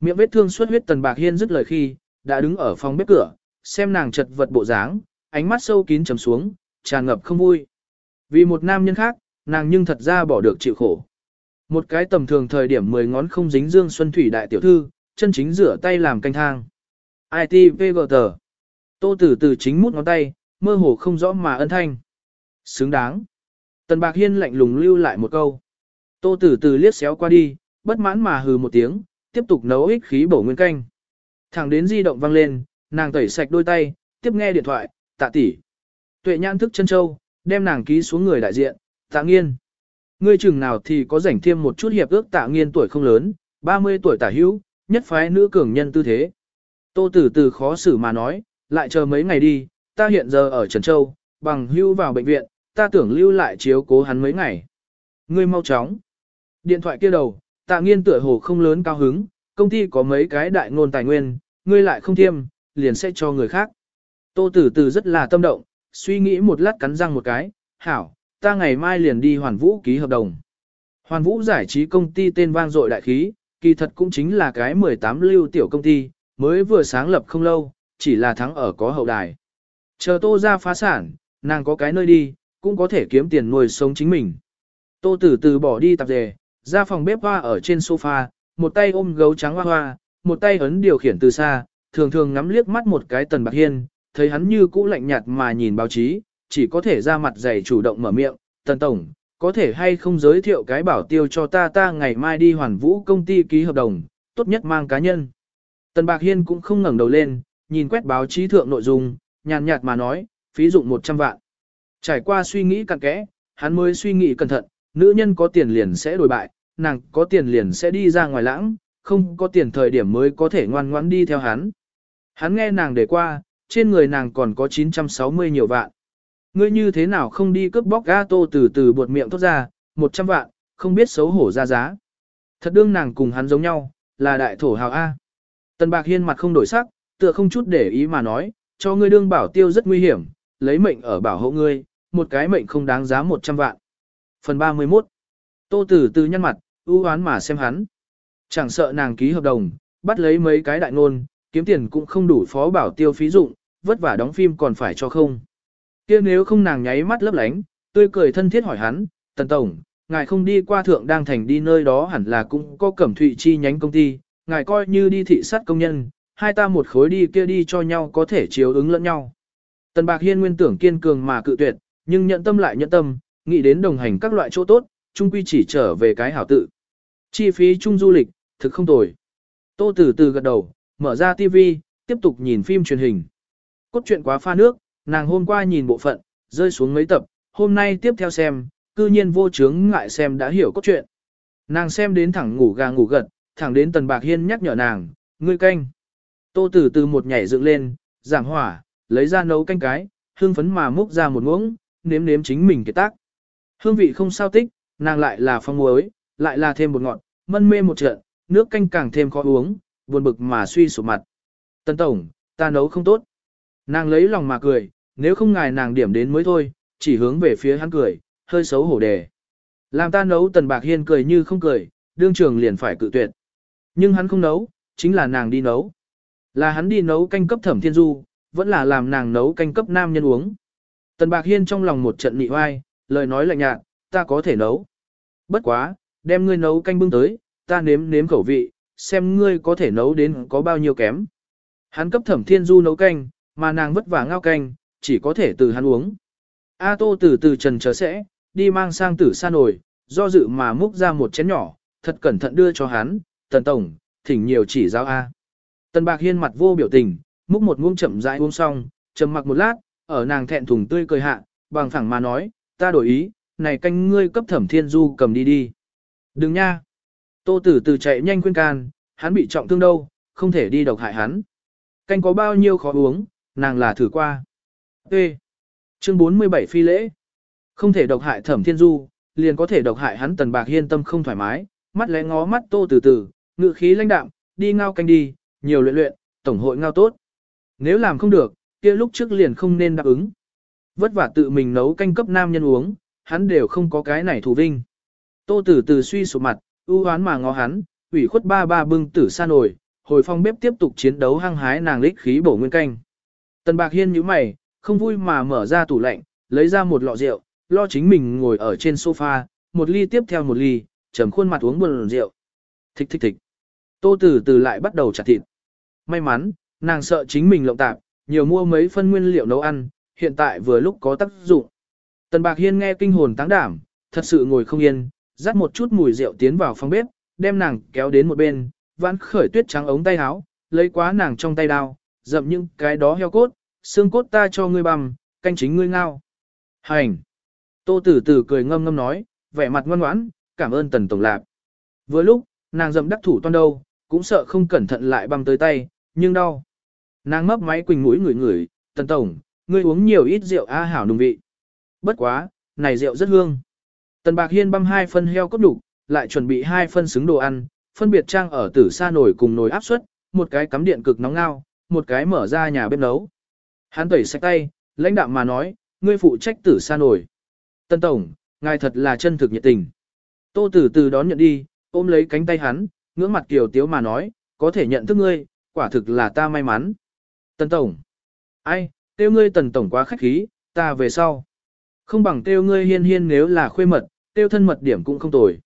A: Miệng vết thương xuất huyết Tần Bạc Hiên dứt lời khi, đã đứng ở phòng bếp cửa, xem nàng chật vật bộ dáng, ánh mắt sâu kín trầm xuống, tràn ngập không vui. Vì một nam nhân khác, nàng nhưng thật ra bỏ được chịu khổ. Một cái tầm thường thời điểm mười ngón không dính dương xuân thủy đại tiểu thư, chân chính rửa tay làm canh thang. ITVGT. Tô tử tử chính mút ngón tay, mơ hồ không rõ mà ân thanh. Xứng đáng. Tần Bạc Hiên lạnh lùng lưu lại một câu. Tô tử tử liếc xéo qua đi, bất mãn mà hừ một tiếng, tiếp tục nấu ích khí bổ nguyên canh. Thẳng đến di động vang lên, nàng tẩy sạch đôi tay, tiếp nghe điện thoại, tạ tỷ. Tuệ nhãn thức chân châu, đem nàng ký xuống người đại diện, tạ nghiên. Ngươi chừng nào thì có rảnh thêm một chút hiệp ước tạ nghiên tuổi không lớn, 30 tuổi tả hữu, nhất phái nữ cường nhân tư thế. Tô Tử Từ khó xử mà nói, lại chờ mấy ngày đi, ta hiện giờ ở Trần Châu, bằng hưu vào bệnh viện, ta tưởng lưu lại chiếu cố hắn mấy ngày. Ngươi mau chóng. Điện thoại kia đầu, tạ nghiên tựa hồ không lớn cao hứng, công ty có mấy cái đại ngôn tài nguyên, ngươi lại không thiêm, liền sẽ cho người khác. Tô Tử Từ rất là tâm động, suy nghĩ một lát cắn răng một cái, hảo, ta ngày mai liền đi hoàn vũ ký hợp đồng. Hoàn vũ giải trí công ty tên vang dội đại khí, kỳ thật cũng chính là cái 18 lưu tiểu công ty, mới vừa sáng lập không lâu, chỉ là thắng ở có hậu đài. Chờ tô ra phá sản, nàng có cái nơi đi, cũng có thể kiếm tiền nuôi sống chính mình. Tô tử từ bỏ đi tạp dề, ra phòng bếp hoa ở trên sofa, một tay ôm gấu trắng hoa hoa, một tay ấn điều khiển từ xa, thường thường ngắm liếc mắt một cái tần bạc hiên, thấy hắn như cũ lạnh nhạt mà nhìn báo chí, chỉ có thể ra mặt dày chủ động mở miệng, tần tổng, có thể hay không giới thiệu cái bảo tiêu cho ta ta ngày mai đi hoàn vũ công ty ký hợp đồng, tốt nhất mang cá nhân. Tần Bạc Hiên cũng không ngẩng đầu lên, nhìn quét báo chí thượng nội dung, nhàn nhạt mà nói, phí dụng 100 vạn. Trải qua suy nghĩ cặn kẽ, hắn mới suy nghĩ cẩn thận, nữ nhân có tiền liền sẽ đổi bại, nàng có tiền liền sẽ đi ra ngoài lãng, không có tiền thời điểm mới có thể ngoan ngoãn đi theo hắn. Hắn nghe nàng để qua, trên người nàng còn có 960 nhiều vạn. Ngươi như thế nào không đi cướp bóc gato từ từ buột miệng thốt ra, 100 vạn, không biết xấu hổ ra giá. Thật đương nàng cùng hắn giống nhau, là đại thổ hào A. Tần Bạc Hiên mặt không đổi sắc, tựa không chút để ý mà nói, cho ngươi đương bảo tiêu rất nguy hiểm, lấy mệnh ở bảo hộ ngươi, một cái mệnh không đáng giá 100 vạn. Phần 31 Tô Tử từ nhăn mặt, ưu hoán mà xem hắn. Chẳng sợ nàng ký hợp đồng, bắt lấy mấy cái đại ngôn, kiếm tiền cũng không đủ phó bảo tiêu phí dụng, vất vả đóng phim còn phải cho không. kia nếu không nàng nháy mắt lấp lánh, tươi cười thân thiết hỏi hắn, Tần Tổng, ngài không đi qua thượng đang thành đi nơi đó hẳn là cũng có cẩm thụy chi nhánh công ty, ngài coi như đi thị sát công nhân, hai ta một khối đi kia đi cho nhau có thể chiếu ứng lẫn nhau. Tần Bạc Hiên nguyên tưởng kiên cường mà cự tuyệt, nhưng nhận tâm lại nhận tâm, nghĩ đến đồng hành các loại chỗ tốt, chung quy chỉ trở về cái hảo tự. Chi phí chung du lịch, thực không tồi. Tô Tử Từ gật đầu, mở ra TV, tiếp tục nhìn phim truyền hình. Cốt truyện quá pha nước, nàng hôm qua nhìn bộ phận, rơi xuống mấy tập, hôm nay tiếp theo xem, cư nhiên vô chướng ngại xem đã hiểu cốt truyện. Nàng xem đến thẳng ngủ gà ngủ gật, thẳng đến Tần Bạc Hiên nhắc nhở nàng, ngươi canh. Tô Tử từ một nhảy dựng lên, giảng hỏa, lấy ra nấu canh cái, hương phấn mà múc ra một muỗng, nếm nếm chính mình cái tác. Hương vị không sao tích, nàng lại là phong muối, lại là thêm một ngọt, mân mê một trận, nước canh càng thêm khó uống, buồn bực mà suy sụp mặt. tần Tổng, ta nấu không tốt. Nàng lấy lòng mà cười, nếu không ngài nàng điểm đến mới thôi, chỉ hướng về phía hắn cười, hơi xấu hổ đề. Làm ta nấu Tần Bạc Hiên cười như không cười, đương trường liền phải cự tuyệt. Nhưng hắn không nấu, chính là nàng đi nấu. Là hắn đi nấu canh cấp thẩm thiên du, vẫn là làm nàng nấu canh cấp nam nhân uống. Tần Bạc Hiên trong lòng một trận nị oai, lời nói lạnh nhạt, ta có thể nấu. Bất quá, đem ngươi nấu canh bưng tới, ta nếm nếm khẩu vị, xem ngươi có thể nấu đến có bao nhiêu kém. Hắn cấp thẩm thiên du nấu canh, mà nàng vất vả ngao canh, chỉ có thể từ hắn uống. A tô từ từ trần chờ sẽ, đi mang sang tử sa nổi, do dự mà múc ra một chén nhỏ, thật cẩn thận đưa cho hắn, tần tổng, thỉnh nhiều chỉ giáo A. Tần bạc hiên mặt vô biểu tình, múc một muỗng chậm rãi uống xong, trầm mặc một lát, ở nàng thẹn thùng tươi cười hạ, bằng phẳng mà nói, ta đổi ý, này canh ngươi cấp thẩm thiên du cầm đi đi. Đừng nha. Tô tử từ chạy nhanh khuyên can, hắn bị trọng thương đâu, không thể đi độc hại hắn. Canh có bao nhiêu khó uống, nàng là thử qua. Ê! Chương 47 phi lễ. Không thể độc hại thẩm thiên du, liền có thể độc hại hắn tần bạc hiên tâm không thoải mái, mắt lẽ ngó mắt tô từ từ, ngự khí lãnh đạm, đi ngao canh đi, nhiều luyện luyện, tổng hội ngao tốt. Nếu làm không được, kia lúc trước liền không nên đáp ứng. Vất vả tự mình nấu canh cấp nam nhân uống, hắn đều không có cái này thủ vinh. Tô tử từ suy sụp mặt, ưu hoán mà ngó hắn, ủy khuất ba ba bưng tử sa nổi, hồi phong bếp tiếp tục chiến đấu hăng hái nàng lích khí bổ nguyên canh. Tần Bạc Hiên nhíu mày, không vui mà mở ra tủ lạnh, lấy ra một lọ rượu, lo chính mình ngồi ở trên sofa, một ly tiếp theo một ly, trầm khuôn mặt uống buồn rượu. Thích thích thích. Tô Tử Từ lại bắt đầu chặt thịt. May mắn, nàng sợ chính mình lộng tạp, nhiều mua mấy phân nguyên liệu nấu ăn, hiện tại vừa lúc có tác dụng. Tần Bạc Hiên nghe kinh hồn táng đảm, thật sự ngồi không yên, dắt một chút mùi rượu tiến vào phòng bếp, đem nàng kéo đến một bên, vãn khởi tuyết trắng ống tay áo, lấy quá nàng trong tay đao, dậm những cái đó heo cốt, xương cốt ta cho ngươi bằm, canh chính ngươi ngao. Hành! Tô tử tử cười ngâm ngâm nói, vẻ mặt ngoan ngoãn, cảm ơn tần tổng lạc. Vừa lúc, nàng dậm đắc thủ toan đâu, cũng sợ không cẩn thận lại băm tới tay, nhưng đau. Nàng mấp máy quỳnh mũi ngửi ngửi, tần tổng, ngươi uống nhiều ít rượu a hảo nùng vị. Bất quá, này rượu rất hương. Tần bạc hiên băm hai phân heo cốt đủ, lại chuẩn bị hai phân xứng đồ ăn, phân biệt trang ở tử sa nồi cùng nồi áp suất, một cái cắm điện cực nóng ngao, một cái mở ra nhà bếp nấu. Hắn tẩy sạch tay, lãnh đạm mà nói, ngươi phụ trách tử sa nổi. Tân Tổng, ngài thật là chân thực nhiệt tình. Tô Tử từ đón nhận đi, ôm lấy cánh tay hắn, ngưỡng mặt kiều tiếu mà nói, có thể nhận thức ngươi, quả thực là ta may mắn. Tần Tổng, ai, tiêu ngươi Tần Tổng quá khách khí, ta về sau. Không bằng tiêu ngươi hiên hiên nếu là khuê mật, tiêu thân mật điểm cũng không tồi.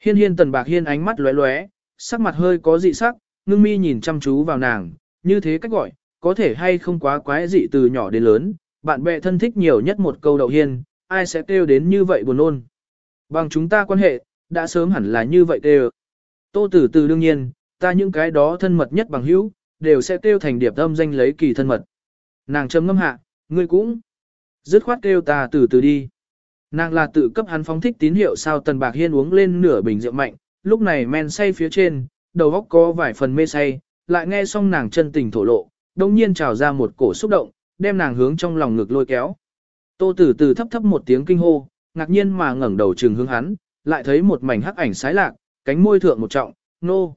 A: Hiên hiên Tần Bạc Hiên ánh mắt lóe lóe, sắc mặt hơi có dị sắc, ngưng mi nhìn chăm chú vào nàng, như thế cách gọi, có thể hay không quá quái dị từ nhỏ đến lớn, bạn bè thân thích nhiều nhất một câu đậu hiên, ai sẽ kêu đến như vậy buồn ôn. Bằng chúng ta quan hệ, đã sớm hẳn là như vậy kêu. Tô tử từ đương nhiên, ta những cái đó thân mật nhất bằng hữu, đều sẽ tiêu thành điệp âm danh lấy kỳ thân mật. Nàng trầm ngâm hạ, ngươi cũng dứt khoát kêu ta từ từ đi. Nàng là tự cấp hắn phóng thích tín hiệu sao tần bạc hiên uống lên nửa bình rượu mạnh, lúc này men say phía trên, đầu óc có vài phần mê say, lại nghe xong nàng chân tình thổ lộ, đông nhiên trào ra một cổ xúc động, đem nàng hướng trong lòng ngực lôi kéo. Tô Tử Từ thấp thấp một tiếng kinh hô, ngạc nhiên mà ngẩng đầu trừng hướng hắn, lại thấy một mảnh hắc ảnh sái lạc, cánh môi thượng một trọng, nô.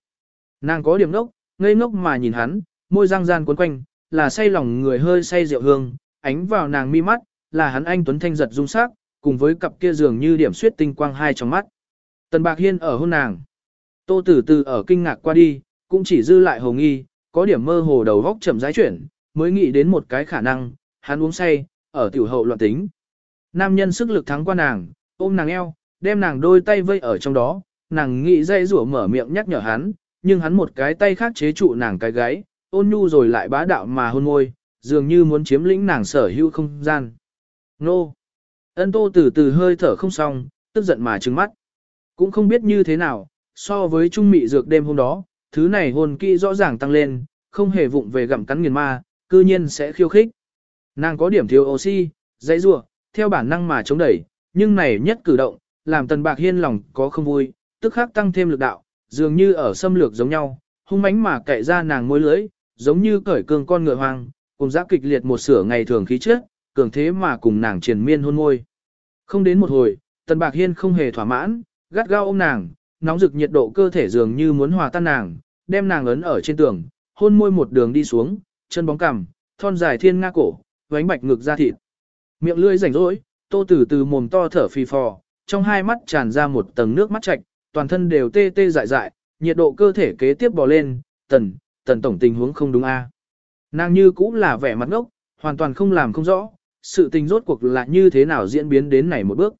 A: Nàng có điểm ngốc, ngây ngốc mà nhìn hắn, môi răng gian cuốn quanh, là say lòng người hơi say rượu hương, ánh vào nàng mi mắt, là hắn anh tuấn thanh giật dung sắc, cùng với cặp kia dường như điểm suyết tinh quang hai trong mắt. Tần Bạc Hiên ở hôn nàng. Tô Tử Từ ở kinh ngạc qua đi, cũng chỉ dư lại hồ nghi, có điểm mơ hồ đầu góc chậm rãi chuyển, mới nghĩ đến một cái khả năng, hắn uống say, ở tiểu hậu loạn tính. Nam nhân sức lực thắng qua nàng, ôm nàng eo, đem nàng đôi tay vây ở trong đó, nàng nghĩ dây rủa mở miệng nhắc nhở hắn, nhưng hắn một cái tay khác chế trụ nàng cái gáy, ôn nhu rồi lại bá đạo mà hôn môi, dường như muốn chiếm lĩnh nàng sở hữu không gian. Nô! Ân tô từ từ hơi thở không xong, tức giận mà trừng mắt. Cũng không biết như thế nào, so với trung mị dược đêm hôm đó, thứ này hồn kỹ rõ ràng tăng lên, không hề vụng về gặm cắn nghiền ma, cư nhiên sẽ khiêu khích. Nàng có điểm thiếu oxy, dãy rủa, theo bản năng mà chống đẩy, nhưng này nhất cử động, làm Tần Bạc Hiên lòng có không vui, tức khắc tăng thêm lực đạo, dường như ở xâm lược giống nhau, hung mãnh mà cậy ra nàng môi lưới, giống như cởi cường con ngựa hoang, cùng giã kịch liệt một sửa ngày thường khí trước, cường thế mà cùng nàng triền miên hôn môi. Không đến một hồi, Tần Bạc Hiên không hề thỏa mãn, gắt gao ôm nàng, nóng rực nhiệt độ cơ thể dường như muốn hòa tan nàng, đem nàng ấn ở trên tường, hôn môi một đường đi xuống, chân bóng cằm, thon dài thiên nga cổ, vánh bạch ngực ra thịt. Miệng lưỡi rảnh rỗi, tô tử từ mồm to thở phì phò, trong hai mắt tràn ra một tầng nước mắt chạch, toàn thân đều tê tê dại dại, nhiệt độ cơ thể kế tiếp bò lên, tần, tần tổng tình huống không đúng a. Nàng như cũng là vẻ mặt ngốc, hoàn toàn không làm không rõ, sự tình rốt cuộc là như thế nào diễn biến đến này một bước.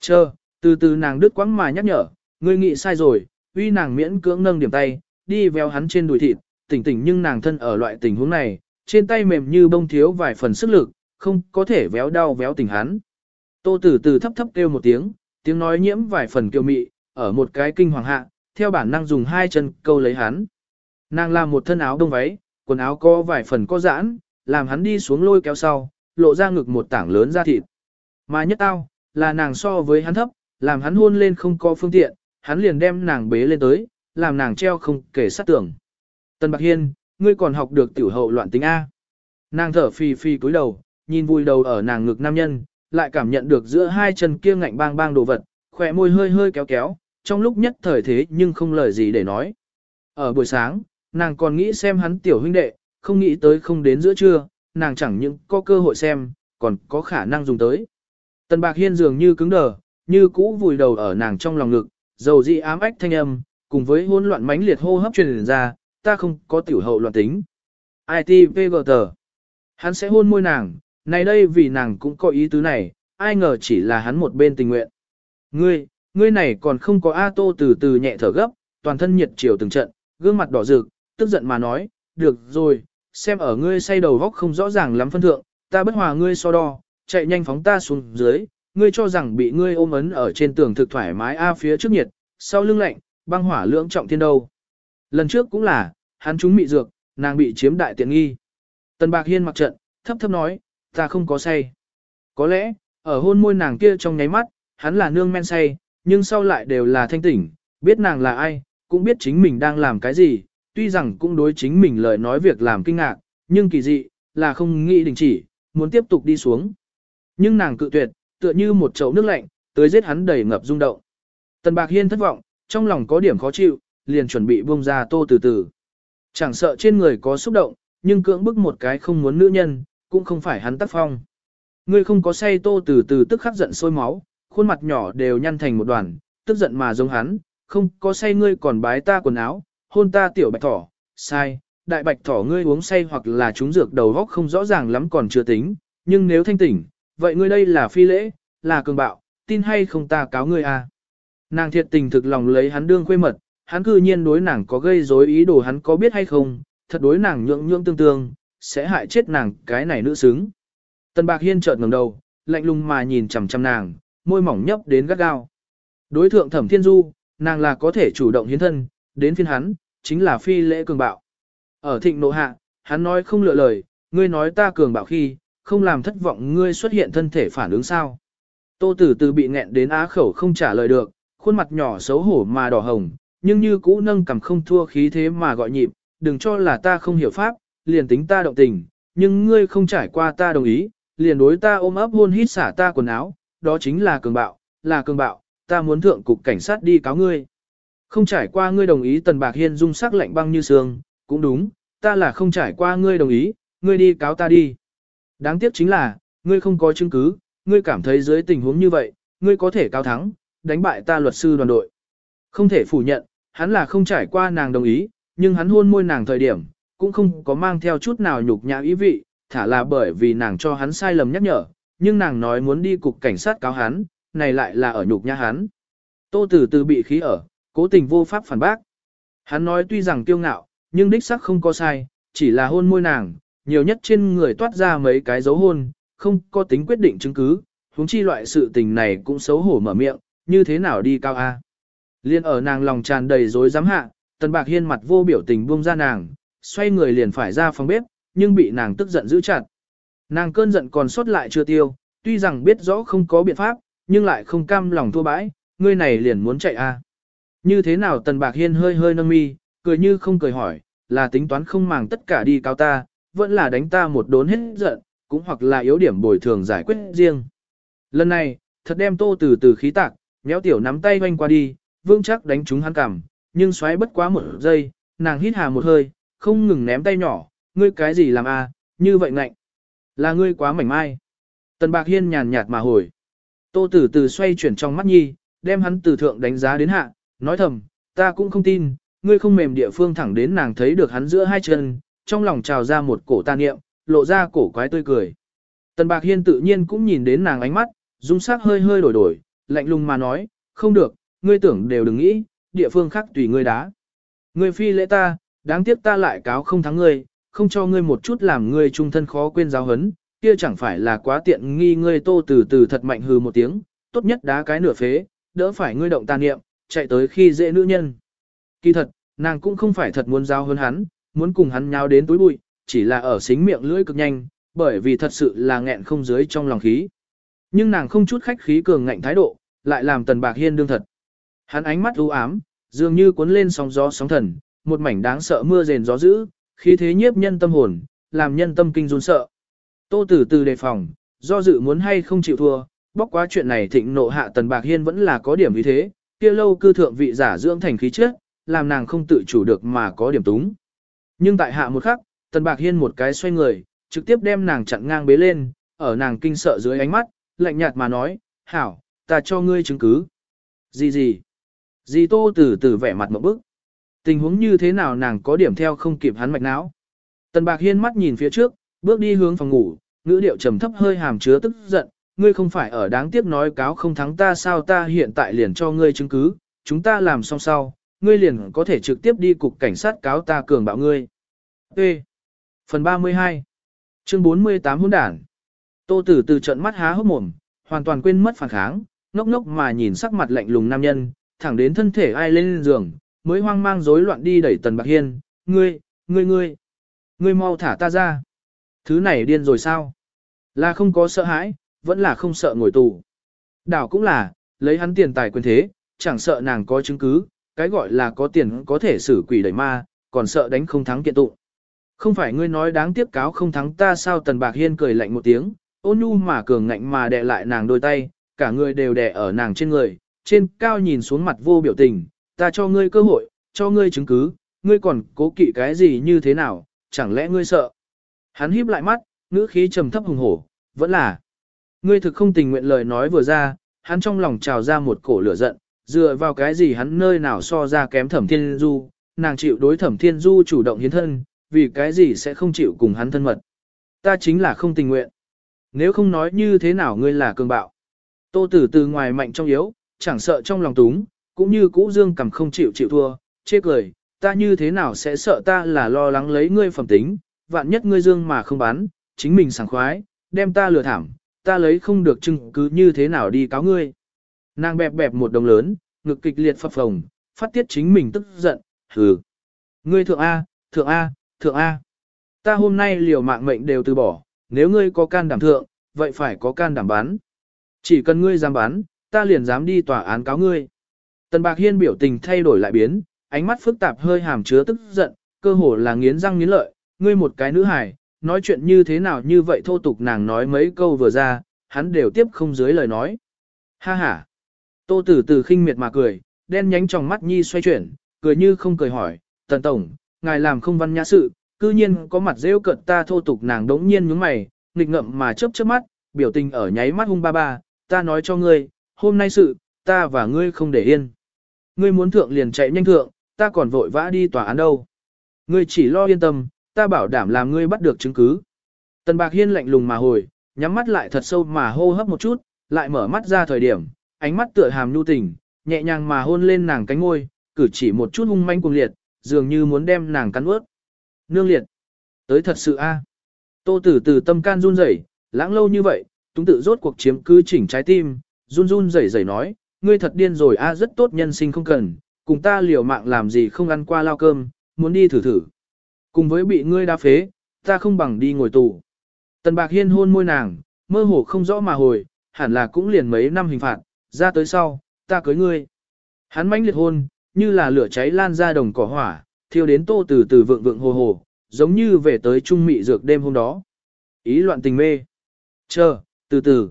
A: Chờ, từ từ nàng đứt quãng mà nhắc nhở, ngươi nghĩ sai rồi, uy nàng miễn cưỡng nâng điểm tay, đi véo hắn trên đùi thịt, tỉnh tỉnh nhưng nàng thân ở loại tình huống này, trên tay mềm như bông thiếu vài phần sức lực, không có thể véo đau véo tỉnh hắn. Tô Tử từ thấp thấp kêu một tiếng, tiếng nói nhiễm vài phần kiêu mị, ở một cái kinh hoàng hạ, theo bản năng dùng hai chân câu lấy hắn. Nàng làm một thân áo đông váy, quần áo có vài phần có giãn, làm hắn đi xuống lôi kéo sau, lộ ra ngực một tảng lớn da thịt. Mà nhất tao, là nàng so với hắn thấp, làm hắn hôn lên không có phương tiện, hắn liền đem nàng bế lên tới, làm nàng treo không kể sát tưởng. Tân Bạc Hiên, ngươi còn học được tiểu hậu loạn tính A. Nàng thở phì phì cúi đầu, nhìn vui đầu ở nàng ngực nam nhân, lại cảm nhận được giữa hai chân kia ngạnh bang bang đồ vật, khỏe môi hơi hơi kéo kéo, trong lúc nhất thời thế nhưng không lời gì để nói. Ở buổi sáng, nàng còn nghĩ xem hắn tiểu huynh đệ, không nghĩ tới không đến giữa trưa, nàng chẳng những có cơ hội xem, còn có khả năng dùng tới. Tần Bạc Hiên dường như cứng đờ, như cũ vùi đầu ở nàng trong lòng ngực, dầu dị ám ách thanh âm, cùng với hỗn loạn mãnh liệt hô hấp truyền ra, ta không có tiểu hậu loạn tính. ITVGT. Hắn sẽ hôn môi nàng, này đây vì nàng cũng có ý tứ này, ai ngờ chỉ là hắn một bên tình nguyện. Ngươi, ngươi này còn không có A Tô từ từ nhẹ thở gấp, toàn thân nhiệt chiều từng trận, gương mặt đỏ rực, tức giận mà nói, được rồi, xem ở ngươi say đầu vóc không rõ ràng lắm phân thượng, ta bất hòa ngươi so đo, chạy nhanh phóng ta xuống dưới, ngươi cho rằng bị ngươi ôm ấn ở trên tường thực thoải mái A phía trước nhiệt, sau lưng lạnh, băng hỏa lưỡng trọng thiên đâu. Lần trước cũng là, hắn chúng mị dược, nàng bị chiếm đại tiện nghi. Tần Bạc Hiên mặc trận, thấp thấp nói, ta không có say. Có lẽ, ở hôn môi nàng kia trong nháy mắt, hắn là nương men say, nhưng sau lại đều là thanh tỉnh, biết nàng là ai, cũng biết chính mình đang làm cái gì, tuy rằng cũng đối chính mình lời nói việc làm kinh ngạc, nhưng kỳ dị, là không nghĩ đình chỉ, muốn tiếp tục đi xuống. Nhưng nàng cự tuyệt, tựa như một chậu nước lạnh, tới giết hắn đầy ngập rung động. Tần Bạc Hiên thất vọng, trong lòng có điểm khó chịu, liền chuẩn bị buông ra tô từ từ. Chẳng sợ trên người có xúc động, nhưng cưỡng bức một cái không muốn nữ nhân, cũng không phải hắn tác phong. Ngươi không có say tô từ từ tức khắc giận sôi máu, khuôn mặt nhỏ đều nhăn thành một đoàn, tức giận mà giống hắn, không có say ngươi còn bái ta quần áo, hôn ta tiểu bạch thỏ, sai, đại bạch thỏ ngươi uống say hoặc là trúng dược đầu góc không rõ ràng lắm còn chưa tính, nhưng nếu thanh tỉnh, vậy ngươi đây là phi lễ, là cường bạo, tin hay không ta cáo ngươi à. Nàng thiệt tình thực lòng lấy hắn đương khuê mật, hắn cư nhiên đối nàng có gây rối ý đồ hắn có biết hay không, thật đối nàng nhượng nhượng tương tương, sẽ hại chết nàng cái này nữ xứng. Tần Bạc Hiên chợt ngẩng đầu, lạnh lùng mà nhìn chằm chằm nàng, môi mỏng nhấp đến gắt gao. Đối thượng Thẩm Thiên Du, nàng là có thể chủ động hiến thân, đến phiên hắn, chính là phi lễ cường bạo. Ở thịnh nộ hạ, hắn nói không lựa lời, ngươi nói ta cường bạo khi, không làm thất vọng ngươi xuất hiện thân thể phản ứng sao. Tô Tử Từ bị nghẹn đến á khẩu không trả lời được, khuôn mặt nhỏ xấu hổ mà đỏ hồng, nhưng như cũ nâng cầm không thua khí thế mà gọi nhịp, đừng cho là ta không hiểu pháp, liền tính ta động tình, nhưng ngươi không trải qua ta đồng ý, liền đối ta ôm ấp hôn hít xả ta quần áo, đó chính là cường bạo, là cường bạo, ta muốn thượng cục cảnh sát đi cáo ngươi. Không trải qua ngươi đồng ý Tần Bạc Hiên dung sắc lạnh băng như sương, cũng đúng, ta là không trải qua ngươi đồng ý, ngươi đi cáo ta đi. Đáng tiếc chính là, ngươi không có chứng cứ, ngươi cảm thấy dưới tình huống như vậy, ngươi có thể cáo thắng, đánh bại ta luật sư đoàn đội. Không thể phủ nhận, hắn là không trải qua nàng đồng ý, nhưng hắn hôn môi nàng thời điểm, cũng không có mang theo chút nào nhục nhã ý vị, thả là bởi vì nàng cho hắn sai lầm nhắc nhở, nhưng nàng nói muốn đi cục cảnh sát cáo hắn, này lại là ở nhục nhã hắn. Tô Tử Từ bị khí ở, cố tình vô pháp phản bác. Hắn nói tuy rằng kiêu ngạo, nhưng đích xác không có sai, chỉ là hôn môi nàng, nhiều nhất trên người toát ra mấy cái dấu hôn, không có tính quyết định chứng cứ, huống chi loại sự tình này cũng xấu hổ mở miệng, như thế nào đi cao A. Liên ở nàng lòng tràn đầy dối dám hạ, Tần Bạc Hiên mặt vô biểu tình buông ra nàng, xoay người liền phải ra phòng bếp, nhưng bị nàng tức giận giữ chặt. Nàng cơn giận còn sót lại chưa tiêu, tuy rằng biết rõ không có biện pháp, nhưng lại không cam lòng thua bãi, ngươi này liền muốn chạy a. Như thế nào Tần Bạc Hiên hơi hơi nâng mi, cười như không cười hỏi, là tính toán không màng tất cả đi cao ta, vẫn là đánh ta một đốn hết giận, cũng hoặc là yếu điểm bồi thường giải quyết riêng. Lần này, thật đem tô từ từ khí tạc, méo tiểu nắm tay quanh qua đi, vương chắc đánh trúng hắn cằm, nhưng xoáy bất quá một giây, nàng hít hà một hơi, không ngừng ném tay nhỏ, ngươi cái gì làm a? như vậy ngạnh. Là ngươi quá mảnh mai. Tần Bạc Hiên nhàn nhạt mà hồi. Tô Tử Từ xoay chuyển trong mắt nhi, đem hắn từ thượng đánh giá đến hạ, nói thầm, ta cũng không tin, ngươi không mềm địa phương thẳng đến nàng thấy được hắn giữa hai chân, trong lòng trào ra một cổ ta niệm, lộ ra cổ quái tươi cười. Tần Bạc Hiên tự nhiên cũng nhìn đến nàng ánh mắt, dung sắc hơi hơi đổi đổi, lạnh lùng mà nói, không được, ngươi tưởng đều đừng nghĩ, địa phương khác tùy ngươi đá. Ngươi phi lễ ta, đáng tiếc ta lại cáo không thắng ngươi, không cho ngươi một chút làm ngươi trung thân khó quên giáo hấn, kia chẳng phải là quá tiện nghi ngươi tô từ từ thật mạnh hừ một tiếng, tốt nhất đá cái nửa phế, đỡ phải ngươi động tàn niệm, chạy tới khi dễ nữ nhân. Kỳ thật, nàng cũng không phải thật muốn giao hơn hắn, muốn cùng hắn nháo đến túi bụi, chỉ là ở xính miệng lưỡi cực nhanh, bởi vì thật sự là nghẹn không dưới trong lòng khí. Nhưng nàng không chút khách khí cường ngạnh thái độ, lại làm tần bạc hiên đương thật. Hắn ánh mắt u ám, dường như cuốn lên sóng gió sóng thần, một mảnh đáng sợ mưa rền gió dữ, khí thế nhiếp nhân tâm hồn, làm nhân tâm kinh run sợ. Tô Tử từ đề phòng, do dự muốn hay không chịu thua, bóc quá chuyện này thịnh nộ hạ Tần Bạc Hiên vẫn là có điểm ý thế, kia lâu cư thượng vị giả dưỡng thành khí chất, làm nàng không tự chủ được mà có điểm túng. Nhưng tại hạ một khắc, Tần Bạc Hiên một cái xoay người, trực tiếp đem nàng chặn ngang bế lên, ở nàng kinh sợ dưới ánh mắt, lạnh nhạt mà nói, hảo, ta cho ngươi chứng cứ. Gì gì? Gì tô tử từ vẻ mặt một bức. Tình huống như thế nào nàng có điểm theo không kịp hắn mạch não. Tần Bạc Hiên mắt nhìn phía trước, bước đi hướng phòng ngủ, ngữ điệu trầm thấp hơi hàm chứa tức giận, ngươi không phải ở đáng tiếc nói cáo không thắng ta sao ta hiện tại liền cho ngươi chứng cứ, chúng ta làm xong sau, ngươi liền có thể trực tiếp đi cục cảnh sát cáo ta cường bạo ngươi. T. Phần 32 Chương 48 hôn đản Tô Tử từ trận mắt há hốc mồm, hoàn toàn quên mất phản kháng, ngốc ngốc mà nhìn sắc mặt lạnh lùng nam nhân, thẳng đến thân thể ai lên giường, mới hoang mang rối loạn đi đẩy Tần Bạc Hiên, ngươi, ngươi ngươi, ngươi mau thả ta ra. Thứ này điên rồi sao? Là không có sợ hãi, vẫn là không sợ ngồi tù. Đảo cũng là, lấy hắn tiền tài quyền thế, chẳng sợ nàng có chứng cứ, cái gọi là có tiền có thể xử quỷ đẩy ma, còn sợ đánh không thắng kiện tụng. Không phải ngươi nói đáng tiếc cáo không thắng ta sao Tần Bạc Hiên cười lạnh một tiếng, ôn nhu mà cường ngạnh mà đè lại nàng đôi tay, cả người đều đè ở nàng trên người, trên cao nhìn xuống mặt vô biểu tình, ta cho ngươi cơ hội, cho ngươi chứng cứ, ngươi còn cố kỵ cái gì như thế nào, chẳng lẽ ngươi sợ. Hắn híp lại mắt, ngữ khí trầm thấp hùng hổ, vẫn là. Ngươi thực không tình nguyện lời nói vừa ra, hắn trong lòng trào ra một cổ lửa giận, dựa vào cái gì hắn nơi nào so ra kém thẩm thiên du, nàng chịu đối thẩm thiên du chủ động hiến thân, vì cái gì sẽ không chịu cùng hắn thân mật. Ta chính là không tình nguyện. Nếu không nói như thế nào ngươi là cường bạo. Tô tử từ ngoài mạnh trong yếu, chẳng sợ trong lòng túng, cũng như cũ dương cầm không chịu chịu thua, chê cười, ta như thế nào sẽ sợ ta là lo lắng lấy ngươi phẩm tính, vạn nhất ngươi dương mà không bán, chính mình sảng khoái, đem ta lừa thảm, ta lấy không được chứng cứ như thế nào đi cáo ngươi. Nàng bẹp bẹp một đồng lớn, ngực kịch liệt phập phồng, phát tiết chính mình tức giận, hừ. Ngươi thượng A, thượng A, thượng A. Ta hôm nay liều mạng mệnh đều từ bỏ, nếu ngươi có can đảm thượng, vậy phải có can đảm bán. Chỉ cần ngươi dám bán, ta liền dám đi tòa án cáo ngươi. Tần Bạc Hiên biểu tình thay đổi lại biến, ánh mắt phức tạp hơi hàm chứa tức giận, cơ hồ là nghiến răng nghiến lợi, ngươi một cái nữ hài, nói chuyện như thế nào như vậy thô tục nàng nói mấy câu vừa ra, hắn đều tiếp không dưới lời nói. Ha ha. Tô Tử tử khinh miệt mà cười, đen nhánh trong mắt nhi xoay chuyển, cười như không cười hỏi, "Tần tổng, ngài làm không văn nhã sự, cư nhiên có mặt rêu cận ta thô tục nàng đống nhiên nhướng mày, nghịch ngậm mà chớp chớp mắt, biểu tình ở nháy mắt hung ba ba, ta nói cho ngươi, hôm nay sự, ta và ngươi không để yên. Ngươi muốn thượng liền chạy nhanh thượng, ta còn vội vã đi tòa án đâu. Ngươi chỉ lo yên tâm, ta bảo đảm làm ngươi bắt được chứng cứ. Tần Bạc Hiên lạnh lùng mà hồi, nhắm mắt lại thật sâu mà hô hấp một chút, lại mở mắt ra thời điểm, ánh mắt tựa hàm nhu tình, nhẹ nhàng mà hôn lên nàng cánh ngôi, cử chỉ một chút hung manh cuồng liệt, dường như muốn đem nàng cắn ướt. Nương liệt. Tới thật sự a. À? Tô tử từ tâm can run rẩy, lãng lâu như vậy, túng tự rốt cuộc chiếm cứ chỉnh trái tim, run run rẩy rẩy nói, ngươi thật điên rồi a rất tốt nhân sinh không cần, cùng ta liều mạng làm gì không ăn qua lao cơm, muốn đi thử thử. Cùng với bị ngươi đa phế, ta không bằng đi ngồi tù. Tần Bạc Hiên hôn môi nàng, mơ hồ không rõ mà hồi, hẳn là cũng liền mấy năm hình phạt, ra tới sau, ta cưới ngươi. Hắn mãnh liệt hôn, như là lửa cháy lan ra đồng cỏ hỏa, thiêu đến tô từ từ vượng vượng hồ hồ, giống như về tới trung mị dược đêm hôm đó. Ý loạn tình mê. Chờ, từ từ.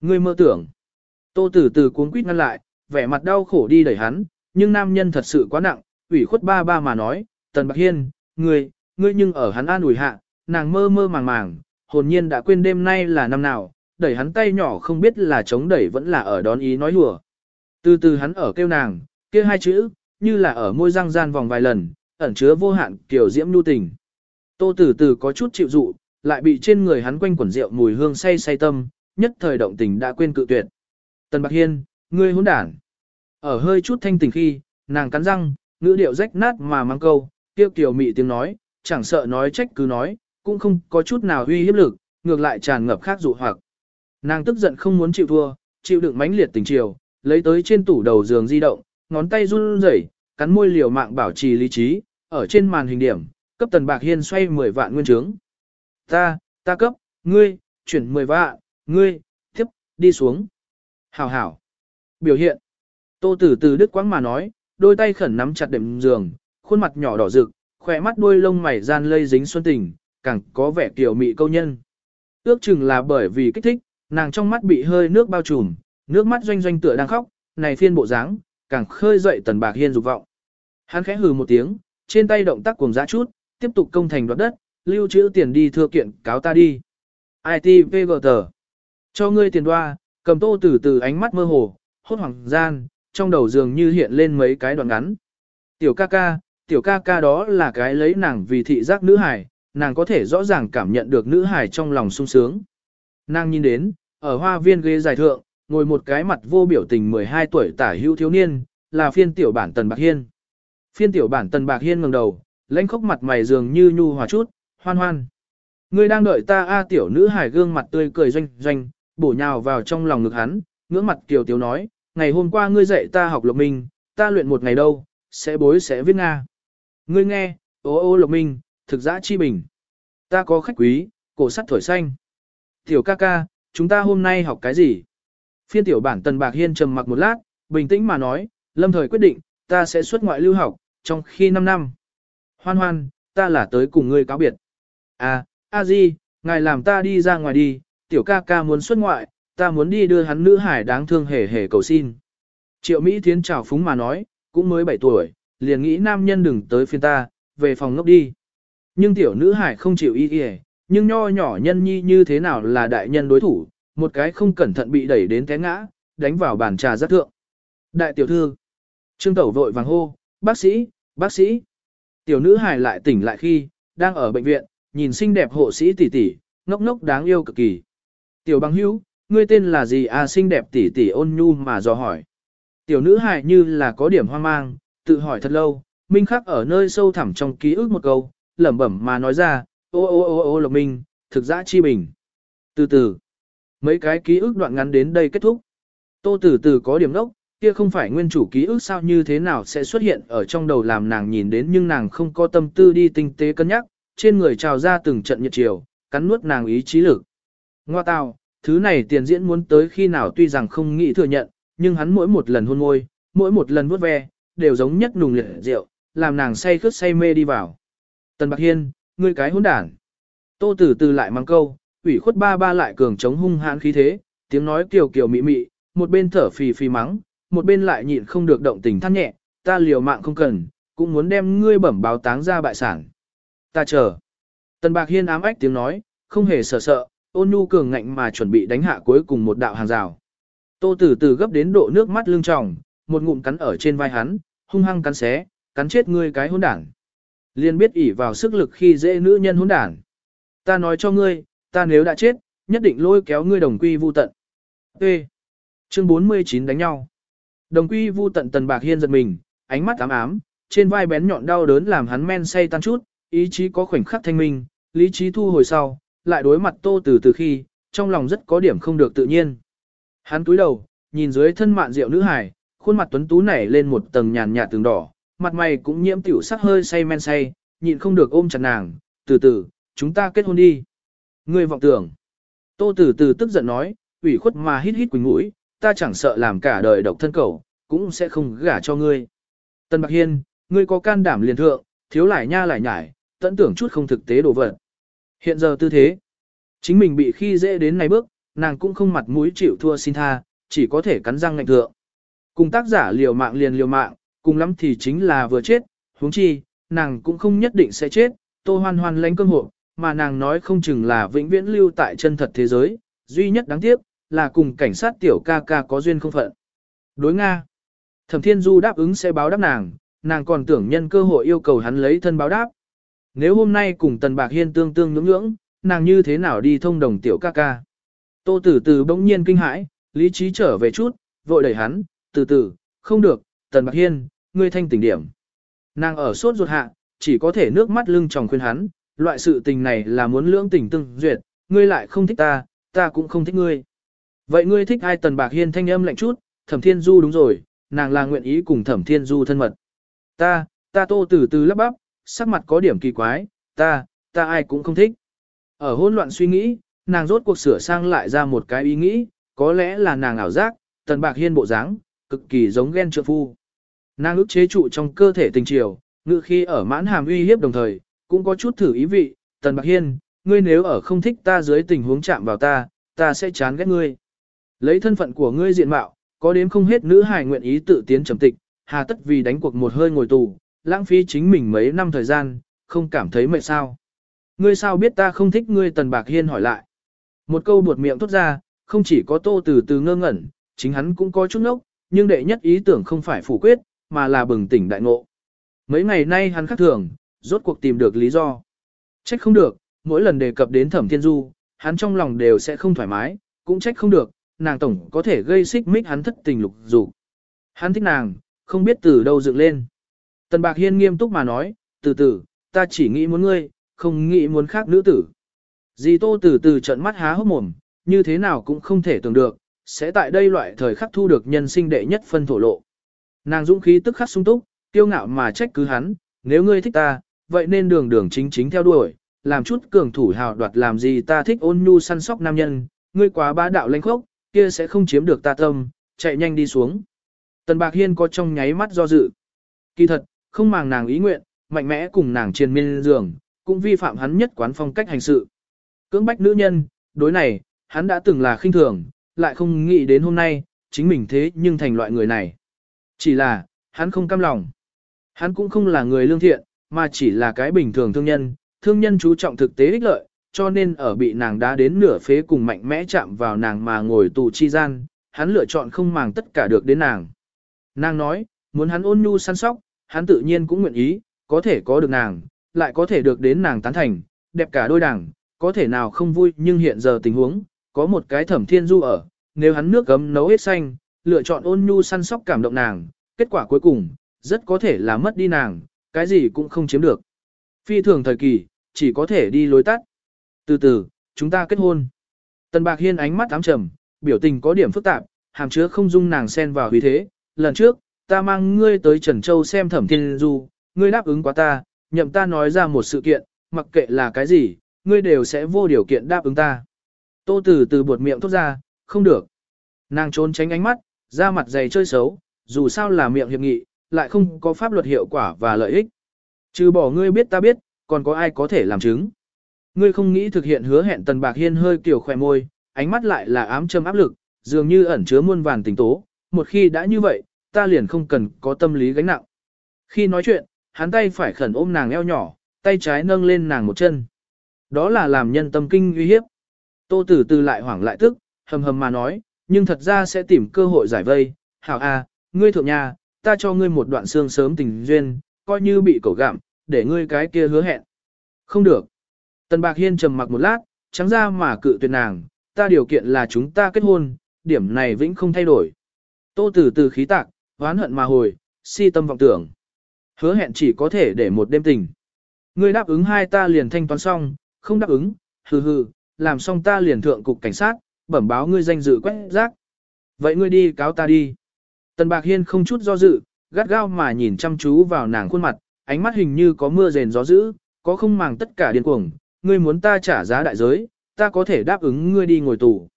A: Ngươi mơ tưởng. Tô Tử từ cuống quýt ngăn lại, vẻ mặt đau khổ đi đẩy hắn, nhưng nam nhân thật sự quá nặng, ủy khuất ba ba mà nói, Tần Bạc Hiên, ngươi, ngươi nhưng ở hắn an ủi hạ, nàng mơ mơ màng màng, hồn nhiên đã quên đêm nay là năm nào, đẩy hắn tay nhỏ không biết là chống đẩy vẫn là ở đón ý nói lùa. Từ từ hắn ở kêu nàng, kia hai chữ, như là ở môi răng gian vòng vài lần, ẩn chứa vô hạn kiểu diễm nhu tình. Tô Tử Tử có chút chịu dụ, lại bị trên người hắn quanh quẩn rượu mùi hương say say tâm, nhất thời động tình đã quên cự tuyệt. Tần Bạc Hiên, ngươi hỗn đản. Ở hơi chút thanh tình khi, nàng cắn răng, ngữ điệu rách nát mà mang câu, tiêu Tiểu mị tiếng nói, chẳng sợ nói trách cứ nói, cũng không có chút nào uy hiếp lực, ngược lại tràn ngập khác dụ hoặc. Nàng tức giận không muốn chịu thua, chịu đựng mãnh liệt tình chiều, lấy tới trên tủ đầu giường di động, ngón tay run rẩy, cắn môi liều mạng bảo trì lý trí, ở trên màn hình điểm, cấp tần bạc hiên xoay 10 vạn nguyên trướng. Ta, ta cấp, ngươi, chuyển 10 vạn, ngươi, tiếp, đi xuống. Hảo hảo. Biểu hiện. Tô tử từ đức quãng mà nói, đôi tay khẩn nắm chặt đệm giường, khuôn mặt nhỏ đỏ rực, khỏe mắt đuôi lông mày gian lây dính xuân tình, càng có vẻ tiểu mị câu nhân. Ước chừng là bởi vì kích thích, nàng trong mắt bị hơi nước bao trùm, nước mắt doanh doanh tựa đang khóc, này phiên bộ dáng, càng khơi dậy tần bạc hiên dục vọng. Hắn khẽ hừ một tiếng, trên tay động tác cuồng dã chút, tiếp tục công thành đoạt đất, lưu trữ tiền đi thưa kiện cáo ta đi. ITVGT. Cho ngươi tiền đoa, cầm tô từ từ ánh mắt mơ hồ, hốt hoảng gian, trong đầu dường như hiện lên mấy cái đoạn ngắn. Tiểu ca ca, tiểu ca ca đó là cái lấy nàng vì thị giác nữ hải, nàng có thể rõ ràng cảm nhận được nữ hải trong lòng sung sướng. Nàng nhìn đến, ở hoa viên ghế dài thượng, ngồi một cái mặt vô biểu tình 12 tuổi tả hữu thiếu niên, là phiên tiểu bản Tần Bạc Hiên. Phiên tiểu bản Tần Bạc Hiên ngẩng đầu, lãnh khóc mặt mày dường như nhu hòa chút, hoan hoan. Ngươi đang đợi ta a tiểu nữ hải gương mặt tươi cười doanh doanh, bổ nhào vào trong lòng ngực hắn, ngưỡng mặt tiểu tiểu nói, ngày hôm qua ngươi dạy ta học lộc minh, ta luyện một ngày đâu, sẽ bối sẽ viết Nga. Ngươi nghe, ô ô lộc minh, thực giã chi bình. Ta có khách quý, cổ sắt thổi xanh. Tiểu ca ca, chúng ta hôm nay học cái gì? Phiên tiểu bản tần bạc hiên trầm mặc một lát, bình tĩnh mà nói, lâm thời quyết định, ta sẽ xuất ngoại lưu học, trong khi 5 năm. Hoan hoan, ta là tới cùng ngươi cáo biệt. À, a di, ngài làm ta đi ra ngoài đi, tiểu ca ca muốn xuất ngoại, ta muốn đi đưa hắn nữ hải đáng thương hề hề cầu xin. Triệu Mỹ Thiến chào phúng mà nói, cũng mới 7 tuổi, liền nghĩ nam nhân đừng tới phiên ta, về phòng ngốc đi. Nhưng tiểu nữ hải không chịu y y, nhưng nho nhỏ nhân nhi như thế nào là đại nhân đối thủ, một cái không cẩn thận bị đẩy đến té ngã, đánh vào bàn trà rất thượng. Đại tiểu thư, trương tẩu vội vàng hô, bác sĩ, bác sĩ. Tiểu nữ hải lại tỉnh lại khi, đang ở bệnh viện, nhìn xinh đẹp hộ sĩ tỷ tỷ, ngốc ngốc đáng yêu cực kỳ. Tiểu bằng hữu, ngươi tên là gì à xinh đẹp tỷ tỷ ôn nhu mà dò hỏi. Tiểu nữ hài như là có điểm hoang mang, tự hỏi thật lâu, minh khắc ở nơi sâu thẳm trong ký ức một câu, lẩm bẩm mà nói ra, ô ô ô ô lộc minh, thực ra chi bình. Từ từ, mấy cái ký ức đoạn ngắn đến đây kết thúc. Tô từ từ có điểm nốc, kia không phải nguyên chủ ký ức sao như thế nào sẽ xuất hiện ở trong đầu làm nàng nhìn đến nhưng nàng không có tâm tư đi tinh tế cân nhắc, trên người trào ra từng trận nhiệt chiều, cắn nuốt nàng ý chí lực. Ngoa tào, thứ này tiền diễn muốn tới khi nào tuy rằng không nghĩ thừa nhận, nhưng hắn mỗi một lần hôn môi, mỗi một lần vuốt ve, đều giống nhất nùng liệt rượu, làm nàng say khướt say mê đi vào. Tần Bạc Hiên, ngươi cái hỗn đản. Tô Tử Từ lại mang câu, ủy khuất ba ba lại cường chống hung hãn khí thế, tiếng nói kiều kiều mị mị, một bên thở phì phì mắng, một bên lại nhịn không được động tình than nhẹ, ta liều mạng không cần, cũng muốn đem ngươi bẩm báo táng ra bại sản. Ta chờ. Tần Bạc Hiên ám ách tiếng nói, không hề sợ sợ, ôn nhu cường ngạnh mà chuẩn bị đánh hạ cuối cùng một đạo hàng rào. Tô Tử Tử gấp đến độ nước mắt lưng tròng, một ngụm cắn ở trên vai hắn, hung hăng cắn xé, cắn chết ngươi cái hỗn đản. Liên biết ỷ vào sức lực khi dễ nữ nhân hỗn đản. Ta nói cho ngươi, ta nếu đã chết, nhất định lôi kéo ngươi đồng quy vu tận. T. Chương 49 đánh nhau. Đồng quy vu tận tần bạc hiên giật mình, ánh mắt ám ám, trên vai bén nhọn đau đớn làm hắn men say tan chút, ý chí có khoảnh khắc thanh minh, lý trí thu hồi sau, lại đối mặt tô từ từ khi, trong lòng rất có điểm không được tự nhiên. Hắn túi đầu, nhìn dưới thân mạn rượu nữ hải, khuôn mặt tuấn tú nảy lên một tầng nhàn nhạt tường đỏ, mặt mày cũng nhiễm tiểu sắc hơi say men say, nhịn không được ôm chặt nàng, từ từ, chúng ta kết hôn đi. Ngươi vọng tưởng. Tô từ từ tức giận nói, ủy khuất mà hít hít quỳnh mũi, ta chẳng sợ làm cả đời độc thân cầu, cũng sẽ không gả cho ngươi. Tân Bạc Hiên, ngươi có can đảm liền thượng, thiếu lại nha lại nhải, tận tưởng chút không thực tế đồ vật. Hiện giờ tư thế, chính mình bị khi dễ đến này bước, nàng cũng không mặt mũi chịu thua xin tha, chỉ có thể cắn răng ngạnh thượng. Cùng tác giả liều mạng liền liều mạng, cùng lắm thì chính là vừa chết, huống chi, nàng cũng không nhất định sẽ chết, tô hoan hoan lánh cơm hộ, mà nàng nói không chừng là vĩnh viễn lưu tại chân thật thế giới, duy nhất đáng tiếc, là cùng cảnh sát tiểu ca ca có duyên không phận. Đối Nga, Thẩm Thiên Du đáp ứng sẽ báo đáp nàng, nàng còn tưởng nhân cơ hội yêu cầu hắn lấy thân báo đáp. Nếu hôm nay cùng Tần Bạc Hiên tương tương nhưỡng nhưỡng, nàng như thế nào đi thông đồng tiểu ca ca. Tô Tử Từ bỗng nhiên kinh hãi, lý trí trở về chút, vội đẩy hắn, từ từ, không được, Tần Bạc Hiên, ngươi thanh tỉnh điểm. Nàng ở sốt ruột hạ, chỉ có thể nước mắt lưng tròng khuyên hắn, loại sự tình này là muốn lưỡng tình tương duyệt, ngươi lại không thích ta, ta cũng không thích ngươi. Vậy ngươi thích ai Tần Bạc Hiên thanh âm lạnh chút, Thẩm Thiên Du đúng rồi, nàng là nguyện ý cùng Thẩm Thiên Du thân mật. Ta, ta tô tử từ lắp bắp, sắc mặt có điểm kỳ quái, ta, ta ai cũng không thích. Ở hỗn loạn suy nghĩ, nàng rốt cuộc sửa sang lại ra một cái ý nghĩ, có lẽ là nàng ảo giác, Tần Bạc Hiên bộ dáng, cực kỳ giống ghen trượng phu. Nàng ức chế trụ trong cơ thể tình chiều, ngự khi ở mãn hàm uy hiếp đồng thời, cũng có chút thử ý vị, Tần Bạc Hiên, ngươi nếu ở không thích ta dưới tình huống chạm vào ta, ta sẽ chán ghét ngươi. Lấy thân phận của ngươi diện mạo, có đến không hết nữ hài nguyện ý tự tiến trầm tịch, hà tất vì đánh cuộc một hơi ngồi tù, lãng phí chính mình mấy năm thời gian, không cảm thấy mệt sao. Ngươi sao biết ta không thích ngươi Tần Bạc Hiên hỏi lại. Một câu buột miệng thốt ra, không chỉ có tô từ từ ngơ ngẩn, chính hắn cũng có chút nốc, nhưng đệ nhất ý tưởng không phải phủ quyết, mà là bừng tỉnh đại ngộ. Mấy ngày nay hắn khác thường, rốt cuộc tìm được lý do. Trách không được, mỗi lần đề cập đến thẩm thiên du, hắn trong lòng đều sẽ không thoải mái, cũng trách không được, nàng tổng có thể gây xích mích hắn thất tình lục dục. Hắn thích nàng, không biết từ đâu dựng lên. Tần Bạc Hiên nghiêm túc mà nói, từ từ, ta chỉ nghĩ muốn ngươi, không nghĩ muốn khác nữ tử. Dì Tô từ từ trận mắt há hốc mồm, như thế nào cũng không thể tưởng được, sẽ tại đây loại thời khắc thu được nhân sinh đệ nhất phân thổ lộ. Nàng dũng khí tức khắc sung túc, tiêu ngạo mà trách cứ hắn, nếu ngươi thích ta, vậy nên đường đường chính chính theo đuổi, làm chút cường thủ hào đoạt làm gì ta thích ôn nhu săn sóc nam nhân, ngươi quá bá đạo lãnh khốc, kia sẽ không chiếm được ta tâm, chạy nhanh đi xuống. Tần Bạc Hiên có trong nháy mắt do dự. Kỳ thật, không màng nàng ý nguyện, mạnh mẽ cùng nàng triền miên giường, cũng vi phạm hắn nhất quán phong cách hành sự. Cưỡng bách nữ nhân, đối này, hắn đã từng là khinh thường, lại không nghĩ đến hôm nay, chính mình thế nhưng thành loại người này. Chỉ là, hắn không cam lòng. Hắn cũng không là người lương thiện, mà chỉ là cái bình thường thương nhân, thương nhân chú trọng thực tế ích lợi, cho nên ở bị nàng đá đến nửa phế cùng mạnh mẽ chạm vào nàng mà ngồi tù chi gian, hắn lựa chọn không màng tất cả được đến nàng. Nàng nói, muốn hắn ôn nhu săn sóc, hắn tự nhiên cũng nguyện ý, có thể có được nàng, lại có thể được đến nàng tán thành, đẹp cả đôi đảng, có thể nào không vui nhưng hiện giờ tình huống, có một cái thẩm thiên du ở, nếu hắn nước gấm nấu hết xanh, lựa chọn ôn nhu săn sóc cảm động nàng, kết quả cuối cùng, rất có thể là mất đi nàng, cái gì cũng không chiếm được. Phi thường thời kỳ, chỉ có thể đi lối tắt. Từ từ, chúng ta kết hôn. Tần Bạc Hiên ánh mắt ám trầm, biểu tình có điểm phức tạp, hàm chứa không dung nàng xen vào vì thế. Lần trước, ta mang ngươi tới Trần Châu xem thẩm thiên du, ngươi đáp ứng quá ta, nhậm ta nói ra một sự kiện, mặc kệ là cái gì, ngươi đều sẽ vô điều kiện đáp ứng ta. Tô Tử từ buột miệng thốt ra, không được. Nàng trốn tránh ánh mắt, ra mặt dày chơi xấu, dù sao là miệng hiệp nghị, lại không có pháp luật hiệu quả và lợi ích. Trừ bỏ ngươi biết ta biết, còn có ai có thể làm chứng. Ngươi không nghĩ thực hiện hứa hẹn Tần Bạc Hiên hơi kiểu khỏe môi, ánh mắt lại là ám châm áp lực, dường như ẩn chứa muôn vàn tình tố, một khi đã như vậy, ta liền không cần có tâm lý gánh nặng. Khi nói chuyện, hắn tay phải khẩn ôm nàng eo nhỏ, tay trái nâng lên nàng một chân. Đó là làm nhân tâm kinh uy hiếp. Tô Tử Từ lại hoảng lại tức, hầm hầm mà nói, nhưng thật ra sẽ tìm cơ hội giải vây. Hảo a, ngươi thượng nhà, ta cho ngươi một đoạn xương sớm tình duyên, coi như bị cẩu gặm, để ngươi cái kia hứa hẹn. Không được. Tần Bạc Hiên trầm mặc một lát, trắng ra mà cự tuyệt nàng, ta điều kiện là chúng ta kết hôn, điểm này vĩnh không thay đổi. Tô Tử Từ khí tạc, hoán hận mà hồi, si tâm vọng tưởng. Hứa hẹn chỉ có thể để một đêm tình. Ngươi đáp ứng hai ta liền thanh toán xong, không đáp ứng, hừ hừ, làm xong ta liền thượng cục cảnh sát, bẩm báo ngươi danh dự quét rác. Vậy ngươi đi cáo ta đi. Tần Bạc Hiên không chút do dự, gắt gao mà nhìn chăm chú vào nàng khuôn mặt, ánh mắt hình như có mưa rền gió dữ, có không màng tất cả điên cuồng, ngươi muốn ta trả giá đại giới, ta có thể đáp ứng ngươi đi ngồi tù.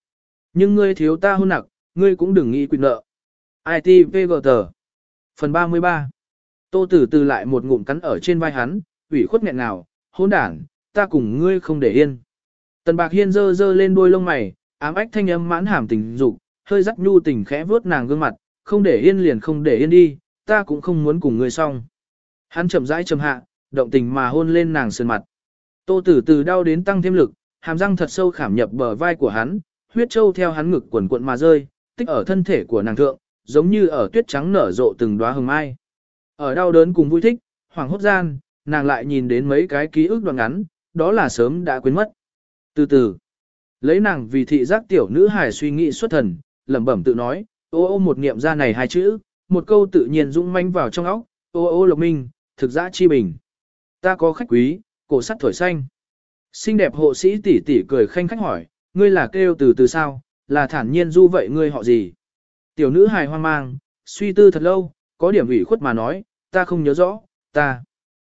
A: Nhưng ngươi thiếu ta hôn nặc, ngươi cũng đừng nghĩ quyền nợ. ITVGT Phần 33 Tô Tử Từ lại một ngụm cắn ở trên vai hắn, ủy khuất nghẹn nào, hôn đảng, ta cùng ngươi không để yên. Tần Bạc Hiên dơ dơ lên đuôi lông mày, ám ách thanh âm mãn hàm tình dục, hơi rắc nhu tình khẽ vuốt nàng gương mặt, không để yên liền không để yên đi, ta cũng không muốn cùng ngươi xong. Hắn chậm rãi trầm hạ, động tình mà hôn lên nàng sườn mặt. Tô Tử Từ đau đến tăng thêm lực, hàm răng thật sâu khảm nhập bờ vai của hắn, huyết châu theo hắn ngực quần cuộn mà rơi, tích ở thân thể của nàng thượng, giống như ở tuyết trắng nở rộ từng đóa hồng mai. Ở đau đớn cùng vui thích, hoàng hốt gian, nàng lại nhìn đến mấy cái ký ức đoạn ngắn, đó là sớm đã quên mất. Từ từ, lấy nàng vì thị giác tiểu nữ hài suy nghĩ xuất thần, lẩm bẩm tự nói, ô ô một niệm ra này hai chữ, một câu tự nhiên dũng manh vào trong óc, ô ô lộc minh, thực ra chi bình. Ta có khách quý, cổ sắt thổi xanh. Xinh đẹp hộ sĩ tỷ tỷ cười khanh khách hỏi, ngươi là kêu từ từ sao, là thản nhiên du vậy ngươi họ gì? Tiểu nữ hài hoang mang, suy tư thật lâu, có điểm ủy khuất mà nói, ta không nhớ rõ, ta.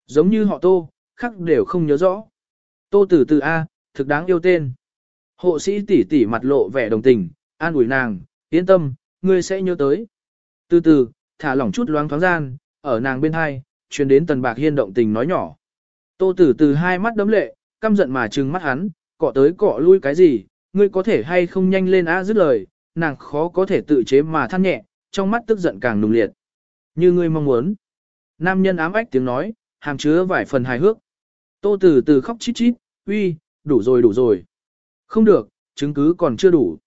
A: Giống như họ tô, khắc đều không nhớ rõ. Tô Tử từ A, thực đáng yêu tên. Hộ sĩ tỷ tỷ mặt lộ vẻ đồng tình, an ủi nàng, yên tâm, ngươi sẽ nhớ tới. Từ từ, thả lỏng chút loáng thoáng gian, ở nàng bên hai, truyền đến tần bạc hiên động tình nói nhỏ. Tô tử từ hai mắt đấm lệ, căm giận mà trừng mắt hắn, cọ tới cọ lui cái gì, ngươi có thể hay không nhanh lên á dứt lời, nàng khó có thể tự chế mà than nhẹ, trong mắt tức giận càng nùng liệt. Như ngươi mong muốn. Nam nhân ám ách tiếng nói, hàm chứa vài phần hài hước. Tô từ từ khóc chít chít, uy, đủ rồi đủ rồi. Không được, chứng cứ còn chưa đủ.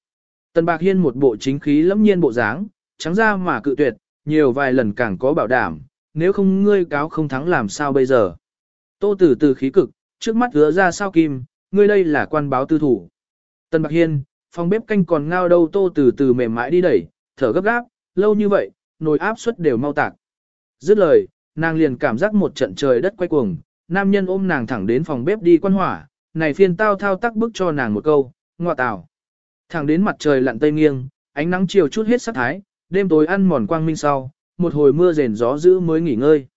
A: Tần Bạc Hiên một bộ chính khí lẫm nhiên bộ dáng, trắng ra mà cự tuyệt, nhiều vài lần càng có bảo đảm, nếu không ngươi cáo không thắng làm sao bây giờ. Tô từ từ khí cực, trước mắt hứa ra sao kim, ngươi đây là quan báo tư thủ. Tần Bạc Hiên, phòng bếp canh còn ngao đâu tô từ từ mềm mại đi đẩy, thở gấp gáp, lâu như vậy, nồi áp suất đều mau tạc. Dứt lời, nàng liền cảm giác một trận trời đất quay cuồng, nam nhân ôm nàng thẳng đến phòng bếp đi quan hỏa, này phiên tao thao tác bức cho nàng một câu, ngọa tào. Thẳng đến mặt trời lặn tây nghiêng, ánh nắng chiều chút hết sắc thái, đêm tối ăn mòn quang minh sau, một hồi mưa rền gió dữ mới nghỉ ngơi.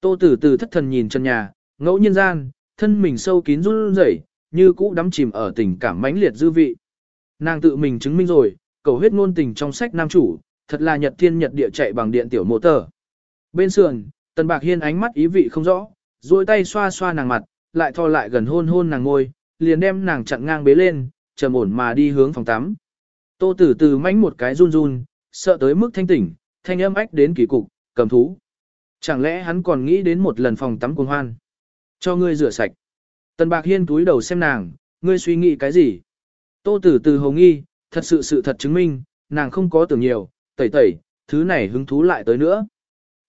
A: Tô tử từ thất thần nhìn chân nhà, ngẫu nhiên gian, thân mình sâu kín run rẩy, như cũ đắm chìm ở tình cảm mãnh liệt dư vị. Nàng tự mình chứng minh rồi, cầu huyết ngôn tình trong sách nam chủ, thật là nhật thiên nhật địa chạy bằng điện tiểu mô tờ. Bên sườn, tần bạc hiên ánh mắt ý vị không rõ, duỗi tay xoa xoa nàng mặt, lại thò lại gần hôn hôn nàng ngôi, liền đem nàng chặn ngang bế lên, trầm ổn mà đi hướng phòng tắm. Tô tử từ mánh một cái run run, sợ tới mức thanh tỉnh, thanh âm ách đến kỳ cục, cầm thú. Chẳng lẽ hắn còn nghĩ đến một lần phòng tắm cuồng hoan? Cho ngươi rửa sạch. Tần Bạc Hiên túi đầu xem nàng, ngươi suy nghĩ cái gì? Tô Tử từ hồ nghi, thật sự sự thật chứng minh, nàng không có tưởng nhiều, tẩy tẩy, thứ này hứng thú lại tới nữa.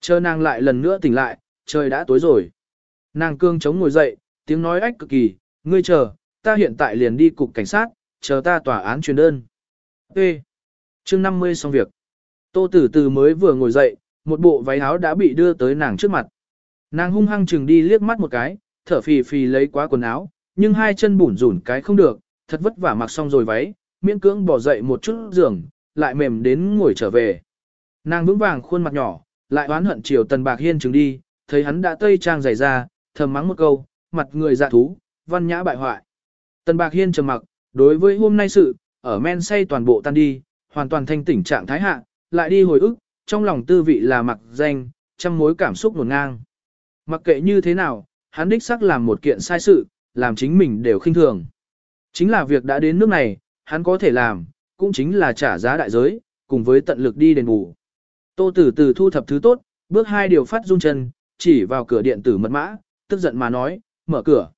A: Chờ nàng lại lần nữa tỉnh lại, trời đã tối rồi. Nàng cương chống ngồi dậy, tiếng nói ách cực kỳ, ngươi chờ, ta hiện tại liền đi cục cảnh sát, chờ ta tòa án truyền đơn. T. chương 50 xong việc. Tô tử từ mới vừa ngồi dậy, một bộ váy áo đã bị đưa tới nàng trước mặt. Nàng hung hăng chừng đi liếc mắt một cái, thở phì phì lấy quá quần áo, nhưng hai chân bủn rủn cái không được, thật vất vả mặc xong rồi váy, miễn cưỡng bỏ dậy một chút giường, lại mềm đến ngồi trở về. Nàng vững vàng khuôn mặt nhỏ, lại oán hận chiều tần bạc hiên chừng đi, thấy hắn đã tây trang dày ra, thầm mắng một câu, mặt người dạ thú, văn nhã bại hoại. Tần bạc hiên trầm mặc, đối với hôm nay sự, ở men say toàn bộ tan đi, hoàn toàn thanh tỉnh trạng thái hạ, lại đi hồi ức, trong lòng tư vị là mặc danh, trăm mối cảm xúc nổn ngang. Mặc kệ như thế nào, hắn đích xác làm một kiện sai sự, làm chính mình đều khinh thường. Chính là việc đã đến nước này, hắn có thể làm, cũng chính là trả giá đại giới, cùng với tận lực đi đền bù. Tô Tử Từ thu thập thứ tốt, bước hai điều phát run chân, chỉ vào cửa điện tử mật mã, tức giận mà nói, mở cửa.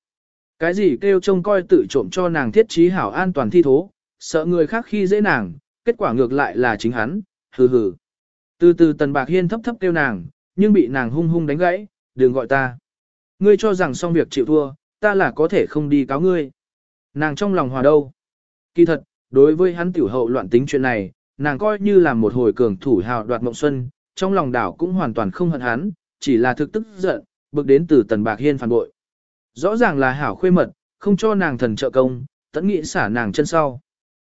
A: Cái gì kêu trông coi tự trộm cho nàng thiết trí hảo an toàn thi thố, sợ người khác khi dễ nàng, kết quả ngược lại là chính hắn, hừ hừ. Từ từ tần bạc hiên thấp thấp kêu nàng, nhưng bị nàng hung hung đánh gãy, đừng gọi ta. Ngươi cho rằng xong việc chịu thua, ta là có thể không đi cáo ngươi. Nàng trong lòng hòa đâu. Kỳ thật, đối với hắn tiểu hậu loạn tính chuyện này, nàng coi như là một hồi cường thủ hào đoạt mộng xuân, trong lòng đảo cũng hoàn toàn không hận hắn, chỉ là thực tức giận, bực đến từ tần bạc hiên phản bội. Rõ ràng là hảo khuê mật, không cho nàng thần trợ công, tẫn nghĩ xả nàng chân sau.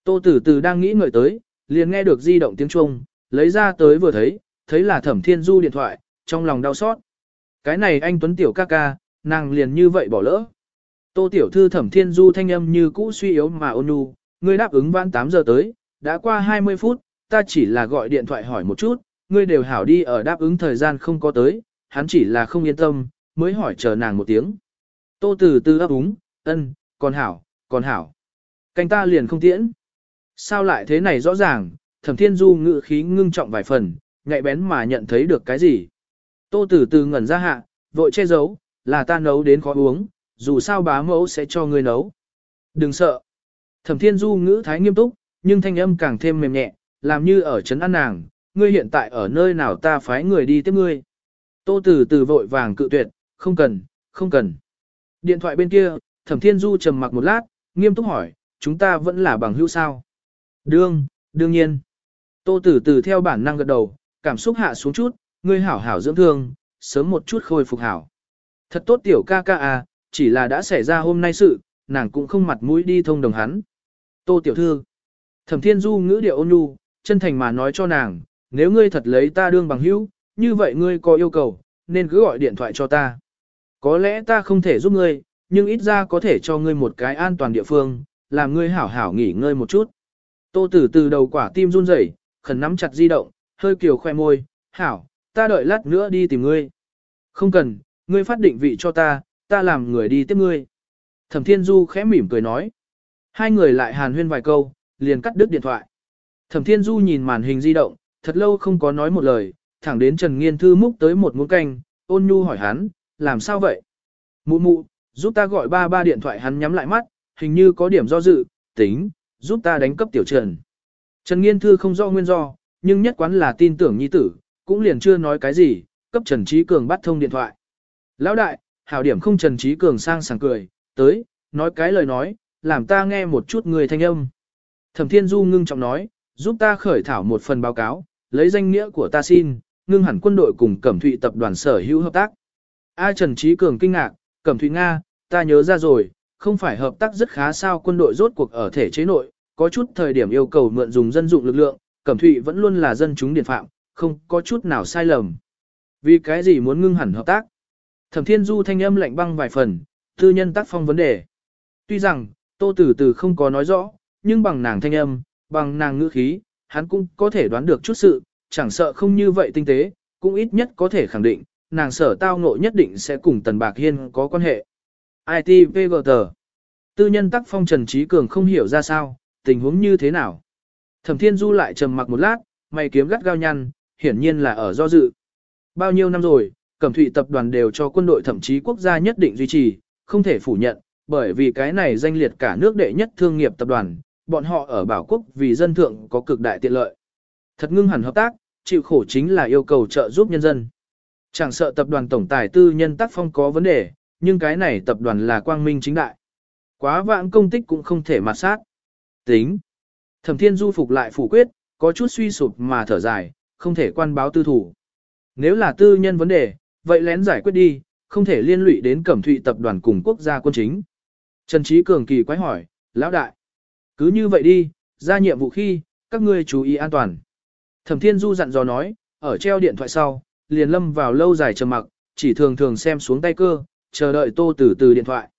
A: Tô tử từ đang nghĩ ngợi tới, liền nghe được di động tiếng chuông lấy ra tới vừa thấy, thấy là thẩm thiên du điện thoại, trong lòng đau xót. Cái này anh Tuấn Tiểu ca ca, nàng liền như vậy bỏ lỡ. Tô Tiểu Thư thẩm thiên du thanh âm như cũ suy yếu mà ôn nhu, ngươi đáp ứng vãn 8 giờ tới, đã qua 20 phút, ta chỉ là gọi điện thoại hỏi một chút, ngươi đều hảo đi ở đáp ứng thời gian không có tới, hắn chỉ là không yên tâm, mới hỏi chờ nàng một tiếng. Tô từ từ ấp úng, ân, còn hảo, còn hảo. Canh ta liền không tiễn. Sao lại thế này rõ ràng, thẩm thiên du ngự khí ngưng trọng vài phần, nhạy bén mà nhận thấy được cái gì. Tô từ từ ngẩn ra hạ, vội che giấu, là ta nấu đến khó uống, dù sao bá mẫu sẽ cho ngươi nấu. Đừng sợ. Thẩm thiên du ngữ thái nghiêm túc, nhưng thanh âm càng thêm mềm nhẹ, làm như ở trấn an nàng, ngươi hiện tại ở nơi nào ta phái người đi tiếp ngươi. Tô tử từ vội vàng cự tuyệt, không cần, không cần. Điện thoại bên kia, thẩm thiên du trầm mặc một lát, nghiêm túc hỏi, chúng ta vẫn là bằng hữu sao. Đương, đương nhiên. Tô Tử Tử theo bản năng gật đầu, cảm xúc hạ xuống chút, ngươi hảo hảo dưỡng thương, sớm một chút khôi phục hảo. Thật tốt tiểu ca ca à, chỉ là đã xảy ra hôm nay sự, nàng cũng không mặt mũi đi thông đồng hắn. Tô tiểu thư. Thẩm Thiên Du ngữ điệu ôn nhu, chân thành mà nói cho nàng, nếu ngươi thật lấy ta đương bằng hữu, như vậy ngươi có yêu cầu, nên cứ gọi điện thoại cho ta. Có lẽ ta không thể giúp ngươi, nhưng ít ra có thể cho ngươi một cái an toàn địa phương, làm ngươi hảo hảo nghỉ ngơi một chút. Tô tử từ đầu quả tim run rẩy, khẩn nắm chặt di động, hơi kiều khoe môi, hảo, ta đợi lát nữa đi tìm ngươi. Không cần, ngươi phát định vị cho ta, ta làm người đi tiếp ngươi. Thẩm Thiên Du khẽ mỉm cười nói. Hai người lại hàn huyên vài câu, liền cắt đứt điện thoại. Thẩm Thiên Du nhìn màn hình di động, thật lâu không có nói một lời, thẳng đến Trần Nghiên Thư múc tới một muỗng canh, ôn nhu hỏi hắn, làm sao vậy? Mụ mụ, giúp ta gọi ba ba điện thoại hắn nhắm lại mắt, hình như có điểm do dự, tính, giúp ta đánh cấp tiểu trần. Trần Nghiên Thư không rõ nguyên do, nhưng nhất quán là tin tưởng nhi tử, cũng liền chưa nói cái gì, cấp Trần Trí Cường bắt thông điện thoại. Lão đại, hảo điểm không Trần Trí Cường sang sảng cười, tới, nói cái lời nói, làm ta nghe một chút người thanh âm. Thẩm Thiên Du ngưng trọng nói, giúp ta khởi thảo một phần báo cáo, lấy danh nghĩa của ta xin, ngưng hẳn quân đội cùng Cẩm Thụy tập đoàn sở hữu hợp tác. A Trần Trí Cường kinh ngạc, Cẩm Thụy Nga, ta nhớ ra rồi, không phải hợp tác rất khá sao quân đội rốt cuộc ở thể chế nội, có chút thời điểm yêu cầu mượn dùng dân dụng lực lượng, Cẩm Thụy vẫn luôn là dân chúng điển phạm, không có chút nào sai lầm. Vì cái gì muốn ngưng hẳn hợp tác? Thẩm Thiên Du thanh âm lạnh băng vài phần, tư nhân tác phong vấn đề. Tuy rằng, Tô Tử Tử không có nói rõ, nhưng bằng nàng thanh âm, bằng nàng ngữ khí, hắn cũng có thể đoán được chút sự, chẳng sợ không như vậy tinh tế, cũng ít nhất có thể khẳng định, nàng sở tao ngộ nhất định sẽ cùng Tần Bạc Hiên có quan hệ. ITVGT Tư nhân tắc phong Trần Trí Cường không hiểu ra sao, tình huống như thế nào. Thẩm Thiên Du lại trầm mặc một lát, mày kiếm gắt gao nhăn, hiển nhiên là ở do dự. Bao nhiêu năm rồi, Cẩm thụy tập đoàn đều cho quân đội thậm chí quốc gia nhất định duy trì, không thể phủ nhận, bởi vì cái này danh liệt cả nước đệ nhất thương nghiệp tập đoàn, bọn họ ở bảo quốc vì dân thượng có cực đại tiện lợi. Thật ngưng hẳn hợp tác, chịu khổ chính là yêu cầu trợ giúp nhân dân. Chẳng sợ tập đoàn tổng tài tư nhân tác phong có vấn đề, nhưng cái này tập đoàn là quang minh chính đại. Quá vãng công tích cũng không thể mặt sát. Tính. Thẩm thiên du phục lại phủ quyết, có chút suy sụp mà thở dài, không thể quan báo tư thủ. Nếu là tư nhân vấn đề, vậy lén giải quyết đi, không thể liên lụy đến cẩm thụy tập đoàn cùng quốc gia quân chính. Trần Trí Cường kỳ quái hỏi, lão đại. Cứ như vậy đi, ra nhiệm vụ khi, các ngươi chú ý an toàn. Thẩm Thiên Du dặn dò nói, ở treo điện thoại sau, liền lâm vào lâu dài trầm mặc, chỉ thường thường xem xuống tay cơ, chờ đợi Tô Tử từ điện thoại.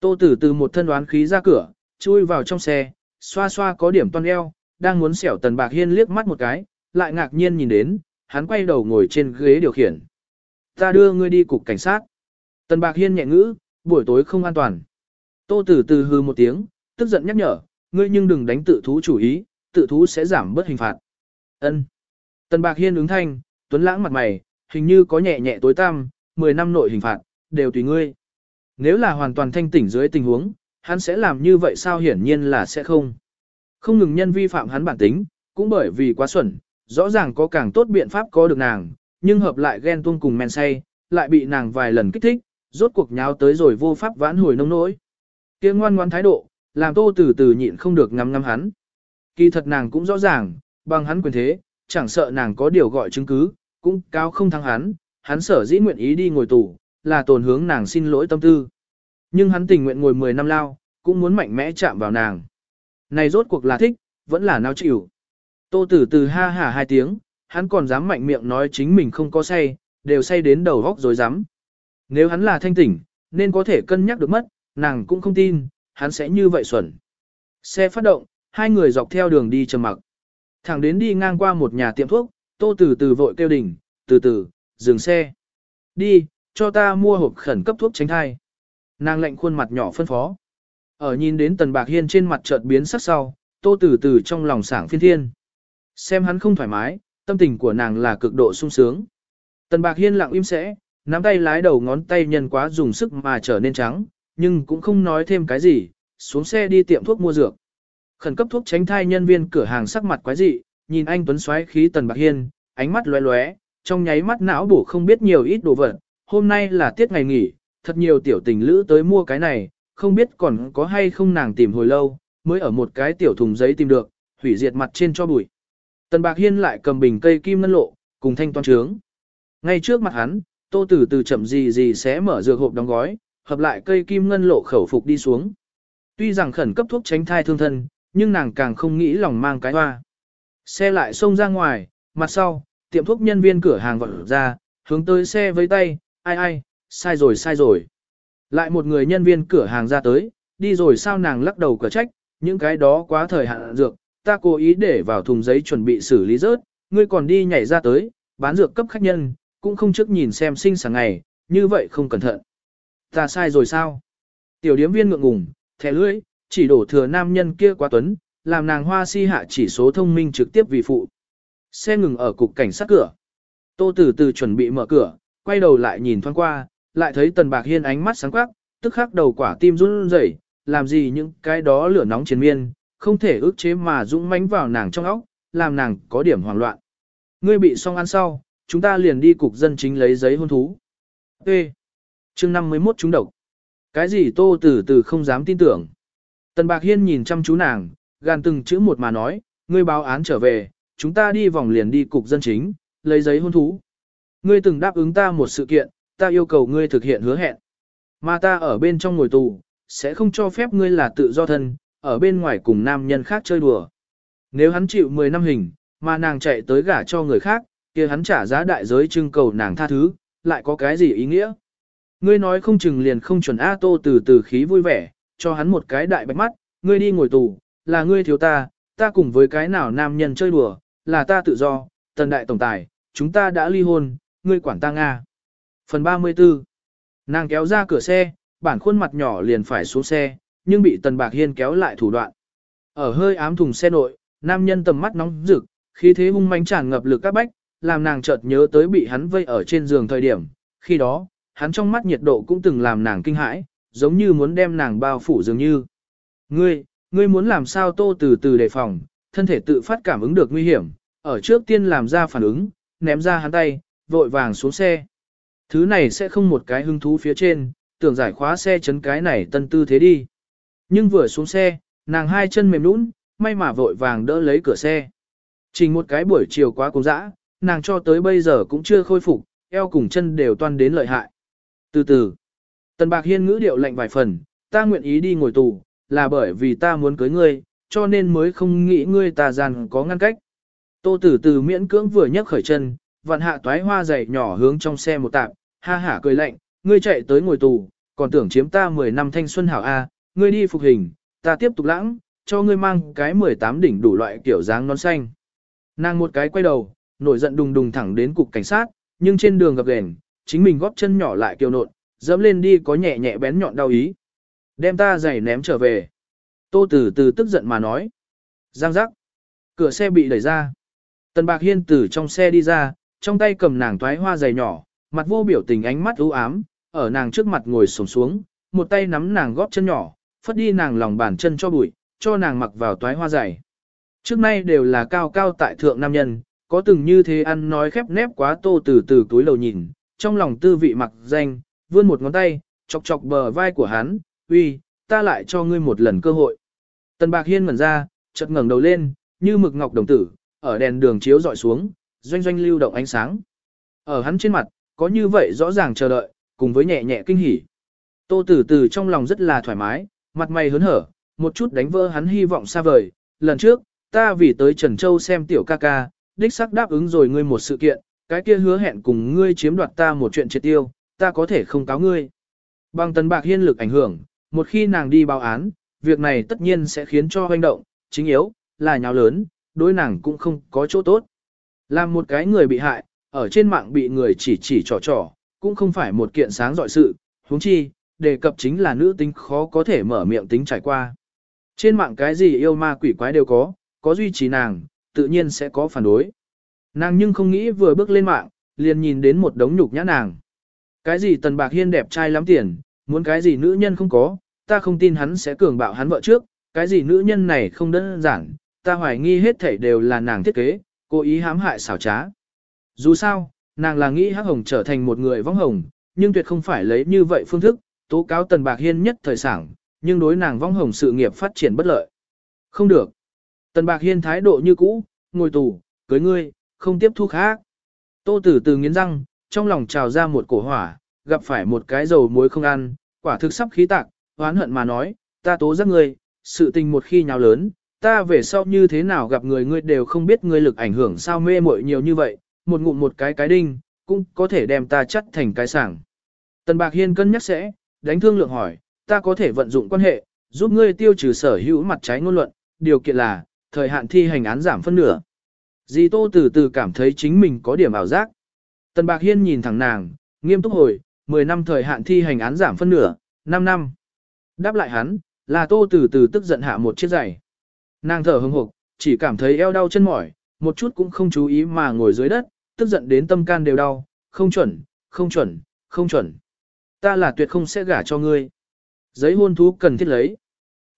A: Tô Tử từ một thân đoán khí ra cửa, chui vào trong xe, xoa xoa có điểm toan eo, đang muốn xẻo Tần Bạc Hiên liếc mắt một cái, lại ngạc nhiên nhìn đến, hắn quay đầu ngồi trên ghế điều khiển. Ta đưa ngươi đi cục cảnh sát. Tần Bạc Hiên nhẹ ngữ, buổi tối không an toàn. Tô Tử từ hư một tiếng, tức giận nhắc nhở, ngươi nhưng đừng đánh tự thú chủ ý, tự thú sẽ giảm bớt hình phạt. Ân. Tần Bạc Hiên ứng thanh, tuấn lãng mặt mày, hình như có nhẹ nhẹ tối tăm, 10 năm nội hình phạt, đều tùy ngươi. Nếu là hoàn toàn thanh tỉnh dưới tình huống, hắn sẽ làm như vậy sao hiển nhiên là sẽ không. Không ngừng nhân vi phạm hắn bản tính, cũng bởi vì quá xuẩn, rõ ràng có càng tốt biện pháp có được nàng, nhưng hợp lại ghen tuông cùng men say, lại bị nàng vài lần kích thích, rốt cuộc nháo tới rồi vô pháp vãn hồi nông nỗi. Kia ngoan ngoan thái độ, làm tô tử tử nhịn không được ngắm ngắm hắn. Kỳ thật nàng cũng rõ ràng, bằng hắn quyền thế, chẳng sợ nàng có điều gọi chứng cứ, cũng cao không thắng hắn, hắn sở dĩ nguyện ý đi ngồi tù, là tồn hướng nàng xin lỗi tâm tư. Nhưng hắn tình nguyện ngồi 10 năm lao, cũng muốn mạnh mẽ chạm vào nàng. Này rốt cuộc là thích, vẫn là nao chịu. Tô tử tử ha hả hai tiếng, hắn còn dám mạnh miệng nói chính mình không có say, đều say đến đầu góc rồi dám. Nếu hắn là thanh tỉnh, nên có thể cân nhắc được mất, nàng cũng không tin, hắn sẽ như vậy xuẩn. Xe phát động, hai người dọc theo đường đi trầm mặc. Thẳng đến đi ngang qua một nhà tiệm thuốc, tô từ từ vội kêu đỉnh, từ từ, dừng xe. Đi, cho ta mua hộp khẩn cấp thuốc tránh thai. Nàng lệnh khuôn mặt nhỏ phân phó. Ở nhìn đến tần bạc hiên trên mặt chợt biến sắc sau, tô từ từ trong lòng sảng phiên thiên. Xem hắn không thoải mái, tâm tình của nàng là cực độ sung sướng. Tần bạc hiên lặng im sẽ, nắm tay lái đầu ngón tay nhân quá dùng sức mà trở nên trắng, nhưng cũng không nói thêm cái gì, xuống xe đi tiệm thuốc mua dược. Khẩn cấp thuốc tránh thai nhân viên cửa hàng sắc mặt quái dị, nhìn anh Tuấn xoáy khí Tần Bạc Hiên, ánh mắt lóe lóe, trong nháy mắt não bổ không biết nhiều ít đồ vật. Hôm nay là tiết ngày nghỉ, thật nhiều tiểu tình lữ tới mua cái này, không biết còn có hay không nàng tìm hồi lâu, mới ở một cái tiểu thùng giấy tìm được, hủy diệt mặt trên cho bụi. Tần Bạc Hiên lại cầm bình cây kim ngân lộ, cùng thanh toán trướng. Ngay trước mặt hắn, tô tử từ chậm gì gì sẽ mở dược hộp đóng gói, hợp lại cây kim ngân lộ khẩu phục đi xuống. Tuy rằng khẩn cấp thuốc tránh thai thương thân, nhưng nàng càng không nghĩ lòng mang cái hoa. Xe lại xông ra ngoài, mặt sau, tiệm thuốc nhân viên cửa hàng vọt ra, hướng tới xe với tay, ai ai, sai rồi sai rồi. Lại một người nhân viên cửa hàng ra tới, đi rồi sao nàng lắc đầu cửa trách, những cái đó quá thời hạn dược, ta cố ý để vào thùng giấy chuẩn bị xử lý rớt, ngươi còn đi nhảy ra tới, bán dược cấp khách nhân, cũng không trước nhìn xem sinh sáng ngày, như vậy không cẩn thận. Ta sai rồi sao? Tiểu điếm viên ngượng ngùng, thẻ lưỡi, chỉ đổ thừa nam nhân kia quá tuấn, làm nàng hoa si hạ chỉ số thông minh trực tiếp vì phụ. Xe ngừng ở cục cảnh sát cửa. Tô Tử Từ chuẩn bị mở cửa, quay đầu lại nhìn thoáng qua, lại thấy Tần Bạc Hiên ánh mắt sáng quắc, tức khắc đầu quả tim run rẩy, làm gì những cái đó lửa nóng chiến miên, không thể ức chế mà dũng mãnh vào nàng trong óc, làm nàng có điểm hoảng loạn. Ngươi bị xong ăn sau, chúng ta liền đi cục dân chính lấy giấy hôn thú. T. Chương 51 chúng độc. Cái gì Tô Tử Từ không dám tin tưởng. Tần Bạc Hiên nhìn chăm chú nàng, gàn từng chữ một mà nói, ngươi báo án trở về, chúng ta đi vòng liền đi cục dân chính, lấy giấy hôn thú. Ngươi từng đáp ứng ta một sự kiện, ta yêu cầu ngươi thực hiện hứa hẹn. Mà ta ở bên trong ngồi tù, sẽ không cho phép ngươi là tự do thân, ở bên ngoài cùng nam nhân khác chơi đùa. Nếu hắn chịu 10 năm hình, mà nàng chạy tới gả cho người khác, kia hắn trả giá đại giới trưng cầu nàng tha thứ, lại có cái gì ý nghĩa? Ngươi nói không chừng liền không chuẩn A Tô từ từ khí vui vẻ, cho hắn một cái đại bạch mắt, ngươi đi ngồi tù, là ngươi thiếu ta, ta cùng với cái nào nam nhân chơi đùa, là ta tự do, tần đại tổng tài, chúng ta đã ly hôn, ngươi quản ta Nga. Phần 34 Nàng kéo ra cửa xe, bản khuôn mặt nhỏ liền phải xuống xe, nhưng bị tần bạc hiên kéo lại thủ đoạn. Ở hơi ám thùng xe nội, nam nhân tầm mắt nóng rực, khí thế hung manh tràn ngập lực các bách, làm nàng chợt nhớ tới bị hắn vây ở trên giường thời điểm, khi đó, hắn trong mắt nhiệt độ cũng từng làm nàng kinh hãi, giống như muốn đem nàng bao phủ dường như. Ngươi, ngươi muốn làm sao tô từ từ đề phòng, thân thể tự phát cảm ứng được nguy hiểm, ở trước tiên làm ra phản ứng, ném ra hắn tay, vội vàng xuống xe. Thứ này sẽ không một cái hứng thú phía trên, tưởng giải khóa xe chấn cái này tân tư thế đi. Nhưng vừa xuống xe, nàng hai chân mềm nũng, may mà vội vàng đỡ lấy cửa xe. Chỉ một cái buổi chiều quá cùng dã, nàng cho tới bây giờ cũng chưa khôi phục, eo cùng chân đều toan đến lợi hại. Từ từ, Tần Bạc Hiên ngữ điệu lạnh vài phần, ta nguyện ý đi ngồi tù, là bởi vì ta muốn cưới ngươi, cho nên mới không nghĩ ngươi ta rằng có ngăn cách. Tô Tử Từ miễn cưỡng vừa nhấc khởi chân, vạn hạ toái hoa dày nhỏ hướng trong xe một tạp, ha hả cười lạnh, ngươi chạy tới ngồi tù, còn tưởng chiếm ta 10 năm thanh xuân hảo A, ngươi đi phục hình, ta tiếp tục lãng, cho ngươi mang cái 18 đỉnh đủ loại kiểu dáng nón xanh. Nàng một cái quay đầu, nổi giận đùng đùng thẳng đến cục cảnh sát, nhưng trên đường gặp gền, chính mình góp chân nhỏ lại kiều nộn, dẫm lên đi có nhẹ nhẹ bén nhọn đau ý. Đem ta giày ném trở về. Tô Tử từ tức giận mà nói. Giang giác. Cửa xe bị đẩy ra. Tần Bạc Hiên từ trong xe đi ra, trong tay cầm nàng toái hoa giày nhỏ, mặt vô biểu tình ánh mắt u ám, ở nàng trước mặt ngồi sổng xuống, một tay nắm nàng góp chân nhỏ, phất đi nàng lòng bàn chân cho bụi, cho nàng mặc vào toái hoa dày. Trước nay đều là cao cao tại thượng nam nhân, có từng như thế ăn nói khép nép quá tô từ từ túi lầu nhìn, trong lòng tư vị mặc danh, vươn một ngón tay, chọc chọc bờ vai của hắn, uy, ta lại cho ngươi một lần cơ hội. Tần Bạc Hiên ngẩn ra, chợt ngẩng đầu lên, như mực ngọc đồng tử, ở đèn đường chiếu dọi xuống, doanh doanh lưu động ánh sáng. Ở hắn trên mặt, có như vậy rõ ràng chờ đợi, cùng với nhẹ nhẹ kinh hỉ. Tô Tử Từ trong lòng rất là thoải mái, mặt mày hớn hở, một chút đánh vỡ hắn hy vọng xa vời. Lần trước, ta vì tới Trần Châu xem tiểu ca ca, đích xác đáp ứng rồi ngươi một sự kiện, cái kia hứa hẹn cùng ngươi chiếm đoạt ta một chuyện triệt tiêu, ta có thể không cáo ngươi. Bằng tần bạc hiên lực ảnh hưởng, một khi nàng đi báo án, việc này tất nhiên sẽ khiến cho hoành động, chính yếu, là nháo lớn, đối nàng cũng không có chỗ tốt. Làm một cái người bị hại, ở trên mạng bị người chỉ chỉ trò trò, cũng không phải một kiện sáng dọi sự, huống chi, đề cập chính là nữ tính khó có thể mở miệng tính trải qua. Trên mạng cái gì yêu ma quỷ quái đều có, có duy trì nàng, tự nhiên sẽ có phản đối. Nàng nhưng không nghĩ vừa bước lên mạng, liền nhìn đến một đống nhục nhã nàng. Cái gì tần bạc hiên đẹp trai lắm tiền, muốn cái gì nữ nhân không có, ta không tin hắn sẽ cường bạo hắn vợ trước, cái gì nữ nhân này không đơn giản, ta hoài nghi hết thảy đều là nàng thiết kế, cố ý hãm hại xảo trá. Dù sao, nàng là nghĩ hắc hồng trở thành một người vong hồng, nhưng tuyệt không phải lấy như vậy phương thức, tố cáo tần bạc hiên nhất thời sảng, nhưng đối nàng vong hồng sự nghiệp phát triển bất lợi. Không được. Tần bạc hiên thái độ như cũ, ngồi tù, cưới ngươi, không tiếp thu khác. Tô tử từ nghiến răng, trong lòng trào ra một cổ hỏa, gặp phải một cái dầu muối không ăn, quả thực sắp khí tạc, oán hận mà nói, ta tố giác ngươi, sự tình một khi nhào lớn, ta về sau như thế nào gặp người ngươi đều không biết ngươi lực ảnh hưởng sao mê muội nhiều như vậy, một ngụm một cái cái đinh, cũng có thể đem ta chắt thành cái sảng. Tần Bạc Hiên cân nhắc sẽ, đánh thương lượng hỏi, ta có thể vận dụng quan hệ, giúp ngươi tiêu trừ sở hữu mặt trái ngôn luận, điều kiện là, thời hạn thi hành án giảm phân nửa. Dì Tô từ từ cảm thấy chính mình có điểm ảo giác. Tần Bạc Hiên nhìn thẳng nàng, nghiêm túc hồi, 10 năm thời hạn thi hành án giảm phân nửa, 5 năm. Đáp lại hắn, là Tô từ từ tức giận hạ một chiếc giày. Nàng thở hừng hực, chỉ cảm thấy eo đau chân mỏi, một chút cũng không chú ý mà ngồi dưới đất, tức giận đến tâm can đều đau, không chuẩn, không chuẩn, không chuẩn. Ta là tuyệt không sẽ gả cho ngươi. Giấy hôn thú cần thiết lấy.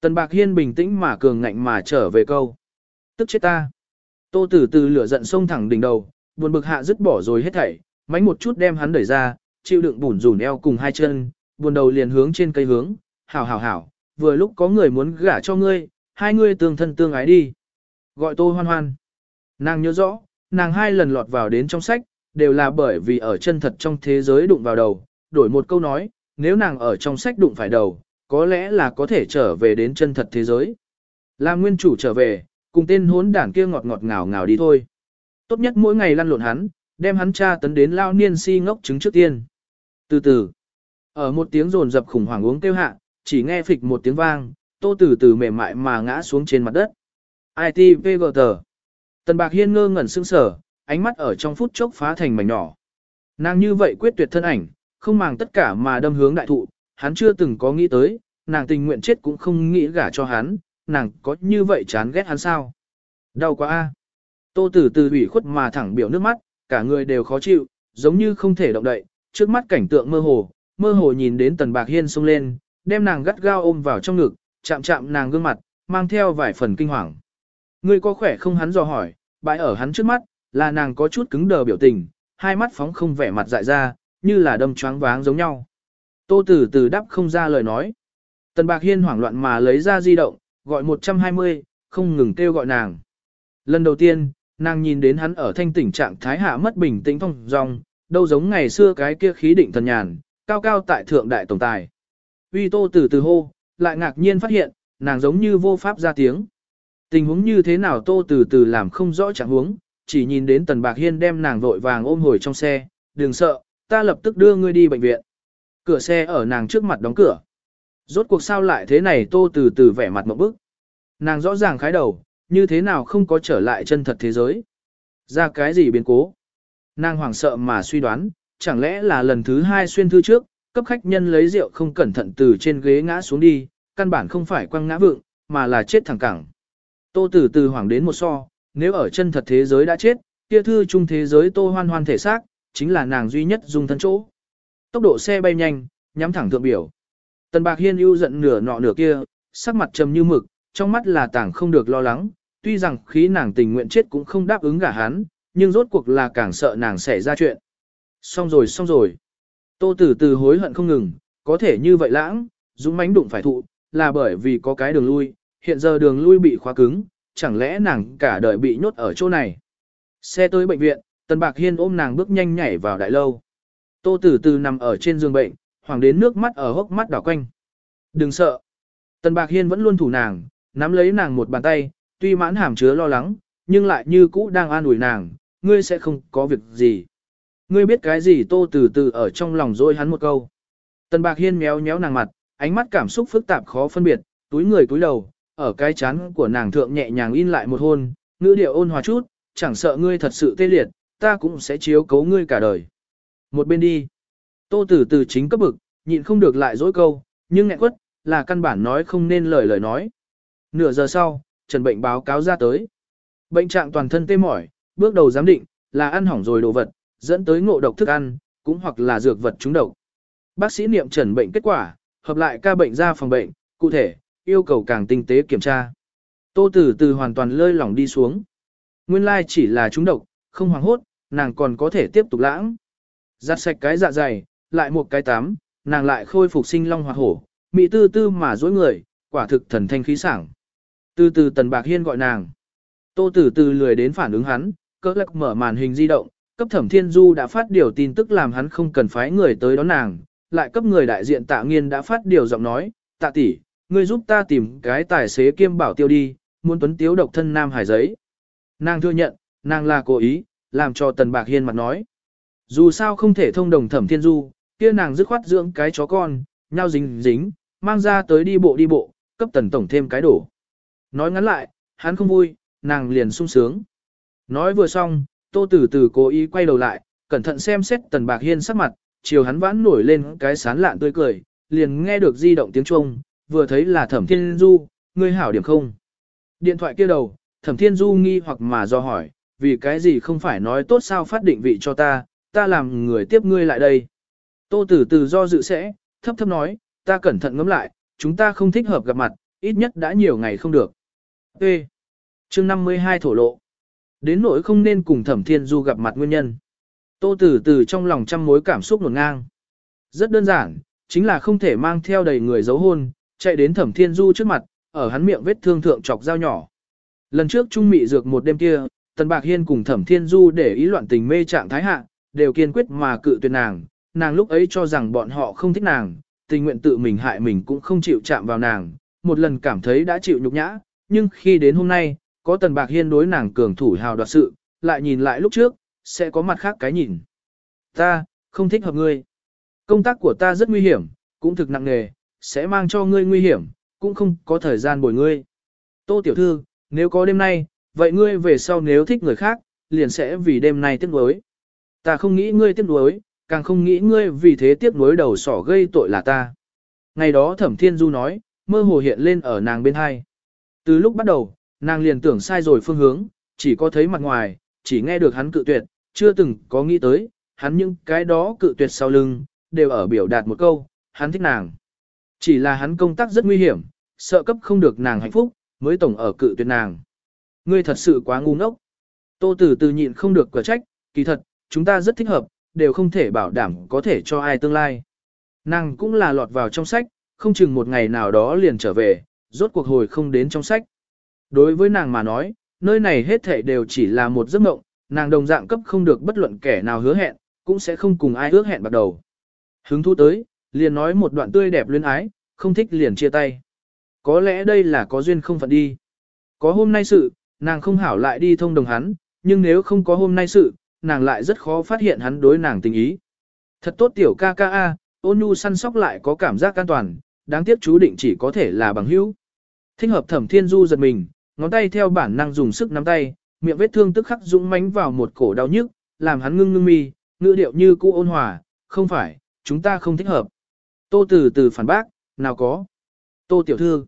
A: Tần Bạc Hiên bình tĩnh mà cường ngạnh mà trở về câu. Tức chết ta. Tô Tử từ lửa giận sông thẳng đỉnh đầu, buồn bực hạ dứt bỏ rồi hết thảy, mánh một chút đem hắn đẩy ra, chịu đựng bùn rủn eo cùng hai chân, buồn đầu liền hướng trên cây hướng, hảo hảo hảo, vừa lúc có người muốn gả cho ngươi, hai ngươi tương thân tương ái đi. Gọi Tô Hoan Hoan. Nàng nhớ rõ, nàng hai lần lọt vào đến trong sách, đều là bởi vì ở chân thật trong thế giới đụng vào đầu, đổi một câu nói, nếu nàng ở trong sách đụng phải đầu, có lẽ là có thể trở về đến chân thật thế giới. Làm nguyên chủ trở về, cùng tên hốn đảng kia ngọt ngọt ngào ngào đi thôi. Tốt nhất mỗi ngày lăn lộn hắn, đem hắn tra tấn đến lao niên si ngốc trứng trước tiên. Từ từ, ở một tiếng rồn dập khủng hoảng uống tiêu hạ, chỉ nghe phịch một tiếng vang, tô từ từ mềm mại mà ngã xuống trên mặt đất. ITVGT. Tần Bạc Hiên ngơ ngẩn sững sờ, ánh mắt ở trong phút chốc phá thành mảnh nhỏ. Nàng như vậy quyết tuyệt thân ảnh, không màng tất cả mà đâm hướng đại thụ, hắn chưa từng có nghĩ tới, nàng tình nguyện chết cũng không nghĩ gả cho hắn, nàng có như vậy chán ghét hắn sao? Đau quá a. Tô Tử từ ủy khuất mà thẳng biểu nước mắt, cả người đều khó chịu, giống như không thể động đậy, trước mắt cảnh tượng mơ hồ, mơ hồ nhìn đến Tần Bạc Hiên xông lên, đem nàng gắt gao ôm vào trong ngực, chạm chạm nàng gương mặt, mang theo vài phần kinh hoàng. Ngươi có khỏe không hắn dò hỏi, bãi ở hắn trước mắt, là nàng có chút cứng đờ biểu tình, hai mắt phóng không vẻ mặt dại ra, như là đâm choáng váng giống nhau. Tô Tử Tử đáp không ra lời nói. Tần Bạc Hiên hoảng loạn mà lấy ra di động, gọi 120, không ngừng kêu gọi nàng. Lần đầu tiên, nàng nhìn đến hắn ở thanh tỉnh trạng thái hạ mất bình tĩnh phong dong, đâu giống ngày xưa cái kia khí định thần nhàn, cao cao tại thượng đại tổng tài. Uy Tô Tử Tử hô, lại ngạc nhiên phát hiện, nàng giống như vô pháp ra tiếng. Tình huống như thế nào Tô Tử Tử làm không rõ trạng huống, chỉ nhìn đến Tần Bạc Hiên đem nàng vội vàng ôm hồi trong xe, đừng sợ, ta lập tức đưa ngươi đi bệnh viện. Cửa xe ở nàng trước mặt đóng cửa. Rốt cuộc sao lại thế này tô từ từ vẻ mặt một bức. Nàng rõ ràng khái đầu, như thế nào không có trở lại chân thật thế giới. Ra cái gì biến cố. Nàng hoảng sợ mà suy đoán, chẳng lẽ là lần thứ hai xuyên thư trước, cấp khách nhân lấy rượu không cẩn thận từ trên ghế ngã xuống đi, căn bản không phải quăng ngã vượng, mà là chết thẳng cẳng. Tô từ từ hoảng đến một so, nếu ở chân thật thế giới đã chết, kia thư chung thế giới tô hoan hoan thể xác, chính là nàng duy nhất dùng thân chỗ. Tốc độ xe bay nhanh, nhắm thẳng thượng biểu. Tần Bạc Hiên ưu giận nửa nọ nửa kia, sắc mặt trầm như mực, trong mắt là tảng không được lo lắng, tuy rằng khí nàng tình nguyện chết cũng không đáp ứng gả hắn, nhưng rốt cuộc là càng sợ nàng xảy ra chuyện. Xong rồi xong rồi. Tô Tử Từ hối hận không ngừng, có thể như vậy lãng, dũng mãnh đụng phải thụ, là bởi vì có cái đường lui, hiện giờ đường lui bị khóa cứng, chẳng lẽ nàng cả đời bị nhốt ở chỗ này. Xe tới bệnh viện, Tần Bạc Hiên ôm nàng bước nhanh nhảy vào đại lâu. Tô Tử Từ nằm ở trên giường bệnh, hoàng đến nước mắt ở hốc mắt đảo quanh. Đừng sợ. Tần Bạc Hiên vẫn luôn thủ nàng, nắm lấy nàng một bàn tay, tuy mãn hàm chứa lo lắng, nhưng lại như cũ đang an ủi nàng, ngươi sẽ không có việc gì. Ngươi biết cái gì Tô Tử Từ ở trong lòng dối hắn một câu. Tần Bạc Hiên méo méo nàng mặt, ánh mắt cảm xúc phức tạp khó phân biệt, túi người túi đầu, ở cái chán của nàng thượng nhẹ nhàng in lại một hôn, ngữ điệu ôn hòa chút, chẳng sợ ngươi thật sự tê liệt, ta cũng sẽ chiếu cấu ngươi cả đời. Một bên đi. Tô Tử từ chính cấp bực, nhịn không được lại dối câu, nhưng nghẹn quất, là căn bản nói không nên lời lời nói. Nửa giờ sau, Trần Bệnh báo cáo ra tới. Bệnh trạng toàn thân tê mỏi, bước đầu giám định, là ăn hỏng rồi đồ vật, dẫn tới ngộ độc thức ăn, cũng hoặc là dược vật trúng độc. Bác sĩ niệm trần bệnh kết quả, hợp lại ca bệnh ra phòng bệnh, cụ thể, yêu cầu càng tinh tế kiểm tra. Tô Tử từ hoàn toàn lơi lỏng đi xuống. Nguyên lai chỉ là trúng độc, không hoảng hốt, nàng còn có thể tiếp tục lãng. Giặt sạch cái dạ dày, lại một cái tắm, nàng lại khôi phục sinh long hoạt hổ, mị tư tư mà dối người, quả thực thần thanh khí sảng. Từ từ Tần Bạc Hiên gọi nàng. Tô Tử từ lười đến phản ứng hắn, cỡ lắc mở màn hình di động, cấp Thẩm Thiên Du đã phát điều tin tức làm hắn không cần phái người tới đón nàng, lại cấp người đại diện Tạ Nghiên đã phát điều giọng nói, "Tạ tỷ, ngươi giúp ta tìm cái tài xế kiêm bảo tiêu đi, muốn tuấn tiếu độc thân nam hải giấy." Nàng thừa nhận, nàng là cố ý, làm cho Tần Bạc Hiên mặt nói. Dù sao không thể thông đồng Thẩm Thiên Du, kia nàng dứt khoát dưỡng cái chó con, nhau dính dính, mang ra tới đi bộ đi bộ, cấp tần tổng thêm cái đổ. Nói ngắn lại, hắn không vui, nàng liền sung sướng. Nói vừa xong, tô tử tử cố ý quay đầu lại, cẩn thận xem xét tần bạc hiên sắc mặt, chiều hắn vãn nổi lên cái sán lạn tươi cười, liền nghe được di động tiếng chuông, vừa thấy là thẩm thiên du, ngươi hảo điểm không. Điện thoại kia đầu, thẩm thiên du nghi hoặc mà do hỏi, vì cái gì không phải nói tốt sao phát định vị cho ta, ta làm người tiếp ngươi lại đây. Tô Tử Từ do dự sẽ, thấp thấp nói, ta cẩn thận ngẫm lại, chúng ta không thích hợp gặp mặt, ít nhất đã nhiều ngày không được. Ê! chương 52 thổ lộ. Đến nỗi không nên cùng Thẩm Thiên Du gặp mặt nguyên nhân. Tô Tử Từ trong lòng trăm mối cảm xúc hỗn ngang. Rất đơn giản, chính là không thể mang theo đầy người giấu hôn, chạy đến Thẩm Thiên Du trước mặt, ở hắn miệng vết thương thượng chọc dao nhỏ. Lần trước Trung Mị dược một đêm kia, Tần Bạc Hiên cùng Thẩm Thiên Du để ý loạn tình mê trạng thái hạ, đều kiên quyết mà cự tuyệt nàng, nàng lúc ấy cho rằng bọn họ không thích nàng, tình nguyện tự mình hại mình cũng không chịu chạm vào nàng, một lần cảm thấy đã chịu nhục nhã, nhưng khi đến hôm nay, có tần bạc hiên đối nàng cường thủ hào đoạt sự, lại nhìn lại lúc trước, sẽ có mặt khác cái nhìn. Ta, không thích hợp ngươi. Công tác của ta rất nguy hiểm, cũng thực nặng nghề, sẽ mang cho ngươi nguy hiểm, cũng không có thời gian bồi ngươi. Tô tiểu thư, nếu có đêm nay, vậy ngươi về sau nếu thích người khác, liền sẽ vì đêm nay tiếc nuối. Ta không nghĩ ngươi tiếc nuối, càng không nghĩ ngươi vì thế tiếc nuối đầu sỏ gây tội là ta. Ngày đó Thẩm Thiên Du nói, mơ hồ hiện lên ở nàng bên hai. Từ lúc bắt đầu, nàng liền tưởng sai rồi phương hướng, chỉ có thấy mặt ngoài, chỉ nghe được hắn cự tuyệt, chưa từng có nghĩ tới, hắn những cái đó cự tuyệt sau lưng, đều ở biểu đạt một câu, hắn thích nàng. Chỉ là hắn công tác rất nguy hiểm, sợ cấp không được nàng hạnh phúc, mới tổng ở cự tuyệt nàng. Ngươi thật sự quá ngu ngốc. Tô Tử từ nhịn không được quả trách, kỳ thật, chúng ta rất thích hợp, đều không thể bảo đảm có thể cho ai tương lai. Nàng cũng là lọt vào trong sách, không chừng một ngày nào đó liền trở về, rốt cuộc hồi không đến trong sách. Đối với nàng mà nói, nơi này hết thảy đều chỉ là một giấc mộng, nàng đồng dạng cấp không được bất luận kẻ nào hứa hẹn, cũng sẽ không cùng ai ước hẹn bắt đầu. Hứng thú tới, liền nói một đoạn tươi đẹp luyến ái, không thích liền chia tay. Có lẽ đây là có duyên không phận đi. Có hôm nay sự, nàng không hảo lại đi thông đồng hắn, nhưng nếu không có hôm nay sự, nàng lại rất khó phát hiện hắn đối nàng tình ý. Thật tốt tiểu ca ca a, ôn nhu săn sóc lại có cảm giác an toàn, đáng tiếc chú định chỉ có thể là bằng hữu. Thích hợp thẩm thiên du giật mình, ngón tay theo bản năng dùng sức nắm tay, miệng vết thương tức khắc dũng mánh vào một cổ đau nhức, làm hắn ngưng ngưng mi, ngữ điệu như cũ ôn hòa, không phải, chúng ta không thích hợp. Tô từ từ phản bác, nào có. Tô tiểu thư.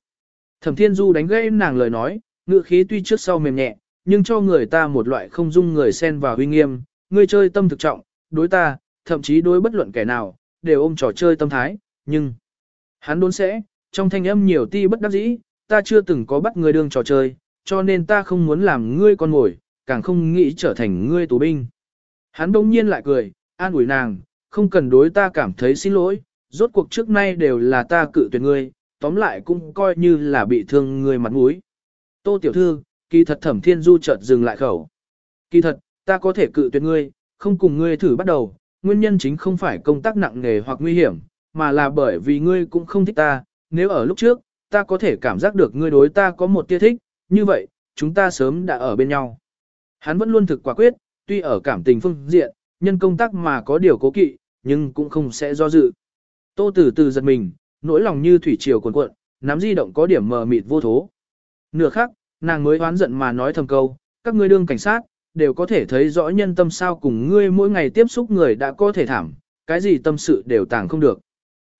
A: Thẩm thiên du đánh gãy nàng lời nói, ngự khí tuy trước sau mềm nhẹ, nhưng cho người ta một loại không dung người xen vào huy nghiêm, ngươi chơi tâm thực trọng, đối ta, thậm chí đối bất luận kẻ nào, đều ôm trò chơi tâm thái, nhưng hắn đốn sẽ, trong thanh âm nhiều ti bất đắc dĩ, ta chưa từng có bắt ngươi đương trò chơi, cho nên ta không muốn làm ngươi con ngồi, càng không nghĩ trở thành ngươi tù binh. Hắn đông nhiên lại cười, an ủi nàng, không cần đối ta cảm thấy xin lỗi, rốt cuộc trước nay đều là ta cự tuyệt ngươi, tóm lại cũng coi như là bị thương ngươi mặt mũi. Tô tiểu thư, kỳ thật thẩm thiên du chợt dừng lại khẩu. Kỳ thật, ta có thể cự tuyệt ngươi, không cùng ngươi thử bắt đầu, nguyên nhân chính không phải công tác nặng nề hoặc nguy hiểm, mà là bởi vì ngươi cũng không thích ta, nếu ở lúc trước, ta có thể cảm giác được ngươi đối ta có một tia thích, như vậy, chúng ta sớm đã ở bên nhau. Hắn vẫn luôn thực quả quyết, tuy ở cảm tình phương diện, nhân công tác mà có điều cố kỵ, nhưng cũng không sẽ do dự. Tô từ từ giật mình, nỗi lòng như thủy triều cuồn cuộn, nắm di động có điểm mờ mịt vô thố. Nửa khắc, nàng mới oán giận mà nói thầm câu, các ngươi đương cảnh sát, đều có thể thấy rõ nhân tâm sao cùng ngươi mỗi ngày tiếp xúc người đã có thể thảm, cái gì tâm sự đều tàng không được.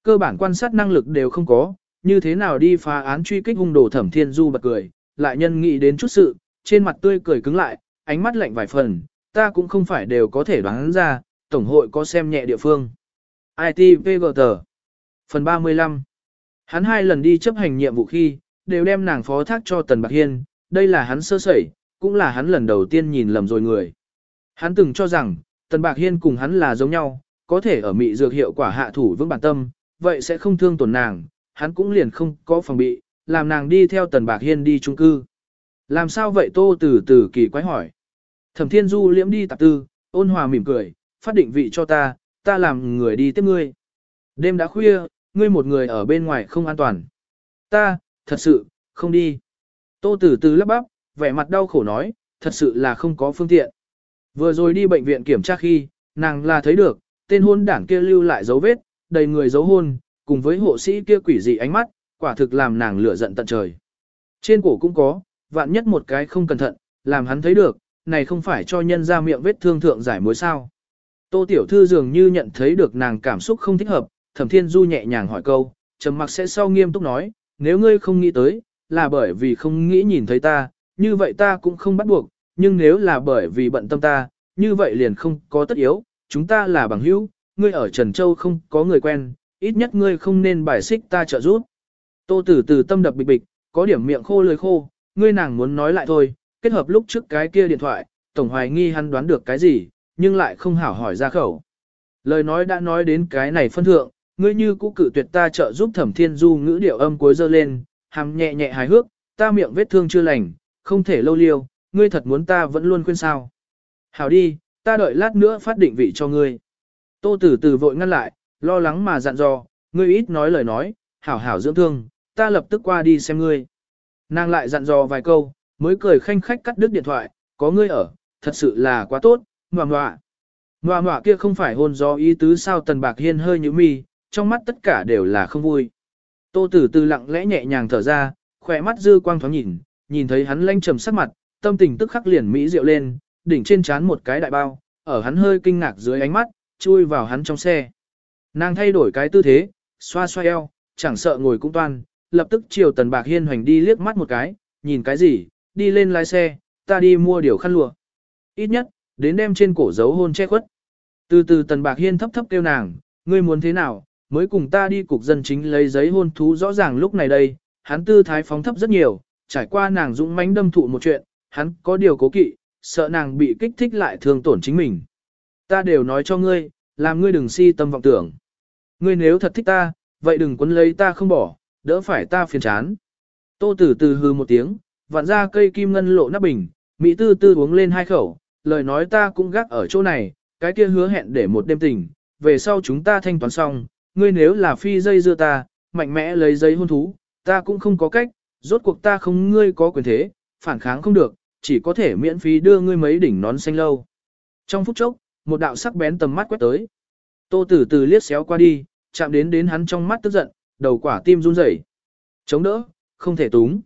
A: Cơ bản quan sát năng lực đều không có, như thế nào đi phá án truy kích hung đồ thẩm thiên du bật cười, lại nhân nghĩ đến chút sự, trên mặt tươi cười cứng lại, ánh mắt lạnh vài phần, ta cũng không phải đều có thể đoán ra, Tổng hội có xem nhẹ địa phương. ITVGT Phần 35 Hắn hai lần đi chấp hành nhiệm vụ khi, đều đem nàng phó thác cho Tần Bạc Hiên, đây là hắn sơ sẩy, cũng là hắn lần đầu tiên nhìn lầm rồi người. Hắn từng cho rằng, Tần Bạc Hiên cùng hắn là giống nhau, có thể ở mị dược hiệu quả hạ thủ vững bản tâm, vậy sẽ không thương tổn nàng, hắn cũng liền không có phòng bị, làm nàng đi theo Tần Bạc Hiên đi trung cư. Làm sao vậy Tô tử tử kỳ quái hỏi. Thẩm Thiên Du liễm đi tạp tư, ôn hòa mỉm cười, phát định vị cho ta, ta làm người đi tiếp ngươi. Đêm đã khuya, ngươi một người ở bên ngoài không an toàn. Ta, thật sự, không đi. Tô Tử Từ lắp bắp, vẻ mặt đau khổ nói, thật sự là không có phương tiện. Vừa rồi đi bệnh viện kiểm tra khi, nàng là thấy được, tên hôn đảng kia lưu lại dấu vết, đầy người dấu hôn, cùng với hộ sĩ kia quỷ dị ánh mắt, quả thực làm nàng lửa giận tận trời. Trên cổ cũng có, vạn nhất một cái không cẩn thận, làm hắn thấy được, này không phải cho nhân ra miệng vết thương thượng giải mối sao. Tô Tiểu Thư dường như nhận thấy được nàng cảm xúc không thích hợp, Thẩm Thiên Du nhẹ nhàng hỏi câu, trầm mặc sẽ sau nghiêm túc nói, nếu ngươi không nghĩ tới, là bởi vì không nghĩ nhìn thấy ta, như vậy ta cũng không bắt buộc, nhưng nếu là bởi vì bận tâm ta, như vậy liền không có tất yếu, chúng ta là bằng hữu, ngươi ở Trần Châu không có người quen, ít nhất ngươi không nên bài xích ta trợ giúp. Tô Tử từ tâm đập bịch bịch, có điểm miệng khô lưỡi khô, ngươi nàng muốn nói lại thôi, kết hợp lúc trước cái kia điện thoại, tổng hoài nghi hắn đoán được cái gì, nhưng lại không hảo hỏi ra khẩu. Lời nói đã nói đến cái này phân thượng, ngươi như cũ cử tuyệt ta trợ giúp thẩm thiên du ngữ điệu âm cuối dơ lên, hàm nhẹ nhẹ hài hước, ta miệng vết thương chưa lành, không thể lâu liêu, ngươi thật muốn ta vẫn luôn khuyên sao. Hảo đi, ta đợi lát nữa phát định vị cho ngươi. Tô tử Tử vội ngăn lại, lo lắng mà dặn dò, ngươi ít nói lời nói, hảo hảo dưỡng thương, ta lập tức qua đi xem ngươi. Nàng lại dặn dò vài câu, mới cười khanh khách cắt đứt điện thoại, có ngươi ở, thật sự là quá tốt, ngoà ngoạ. Ngoà ngoạ kia không phải hôn do ý tứ sao tần bạc hiên hơi như mi, trong mắt tất cả đều là không vui. Tô tử từ lặng lẽ nhẹ nhàng thở ra, khỏe mắt dư quang thoáng nhìn, nhìn thấy hắn lanh trầm sắc mặt, tâm tình tức khắc liền mỹ rượu lên, đỉnh trên chán một cái đại bao, ở hắn hơi kinh ngạc dưới ánh mắt, chui vào hắn trong xe. Nàng thay đổi cái tư thế, xoa xoa eo, chẳng sợ ngồi cũng toan, lập tức chiều tần bạc hiên hoành đi liếc mắt một cái, nhìn cái gì, đi lên lái xe, ta đi mua điều khăn lụa. Ít nhất, đến đem trên cổ dấu hôn che khuất. Từ từ Tần Bạc Hiên thấp thấp kêu nàng, ngươi muốn thế nào, mới cùng ta đi cục dân chính lấy giấy hôn thú rõ ràng lúc này đây, hắn tư thái phóng thấp rất nhiều, trải qua nàng dũng mãnh đâm thụ một chuyện, hắn có điều cố kỵ, sợ nàng bị kích thích lại thương tổn chính mình. Ta đều nói cho ngươi, làm ngươi đừng si tâm vọng tưởng. Ngươi nếu thật thích ta, vậy đừng quấn lấy ta không bỏ, đỡ phải ta phiền chán. Tô tử từ hư một tiếng, vặn ra cây kim ngân lộ nắp bình, Mỹ tư tư uống lên hai khẩu, lời nói ta cũng gác ở chỗ này, cái kia hứa hẹn để một đêm tình, về sau chúng ta thanh toán xong, ngươi nếu là phi dây dưa ta, mạnh mẽ lấy giấy hôn thú, ta cũng không có cách, rốt cuộc ta không ngươi có quyền thế, phản kháng không được, chỉ có thể miễn phí đưa ngươi mấy đỉnh nón xanh lâu. Trong phút chốc, một đạo sắc bén tầm mắt quét tới. Tô Tử Từ liếc xéo qua đi, chạm đến đến hắn trong mắt tức giận, đầu quả tim run rẩy. Chống đỡ, không thể túng.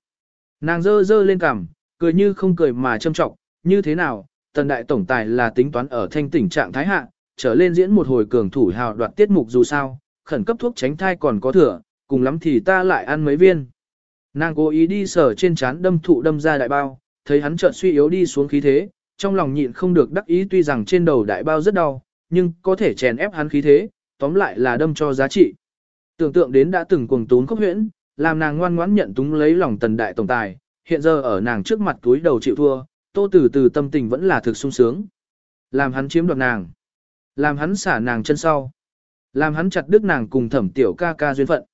A: Nàng dơ dơ lên cằm, cười như không cười mà châm trọng, như thế nào, tần đại tổng tài là tính toán ở thanh tỉnh trạng thái hạ, trở lên diễn một hồi cường thủ hào đoạt tiết mục dù sao, khẩn cấp thuốc tránh thai còn có thừa, cùng lắm thì ta lại ăn mấy viên. Nàng cố ý đi sở trên chán đâm thụ đâm ra đại bao, thấy hắn chợt suy yếu đi xuống khí thế, trong lòng nhịn không được đắc ý tuy rằng trên đầu đại bao rất đau, nhưng có thể chèn ép hắn khí thế, tóm lại là đâm cho giá trị. Tưởng tượng đến đã từng cuồng tún khốc huyễn, làm nàng ngoan ngoãn nhận túng lấy lòng tần đại tổng tài, hiện giờ ở nàng trước mặt túi đầu chịu thua, tô từ từ tâm tình vẫn là thực sung sướng. Làm hắn chiếm đoạt nàng, làm hắn xả nàng chân sau, làm hắn chặt đứt nàng cùng thẩm tiểu ca ca duyên phận.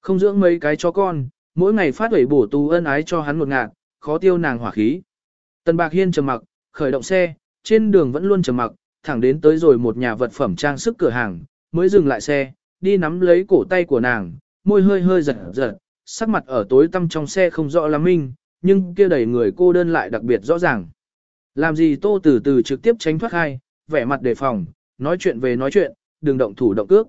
A: Không dưỡng mấy cái cho con, mỗi ngày phát huẩy bổ tu ân ái cho hắn một ngạt, khó tiêu nàng hỏa khí. Tần Bạc Hiên trầm mặc, khởi động xe, trên đường vẫn luôn trầm mặc, thẳng đến tới rồi một nhà vật phẩm trang sức cửa hàng, mới dừng lại xe, đi nắm lấy cổ tay của nàng, môi hơi hơi giật giật, sắc mặt ở tối tăm trong xe không rõ lắm minh, nhưng kia đẩy người cô đơn lại đặc biệt rõ ràng. Làm gì tô từ từ trực tiếp tránh thoát hai, vẻ mặt đề phòng, nói chuyện về nói chuyện, đừng động thủ động cước.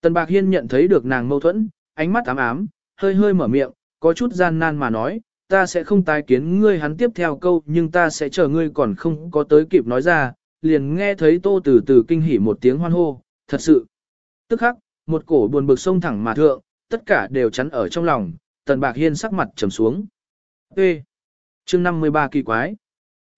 A: Tần Bạc Hiên nhận thấy được nàng mâu thuẫn, ánh mắt ám ám, hơi hơi mở miệng, có chút gian nan mà nói, ta sẽ không tái kiến ngươi hắn tiếp theo câu nhưng ta sẽ chờ ngươi còn không có tới kịp nói ra, liền nghe thấy tô từ từ kinh hỉ một tiếng hoan hô, thật sự. Tức khắc, một cổ buồn bực sông thẳng mà thượng, tất cả đều chắn ở trong lòng, tần bạc hiên sắc mặt trầm xuống. Ê! chương 53 kỳ quái.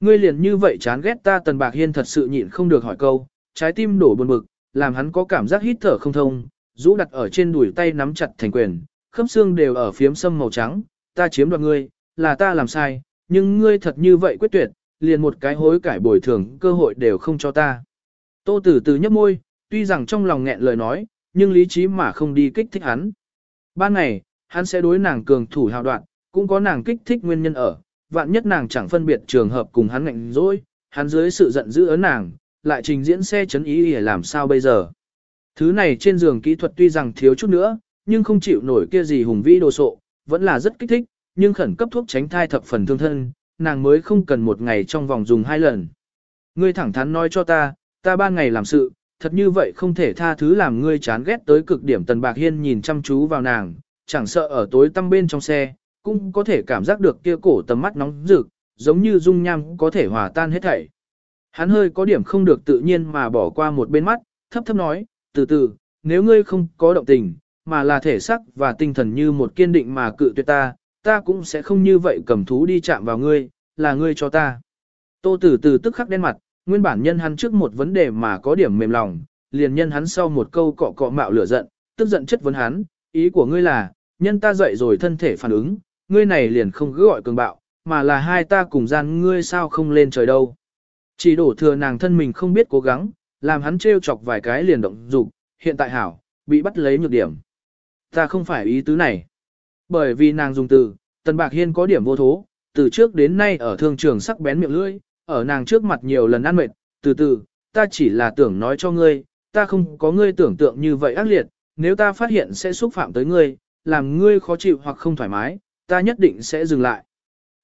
A: Ngươi liền như vậy chán ghét ta tần bạc hiên thật sự nhịn không được hỏi câu, trái tim đổ buồn bực, làm hắn có cảm giác hít thở không thông, rũ đặt ở trên đùi tay nắm chặt thành quyền, khớp xương đều ở phiếm sâm màu trắng, ta chiếm đoạt ngươi, là ta làm sai, nhưng ngươi thật như vậy quyết tuyệt, liền một cái hối cải bồi thường cơ hội đều không cho ta. Tô tử từ nhấp môi, tuy rằng trong lòng nghẹn lời nói, nhưng lý trí mà không đi kích thích hắn. Ban ngày, hắn sẽ đối nàng cường thủ hào đoạn, cũng có nàng kích thích nguyên nhân ở, vạn nhất nàng chẳng phân biệt trường hợp cùng hắn ngạnh dối, hắn dưới sự giận dữ ấn nàng, lại trình diễn xe chấn ý để làm sao bây giờ. Thứ này trên giường kỹ thuật tuy rằng thiếu chút nữa, nhưng không chịu nổi kia gì hùng vĩ đồ sộ, vẫn là rất kích thích, nhưng khẩn cấp thuốc tránh thai thập phần thương thân, nàng mới không cần một ngày trong vòng dùng hai lần. Ngươi thẳng thắn nói cho ta, ta ba ngày làm sự, thật như vậy không thể tha thứ làm ngươi chán ghét tới cực điểm tần bạc hiên nhìn chăm chú vào nàng, chẳng sợ ở tối tăm bên trong xe, cũng có thể cảm giác được kia cổ tầm mắt nóng rực, giống như dung nham có thể hòa tan hết thảy. Hắn hơi có điểm không được tự nhiên mà bỏ qua một bên mắt, thấp thấp nói, từ từ, nếu ngươi không có động tình, mà là thể sắc và tinh thần như một kiên định mà cự tuyệt ta, ta cũng sẽ không như vậy cầm thú đi chạm vào ngươi, là ngươi cho ta. Tô tử từ tức khắc đen mặt, nguyên bản nhân hắn trước một vấn đề mà có điểm mềm lòng, liền nhân hắn sau một câu cọ cọ mạo lửa giận, tức giận chất vấn hắn, ý của ngươi là, nhân ta dậy rồi thân thể phản ứng, ngươi này liền không cứ gọi cường bạo, mà là hai ta cùng gian ngươi sao không lên trời đâu. Chỉ đổ thừa nàng thân mình không biết cố gắng, làm hắn trêu chọc vài cái liền động dục, hiện tại hảo, bị bắt lấy nhược điểm. Ta không phải ý tứ này. Bởi vì nàng dùng từ, Tần Bạc Hiên có điểm vô thố, từ trước đến nay ở thương trường sắc bén miệng lưỡi, ở nàng trước mặt nhiều lần ăn mệt, từ từ, ta chỉ là tưởng nói cho ngươi, ta không có ngươi tưởng tượng như vậy ác liệt, nếu ta phát hiện sẽ xúc phạm tới ngươi, làm ngươi khó chịu hoặc không thoải mái, ta nhất định sẽ dừng lại.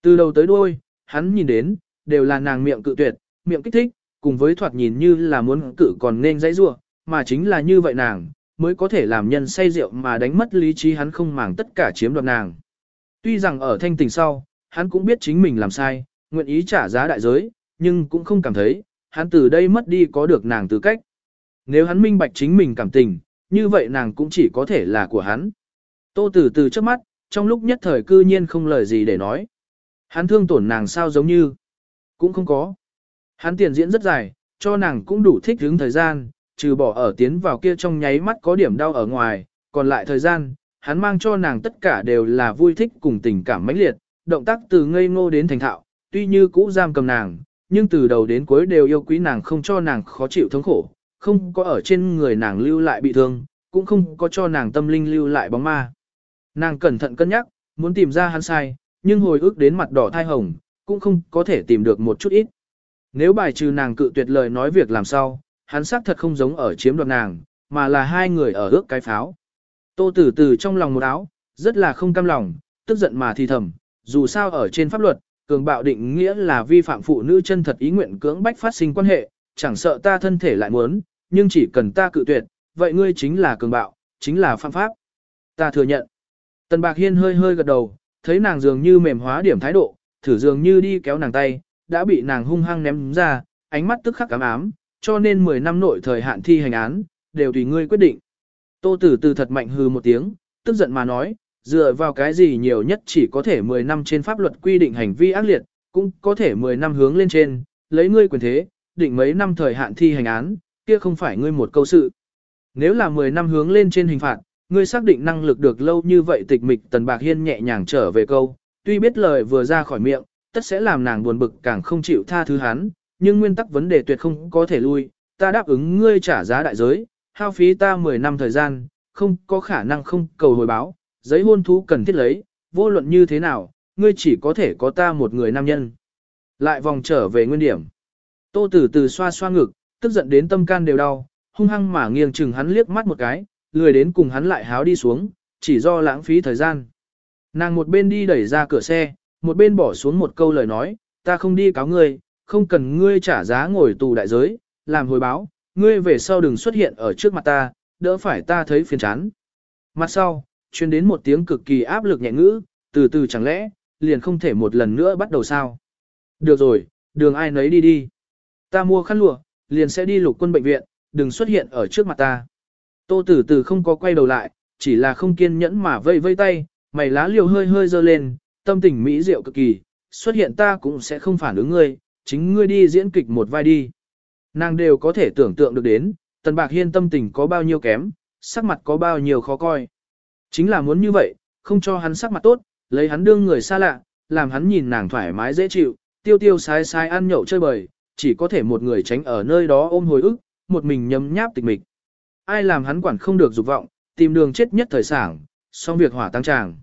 A: Từ đầu tới đuôi, hắn nhìn đến, đều là nàng miệng cự tuyệt, miệng kích thích, cùng với thoạt nhìn như là muốn cự còn nên dãy rua, mà chính là như vậy nàng, mới có thể làm nhân say rượu mà đánh mất lý trí hắn không màng tất cả chiếm đoạt nàng. Tuy rằng ở thanh tình sau, hắn cũng biết chính mình làm sai, nguyện ý trả giá đại giới, nhưng cũng không cảm thấy, hắn từ đây mất đi có được nàng tư cách. Nếu hắn minh bạch chính mình cảm tình, như vậy nàng cũng chỉ có thể là của hắn. Tô từ từ trước mắt, trong lúc nhất thời cư nhiên không lời gì để nói. Hắn thương tổn nàng sao giống như, cũng không có. Hắn tiền diễn rất dài, cho nàng cũng đủ thích hứng thời gian, trừ bỏ ở tiến vào kia trong nháy mắt có điểm đau ở ngoài, còn lại thời gian, hắn mang cho nàng tất cả đều là vui thích cùng tình cảm mãnh liệt, động tác từ ngây ngô đến thành thạo, tuy như cũ giam cầm nàng, nhưng từ đầu đến cuối đều yêu quý nàng không cho nàng khó chịu thống khổ, không có ở trên người nàng lưu lại bị thương, cũng không có cho nàng tâm linh lưu lại bóng ma. Nàng cẩn thận cân nhắc, muốn tìm ra hắn sai, nhưng hồi ức đến mặt đỏ thai hồng, cũng không có thể tìm được một chút ít. Nếu bài trừ nàng cự tuyệt lời nói việc làm sao, hắn xác thật không giống ở chiếm đoạt nàng, mà là hai người ở ước cái pháo. Tô tử tử trong lòng một áo, rất là không cam lòng, tức giận mà thì thầm, dù sao ở trên pháp luật, cường bạo định nghĩa là vi phạm phụ nữ chân thật ý nguyện cưỡng bách phát sinh quan hệ, chẳng sợ ta thân thể lại muốn, nhưng chỉ cần ta cự tuyệt, vậy ngươi chính là cường bạo, chính là phạm pháp. Ta thừa nhận. Tần Bạc Hiên hơi hơi gật đầu, thấy nàng dường như mềm hóa điểm thái độ, thử dường như đi kéo nàng tay, đã bị nàng hung hăng ném ra, ánh mắt tức khắc cám ám, cho nên 10 năm nội thời hạn thi hành án, đều tùy ngươi quyết định. Tô Tử Từ thật mạnh hừ một tiếng, tức giận mà nói, dựa vào cái gì nhiều nhất chỉ có thể 10 năm trên pháp luật quy định hành vi ác liệt, cũng có thể 10 năm hướng lên trên, lấy ngươi quyền thế, định mấy năm thời hạn thi hành án, kia không phải ngươi một câu sự. Nếu là 10 năm hướng lên trên hình phạt, ngươi xác định năng lực được lâu như vậy tịch mịch Tần Bạc Hiên nhẹ nhàng trở về câu, tuy biết lời vừa ra khỏi miệng, tất sẽ làm nàng buồn bực càng không chịu tha thứ hắn, nhưng nguyên tắc vấn đề tuyệt không có thể lui, ta đáp ứng ngươi trả giá đại giới, hao phí ta 10 năm thời gian, không có khả năng không cầu hồi báo, giấy hôn thú cần thiết lấy, vô luận như thế nào, ngươi chỉ có thể có ta một người nam nhân. Lại vòng trở về nguyên điểm. Tô Tử Từ xoa xoa ngực, tức giận đến tâm can đều đau, hung hăng mà nghiêng chừng hắn liếc mắt một cái, lười đến cùng hắn lại háo đi xuống, chỉ do lãng phí thời gian. Nàng một bên đi đẩy ra cửa xe, một bên bỏ xuống một câu lời nói, ta không đi cáo ngươi, không cần ngươi trả giá ngồi tù đại giới, làm hồi báo, ngươi về sau đừng xuất hiện ở trước mặt ta, đỡ phải ta thấy phiền chán. Mặt sau, truyền đến một tiếng cực kỳ áp lực nhẹ ngữ, từ từ chẳng lẽ, liền không thể một lần nữa bắt đầu sao. Được rồi, đường ai nấy đi đi. Ta mua khăn lụa, liền sẽ đi lục quân bệnh viện, đừng xuất hiện ở trước mặt ta. Tô tử tử không có quay đầu lại, chỉ là không kiên nhẫn mà vây vây tay, mày lá liều hơi hơi dơ lên, tâm tình mỹ diệu cực kỳ, xuất hiện ta cũng sẽ không phản ứng ngươi, chính ngươi đi diễn kịch một vai đi. Nàng đều có thể tưởng tượng được đến, Tần Bạc Hiên tâm tình có bao nhiêu kém, sắc mặt có bao nhiêu khó coi. Chính là muốn như vậy, không cho hắn sắc mặt tốt, lấy hắn đương người xa lạ, làm hắn nhìn nàng thoải mái dễ chịu, tiêu tiêu sái sái ăn nhậu chơi bời, chỉ có thể một người tránh ở nơi đó ôm hồi ức, một mình nhấm nháp tịch mịch. Ai làm hắn quản không được dục vọng, tìm đường chết nhất thời sảng, xong việc hỏa tăng tràng.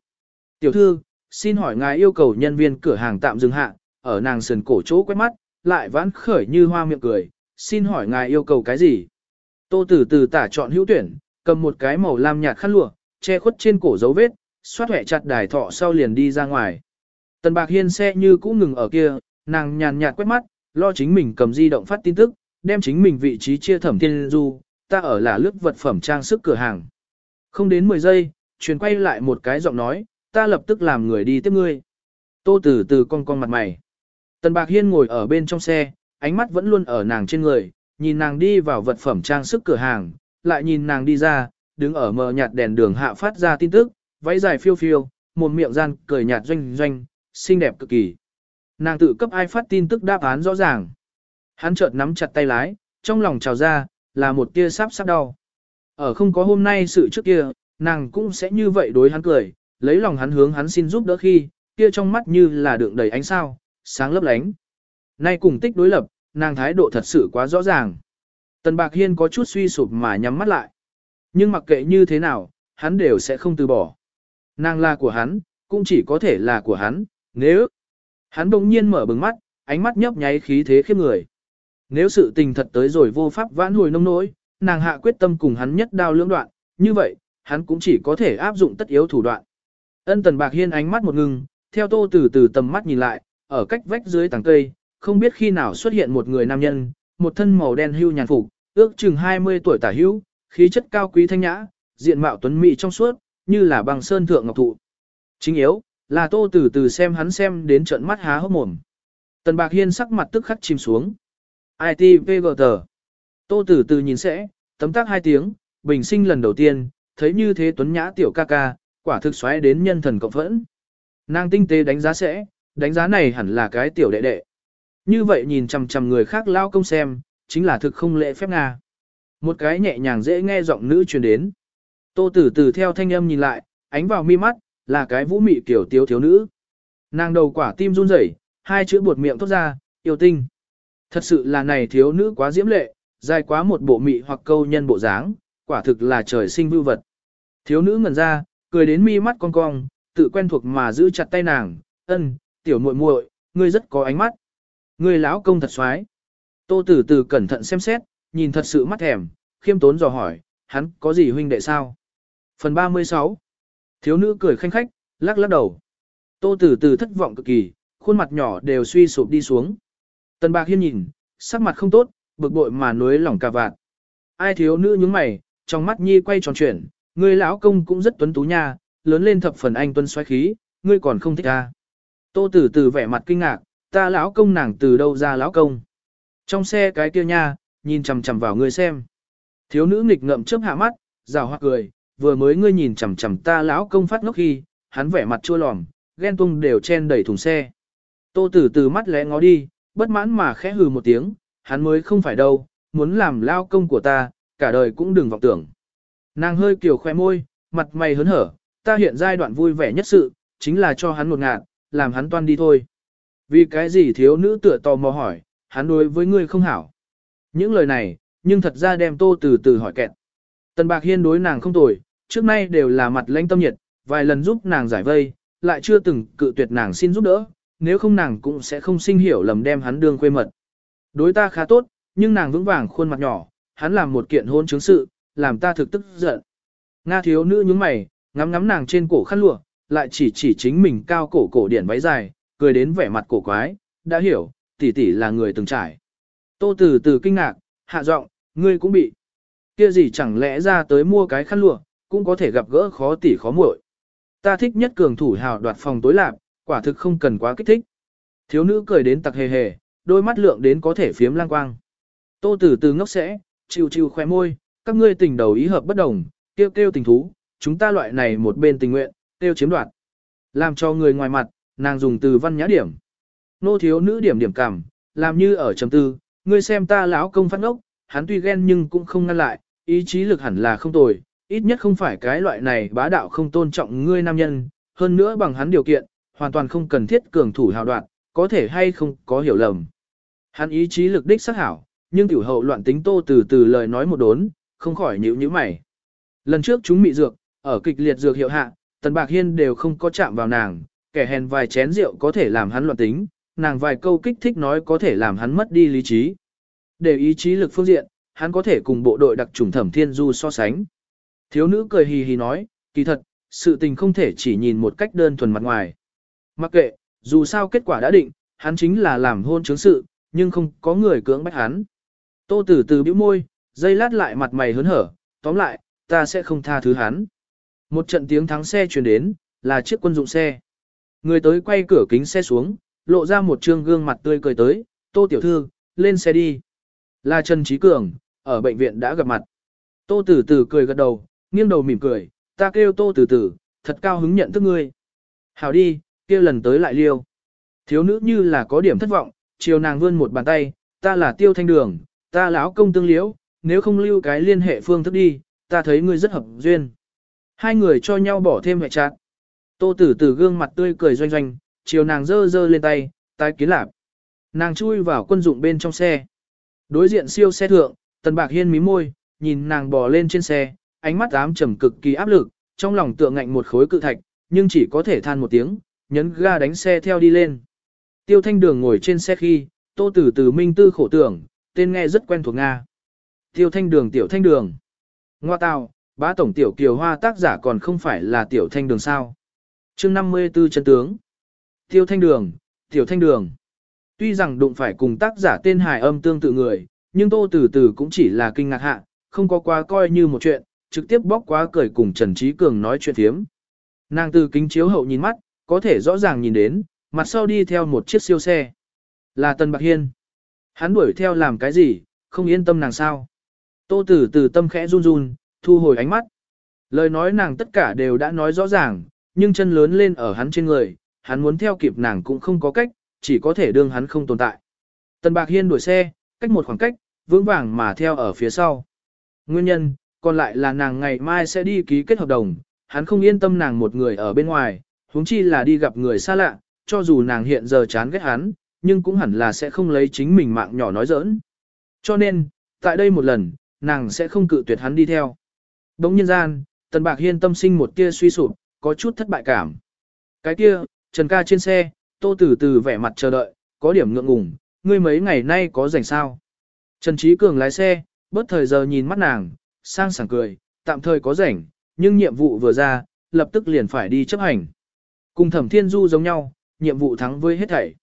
A: Tiểu thư, xin hỏi ngài yêu cầu nhân viên cửa hàng tạm dừng hạ, ở nàng sườn cổ chỗ quét mắt, lại vãn khởi như hoa miệng cười, xin hỏi ngài yêu cầu cái gì? Tô Tử từ tả chọn hữu tuyển, cầm một cái màu lam nhạt khăn lụa, che khuất trên cổ dấu vết, xoát hẹ chặt đài thọ sau liền đi ra ngoài. Tần Bạc Hiên xe như cũ ngừng ở kia, nàng nhàn nhạt quét mắt, lo chính mình cầm di động phát tin tức, đem chính mình vị trí chia thẩm thiên du, ta ở là lướt vật phẩm trang sức cửa hàng. Không đến 10 giây, truyền quay lại một cái giọng nói, ta lập tức làm người đi tiếp ngươi. Tô Tử từ cong cong mặt mày. Tần Bạc Hiên ngồi ở bên trong xe, ánh mắt vẫn luôn ở nàng trên người, nhìn nàng đi vào vật phẩm trang sức cửa hàng, lại nhìn nàng đi ra, đứng ở mờ nhạt đèn đường hạ phát ra tin tức, váy dài phiêu phiêu, một miệng gian cười nhạt doanh doanh, xinh đẹp cực kỳ. Nàng tự cấp ai phát tin tức đáp án rõ ràng. Hắn chợt nắm chặt tay lái, trong lòng trào ra, là một tia sắp sắp đau. Ở không có hôm nay sự trước kia, nàng cũng sẽ như vậy đối hắn cười, lấy lòng hắn hướng hắn xin giúp đỡ khi, kia trong mắt như là đựng đầy ánh sao, sáng lấp lánh. Nay cùng tích đối lập, nàng thái độ thật sự quá rõ ràng. Tần Bạc Hiên có chút suy sụp mà nhắm mắt lại. Nhưng mặc kệ như thế nào, hắn đều sẽ không từ bỏ. Nàng là của hắn, cũng chỉ có thể là của hắn, nếu... Hắn bỗng nhiên mở bừng mắt, ánh mắt nhấp nháy khí thế khiếp người. Nếu sự tình thật tới rồi vô pháp vãn hồi nông nỗi, nàng hạ quyết tâm cùng hắn nhất đao lưỡng đoạn, như vậy, hắn cũng chỉ có thể áp dụng tất yếu thủ đoạn. Ân Tần Bạc Hiên ánh mắt một ngừng, theo tô từ từ tầm mắt nhìn lại, ở cách vách dưới tàng cây, không biết khi nào xuất hiện một người nam nhân, một thân màu đen hưu nhàn phục, ước chừng 20 tuổi tả hữu, khí chất cao quý thanh nhã, diện mạo tuấn mỹ trong suốt, như là bằng sơn thượng ngọc thụ. Chính yếu, là tô từ từ xem hắn xem đến trận mắt há hốc mồm. Tần Bạc Hiên sắc mặt tức khắc chìm xuống. ITVGT. Tô từ từ nhìn sẽ, tấm tác hai tiếng, bình sinh lần đầu tiên, thấy như thế tuấn nhã tiểu ca ca, quả thực xoáy đến nhân thần cộng phẫn. Nàng tinh tế đánh giá sẽ, đánh giá này hẳn là cái tiểu đệ đệ. Như vậy nhìn chằm chằm người khác lao công xem, chính là thực không lễ phép Nga. Một cái nhẹ nhàng dễ nghe giọng nữ truyền đến. Tô tử tử theo thanh âm nhìn lại, ánh vào mi mắt, là cái vũ mị kiểu tiếu thiếu nữ. Nàng đầu quả tim run rẩy, hai chữ buột miệng thốt ra, yêu tinh. Thật sự là này thiếu nữ quá diễm lệ, dài quá một bộ mị hoặc câu nhân bộ dáng, quả thực là trời sinh vưu vật. Thiếu nữ ngẩn ra, cười đến mi mắt cong cong, tự quen thuộc mà giữ chặt tay nàng, ân, tiểu muội muội, ngươi rất có ánh mắt. Ngươi lão công thật xoái. Tô tử Tử cẩn thận xem xét, nhìn thật sự mắt thèm, khiêm tốn dò hỏi, hắn có gì huynh đệ sao? Phần 36 Thiếu nữ cười khanh khách, lắc lắc đầu. Tô tử Tử thất vọng cực kỳ, khuôn mặt nhỏ đều suy sụp đi xuống. Tần bạc hiên nhìn, sắc mặt không tốt, bực bội mà nuối lỏng cà vạt. Ai thiếu nữ nhướng mày, trong mắt nhi quay tròn chuyển, Ngươi lão công cũng rất tuấn tú nha, lớn lên thập phần anh tuấn xoáy khí, ngươi còn không thích ta. Tô tử Tử vẻ mặt kinh ngạc, ta lão công nàng từ đâu ra lão công. Trong xe cái kia nha, nhìn chằm chằm vào ngươi xem. Thiếu nữ nghịch ngậm chớp hạ mắt, rào hoa cười, vừa mới ngươi nhìn chằm chằm ta lão công phát ngốc khi, hắn vẻ mặt chua lòm, ghen tung đều chen đẩy thùng xe. Tô tử Tử mắt lẽ ngó đi, bất mãn mà khẽ hừ một tiếng, hắn mới không phải đâu, muốn làm lao công của ta, cả đời cũng đừng vọng tưởng. Nàng hơi kiều khoe môi, mặt mày hớn hở, ta hiện giai đoạn vui vẻ nhất sự, chính là cho hắn một ngạn, làm hắn toan đi thôi. Vì cái gì thiếu nữ tựa tò mò hỏi, hắn đối với ngươi không hảo. Những lời này, nhưng thật ra đem tô từ từ hỏi kẹt. Tần Bạc Hiên đối nàng không tồi, trước nay đều là mặt lãnh tâm nhiệt, vài lần giúp nàng giải vây, lại chưa từng cự tuyệt nàng xin giúp đỡ, nếu không nàng cũng sẽ không sinh hiểu lầm đem hắn đương quê mật. Đối ta khá tốt, nhưng nàng vững vàng khuôn mặt nhỏ, hắn làm một kiện hôn chứng sự, làm ta thực tức giận. Nga thiếu nữ nhướng mày, ngắm ngắm nàng trên cổ khăn lụa, lại chỉ chỉ chính mình cao cổ cổ điển váy dài, cười đến vẻ mặt cổ quái, đã hiểu, tỷ tỷ là người từng trải. Tô từ từ kinh ngạc, hạ giọng, ngươi cũng bị. Kia gì chẳng lẽ ra tới mua cái khăn lụa, cũng có thể gặp gỡ khó tỷ khó muội. Ta thích nhất cường thủ hào đoạt phòng tối lạc, quả thực không cần quá kích thích. Thiếu nữ cười đến tặc hề hề, đôi mắt lượng đến có thể phiếm lang quang. Tô từ từ ngốc sẽ, chiều chiều khoe môi, các ngươi tình đầu ý hợp bất đồng, kêu kêu tình thú, chúng ta loại này một bên tình nguyện, kêu chiếm đoạt. Làm cho người ngoài mặt, nàng dùng từ văn nhã điểm. Nô thiếu nữ điểm điểm cảm, làm như ở trầm tư, ngươi xem ta lão công phát ngốc, hắn tuy ghen nhưng cũng không ngăn lại, ý chí lực hẳn là không tồi, ít nhất không phải cái loại này bá đạo không tôn trọng ngươi nam nhân, hơn nữa bằng hắn điều kiện, hoàn toàn không cần thiết cường thủ hào đoạn, có thể hay không có hiểu lầm. Hắn ý chí lực đích sắc hảo, nhưng tiểu hậu loạn tính tô từ từ lời nói một đốn, không khỏi nhíu nhíu mày. Lần trước chúng mị dược, ở kịch liệt dược hiệu hạ, Tần Bạc Hiên đều không có chạm vào nàng, kẻ hèn vài chén rượu có thể làm hắn loạn tính, nàng vài câu kích thích nói có thể làm hắn mất đi lý trí. Để ý chí lực phương diện, hắn có thể cùng bộ đội đặc trùng thẩm thiên du so sánh. Thiếu nữ cười hì hì nói, kỳ thật, sự tình không thể chỉ nhìn một cách đơn thuần mặt ngoài. Mặc kệ, dù sao kết quả đã định, hắn chính là làm hôn chứng sự, nhưng không có người cưỡng bách hắn. Tô tử từ bĩu môi, dây lát lại mặt mày hớn hở, tóm lại, ta sẽ không tha thứ hắn. Một trận tiếng thắng xe truyền đến, là chiếc quân dụng xe. Người tới quay cửa kính xe xuống, lộ ra một trương gương mặt tươi cười tới, tô tiểu thư, lên xe đi. Là Trần Trí Cường, ở bệnh viện đã gặp mặt. Tô tử tử cười gật đầu, nghiêng đầu mỉm cười, ta kêu tô tử tử, thật cao hứng nhận thức ngươi. Hảo đi, kia lần tới lại liêu. Thiếu nữ như là có điểm thất vọng, chiều nàng vươn một bàn tay, ta là tiêu thanh đường, ta lão công tương liễu, nếu không lưu cái liên hệ phương thức đi, ta thấy ngươi rất hợp duyên. Hai người cho nhau bỏ thêm hệ chặt. Tô tử tử gương mặt tươi cười doanh doanh, chiều nàng dơ dơ lên tay, tái kiến lạp. Nàng chui vào quân dụng bên trong xe. Đối diện siêu xe thượng, tần bạc hiên mí môi, nhìn nàng bò lên trên xe, ánh mắt ám trầm cực kỳ áp lực, trong lòng tựa ngạnh một khối cự thạch, nhưng chỉ có thể than một tiếng, nhấn ga đánh xe theo đi lên. Tiêu thanh đường ngồi trên xe khi, tô tử Tử minh tư khổ tưởng, tên nghe rất quen thuộc Nga. Tiêu thanh đường tiểu thanh đường. Ngoa tào, bá tổng tiểu kiều hoa tác giả còn không phải là tiểu thanh đường sao. chương 54 chân tướng. Tiêu thanh đường, tiểu thanh đường. Tuy rằng đụng phải cùng tác giả tên hài âm tương tự người, nhưng tô từ từ cũng chỉ là kinh ngạc hạ, không có quá coi như một chuyện, trực tiếp bóc quá cười cùng Trần Trí Cường nói chuyện thiếm. Nàng từ kính chiếu hậu nhìn mắt, có thể rõ ràng nhìn đến, mặt sau đi theo một chiếc siêu xe. Là Tân Bạc Hiên. Hắn đuổi theo làm cái gì, không yên tâm nàng sao. Tô tử từ tâm khẽ run run, thu hồi ánh mắt. Lời nói nàng tất cả đều đã nói rõ ràng, nhưng chân lớn lên ở hắn trên người, hắn muốn theo kịp nàng cũng không có cách, chỉ có thể đương hắn không tồn tại. Tần Bạc Hiên đuổi xe, cách một khoảng cách, vững vàng mà theo ở phía sau. Nguyên nhân, còn lại là nàng ngày mai sẽ đi ký kết hợp đồng, hắn không yên tâm nàng một người ở bên ngoài, huống chi là đi gặp người xa lạ, cho dù nàng hiện giờ chán ghét hắn, nhưng cũng hẳn là sẽ không lấy chính mình mạng nhỏ nói giỡn. Cho nên, tại đây một lần, nàng sẽ không cự tuyệt hắn đi theo. Đống nhân gian, Tần Bạc Hiên tâm sinh một tia suy sụp, có chút thất bại cảm. Cái kia, Trần ca trên xe, tô tử từ vẻ mặt chờ đợi, có điểm ngượng ngùng, ngươi mấy ngày nay có rảnh sao. Trần Trí Cường lái xe, bớt thời giờ nhìn mắt nàng, sang sảng cười, tạm thời có rảnh, nhưng nhiệm vụ vừa ra, lập tức liền phải đi chấp hành. Cùng thẩm thiên du giống nhau, nhiệm vụ thắng với hết thảy.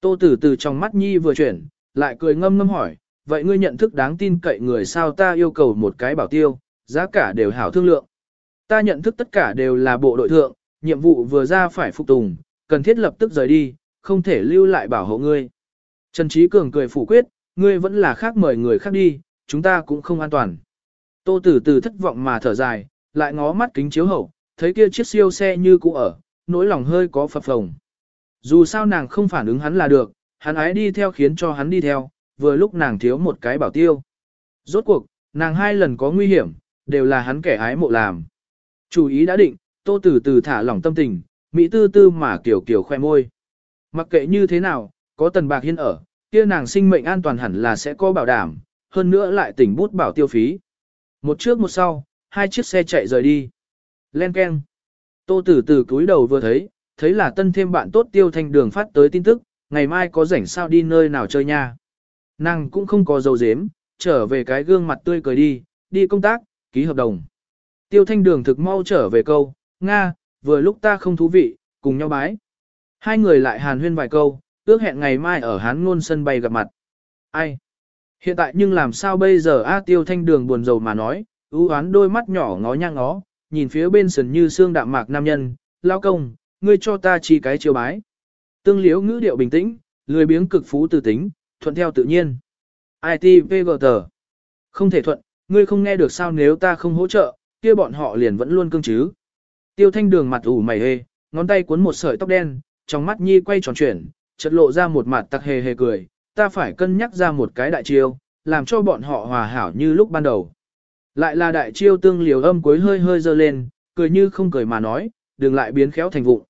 A: Tô tử từ trong mắt nhi vừa chuyển, lại cười ngâm ngâm hỏi, vậy ngươi nhận thức đáng tin cậy người sao ta yêu cầu một cái bảo tiêu, giá cả đều hảo thương lượng. Ta nhận thức tất cả đều là bộ đội thượng, nhiệm vụ vừa ra phải phục tùng, cần thiết lập tức rời đi, không thể lưu lại bảo hộ ngươi. Trần Trí Cường cười phủ quyết, ngươi vẫn là khác mời người khác đi, chúng ta cũng không an toàn. Tô Tử Từ thất vọng mà thở dài, lại ngó mắt kính chiếu hậu, thấy kia chiếc siêu xe như cũ ở, nỗi lòng hơi có phập phồng. Dù sao nàng không phản ứng hắn là được, hắn ái đi theo khiến cho hắn đi theo, vừa lúc nàng thiếu một cái bảo tiêu. Rốt cuộc, nàng hai lần có nguy hiểm, đều là hắn kẻ ái mộ làm. Chủ ý đã định, tô từ từ thả lỏng tâm tình, mỹ tư tư mà kiểu kiểu khoe môi. Mặc kệ như thế nào, có tần bạc hiên ở, kia nàng sinh mệnh an toàn hẳn là sẽ có bảo đảm, hơn nữa lại tỉnh bút bảo tiêu phí. Một trước một sau, hai chiếc xe chạy rời đi. Len keng. Tô tử từ cúi đầu vừa thấy, thấy là tân thêm bạn tốt tiêu thanh đường phát tới tin tức, ngày mai có rảnh sao đi nơi nào chơi nha. Nàng cũng không có dầu dếm, trở về cái gương mặt tươi cười đi, đi công tác, ký hợp đồng. Tiêu thanh đường thực mau trở về câu, Nga, vừa lúc ta không thú vị, cùng nhau bái. Hai người lại hàn huyên vài câu, ước hẹn ngày mai ở Hán Ngôn sân bay gặp mặt. Ai? Hiện tại nhưng làm sao bây giờ A tiêu thanh đường buồn rầu mà nói, ưu oán đôi mắt nhỏ ngó nhang ngó, nhìn phía bên sườn như xương đạm mạc nam nhân, lao công, ngươi cho ta chi cái chiều bái. Tương liếu ngữ điệu bình tĩnh, lười biếng cực phú từ tính, thuận theo tự nhiên. ITVGT. Không thể thuận, ngươi không nghe được sao nếu ta không hỗ trợ, kia bọn họ liền vẫn luôn cương chứ. Tiêu thanh đường mặt ủ mày hê, ngón tay cuốn một sợi tóc đen, trong mắt nhi quay tròn chuyển, chợt lộ ra một mặt tặc hề hề cười, ta phải cân nhắc ra một cái đại chiêu, làm cho bọn họ hòa hảo như lúc ban đầu. Lại là đại chiêu tương liều âm cuối hơi hơi dơ lên, cười như không cười mà nói, đừng lại biến khéo thành vụng.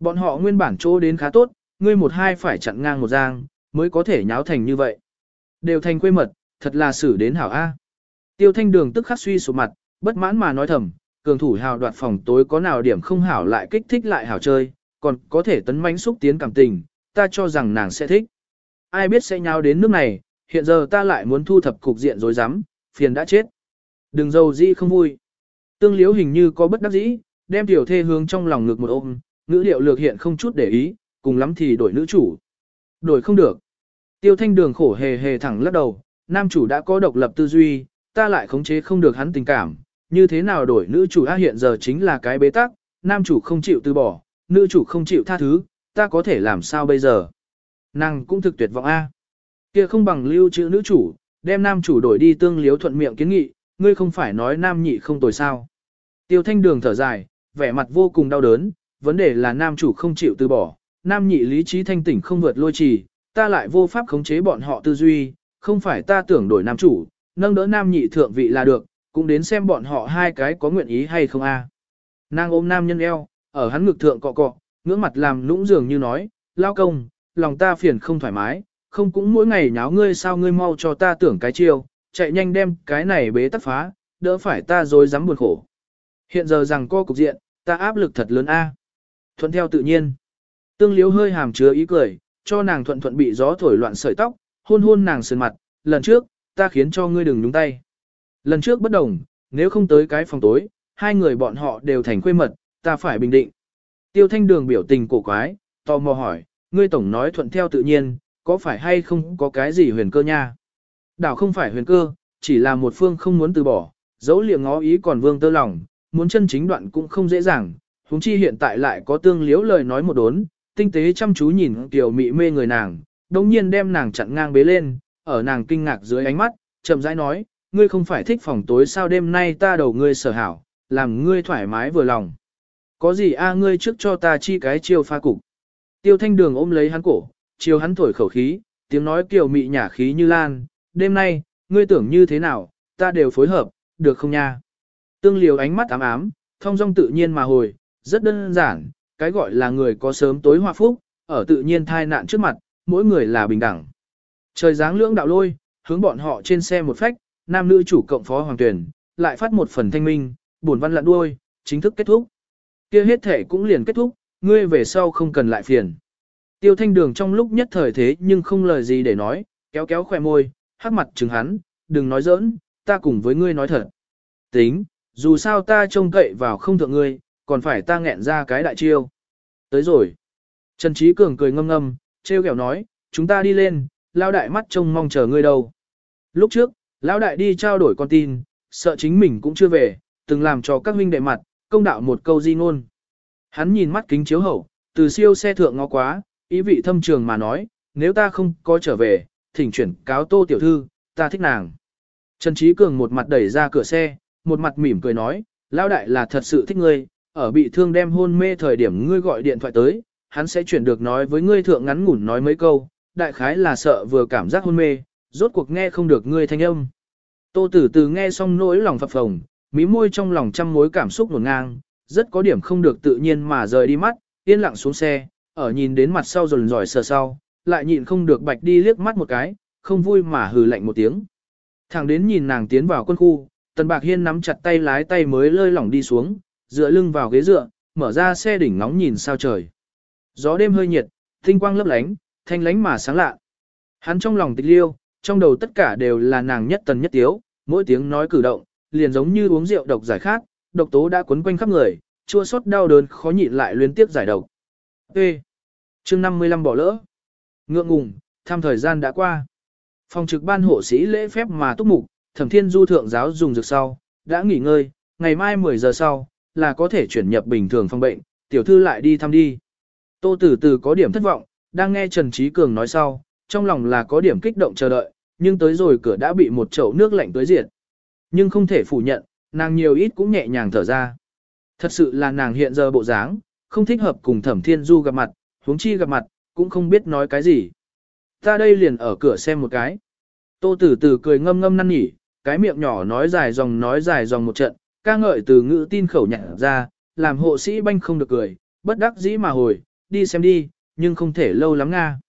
A: Bọn họ nguyên bản chỗ đến khá tốt, ngươi một hai phải chặn ngang một giang, mới có thể nháo thành như vậy. Đều thành quê mật, thật là xử đến hảo A. Tiêu thanh đường tức khắc suy sụp mặt, bất mãn mà nói thầm, cường thủ hào đoạt phòng tối có nào điểm không hảo lại kích thích lại hảo chơi, còn có thể tấn mãnh xúc tiến cảm tình, ta cho rằng nàng sẽ thích. Ai biết sẽ nháo đến nước này, hiện giờ ta lại muốn thu thập cục diện rối rắm, phiền đã chết. Đừng dầu gì không vui. Tương liếu hình như có bất đắc dĩ, đem tiểu thê hướng trong lòng ngực một ôm, ngữ liệu lược hiện không chút để ý, cùng lắm thì đổi nữ chủ. Đổi không được. Tiêu thanh đường khổ hề hề thẳng lắc đầu, nam chủ đã có độc lập tư duy, ta lại khống chế không được hắn tình cảm, như thế nào đổi nữ chủ a hiện giờ chính là cái bế tắc, nam chủ không chịu từ bỏ, nữ chủ không chịu tha thứ, ta có thể làm sao bây giờ? Nàng cũng thực tuyệt vọng a. Kia không bằng lưu trữ nữ chủ, đem nam chủ đổi đi tương liếu thuận miệng kiến nghị, ngươi không phải nói nam nhị không tồi sao. Tiêu thanh đường thở dài, vẻ mặt vô cùng đau đớn, vấn đề là nam chủ không chịu từ bỏ, nam nhị lý trí thanh tỉnh không vượt lôi trì, ta lại vô pháp khống chế bọn họ tư duy, không phải ta tưởng đổi nam chủ, nâng đỡ nam nhị thượng vị là được, cũng đến xem bọn họ hai cái có nguyện ý hay không a. Nàng ôm nam nhân eo, ở hắn ngực thượng cọ cọ, ngưỡng mặt làm nũng dường như nói, lao công, lòng ta phiền không thoải mái, không cũng mỗi ngày nháo ngươi sao ngươi mau cho ta tưởng cái chiêu, chạy nhanh đem cái này bế tắc phá, đỡ phải ta rồi dám buồn khổ. Hiện giờ rằng co cục diện, ta áp lực thật lớn a. Thuận theo tự nhiên. Tương liếu hơi hàm chứa ý cười, cho nàng thuận thuận bị gió thổi loạn sợi tóc, hôn hôn nàng sườn mặt, lần trước, ta khiến cho ngươi đừng nhúng tay. Lần trước bất đồng, nếu không tới cái phòng tối, hai người bọn họ đều thành quê mật, ta phải bình định. Tiêu thanh đường biểu tình cổ quái, tò mò hỏi, ngươi tổng nói thuận theo tự nhiên, có phải hay không có cái gì huyền cơ nha? Đảo không phải huyền cơ, chỉ là một phương không muốn từ bỏ, dấu liệng ngó ý còn vương tơ lòng, muốn chân chính đoạn cũng không dễ dàng, huống chi hiện tại lại có tương liếu lời nói một đốn, tinh tế chăm chú nhìn tiểu mị mê người nàng, đồng nhiên đem nàng chặn ngang bế lên, ở nàng kinh ngạc dưới ánh mắt, chậm rãi nói, ngươi không phải thích phòng tối sao đêm nay ta đầu ngươi sở hảo, làm ngươi thoải mái vừa lòng. Có gì a ngươi trước cho ta chi cái chiêu pha cục. Tiêu thanh đường ôm lấy hắn cổ, chiều hắn thổi khẩu khí, tiếng nói kiểu mị nhả khí như lan, đêm nay, ngươi tưởng như thế nào, ta đều phối hợp, được không nha? Tương liều ánh mắt ám ám, thông dong tự nhiên mà hồi, rất đơn giản, cái gọi là người có sớm tối hòa phúc, ở tự nhiên thai nạn trước mặt, mỗi người là bình đẳng. Trời dáng lưỡng đạo lôi, hướng bọn họ trên xe một phách, nam nữ chủ cộng phó hoàng tuyển, lại phát một phần thanh minh, buồn văn lặn đuôi, chính thức kết thúc. Kia hết thể cũng liền kết thúc, ngươi về sau không cần lại phiền. Tiêu thanh đường trong lúc nhất thời thế nhưng không lời gì để nói, kéo kéo khỏe môi, hắc mặt chừng hắn, đừng nói giỡn, ta cùng với ngươi nói thật. Tính, dù sao ta trông cậy vào không thượng ngươi, còn phải ta nghẹn ra cái đại chiêu. Tới rồi. Trần Trí Cường cười ngâm ngâm, treo kẹo nói, chúng ta đi lên, lao đại mắt trông mong chờ ngươi đâu. Lúc trước, lão đại đi trao đổi con tin, sợ chính mình cũng chưa về, từng làm cho các huynh đệ mặt, công đạo một câu di ngôn. Hắn nhìn mắt kính chiếu hậu, từ siêu xe thượng ngó quá, ý vị thâm trường mà nói, nếu ta không có trở về, thỉnh chuyển cáo tô tiểu thư, ta thích nàng. Trần Trí Cường một mặt đẩy ra cửa xe, một mặt mỉm cười nói, lão đại là thật sự thích ngươi, ở bị thương đem hôn mê thời điểm ngươi gọi điện thoại tới, hắn sẽ chuyển được nói với ngươi thượng ngắn ngủn nói mấy câu, đại khái là sợ vừa cảm giác hôn mê, rốt cuộc nghe không được ngươi thanh âm. Tô Tử Từ nghe xong nỗi lòng phập phồng, mí môi trong lòng trăm mối cảm xúc hỗn ngang, rất có điểm không được tự nhiên mà rời đi mắt, yên lặng xuống xe, ở nhìn đến mặt sau rồn rỏi sờ sau, lại nhịn không được bạch đi liếc mắt một cái, không vui mà hừ lạnh một tiếng. Thẳng đến nhìn nàng tiến vào quân khu, Tần Bạc Hiên nắm chặt tay lái tay mới lơi lỏng đi xuống, dựa lưng vào ghế dựa, mở ra xe đỉnh ngóng nhìn sao trời. Gió đêm hơi nhiệt, tinh quang lấp lánh, thanh lánh mà sáng lạ. Hắn trong lòng tịch liêu, trong đầu tất cả đều là nàng nhất tần nhất tiếu, mỗi tiếng nói cử động, liền giống như uống rượu độc giải khát, độc tố đã quấn quanh khắp người, chua xót đau đớn khó nhịn lại liên tiếp giải độc. Ê! chương 55 bỏ lỡ. Ngượng ngùng, tham thời gian đã qua. Phòng trực ban hộ sĩ lễ phép mà túc mục, thẩm thiên du thượng giáo dùng dược sau, đã nghỉ ngơi, ngày mai 10 giờ sau, là có thể chuyển nhập bình thường phòng bệnh, tiểu thư lại đi thăm đi. Tô Tử Tử có điểm thất vọng, đang nghe Trần Trí Cường nói sau, trong lòng là có điểm kích động chờ đợi, nhưng tới rồi cửa đã bị một chậu nước lạnh tới diệt. Nhưng không thể phủ nhận, nàng nhiều ít cũng nhẹ nhàng thở ra. Thật sự là nàng hiện giờ bộ dáng, không thích hợp cùng Thẩm Thiên Du gặp mặt, huống chi gặp mặt, cũng không biết nói cái gì. Ta đây liền ở cửa xem một cái. Tô Tử Tử cười ngâm ngâm năn nỉ, cái miệng nhỏ nói dài dòng nói dài dòng một trận, ca ngợi từ ngữ tin khẩu nhận ra, làm hộ sĩ banh không được cười, bất đắc dĩ mà hồi, đi xem đi, nhưng không thể lâu lắm nga.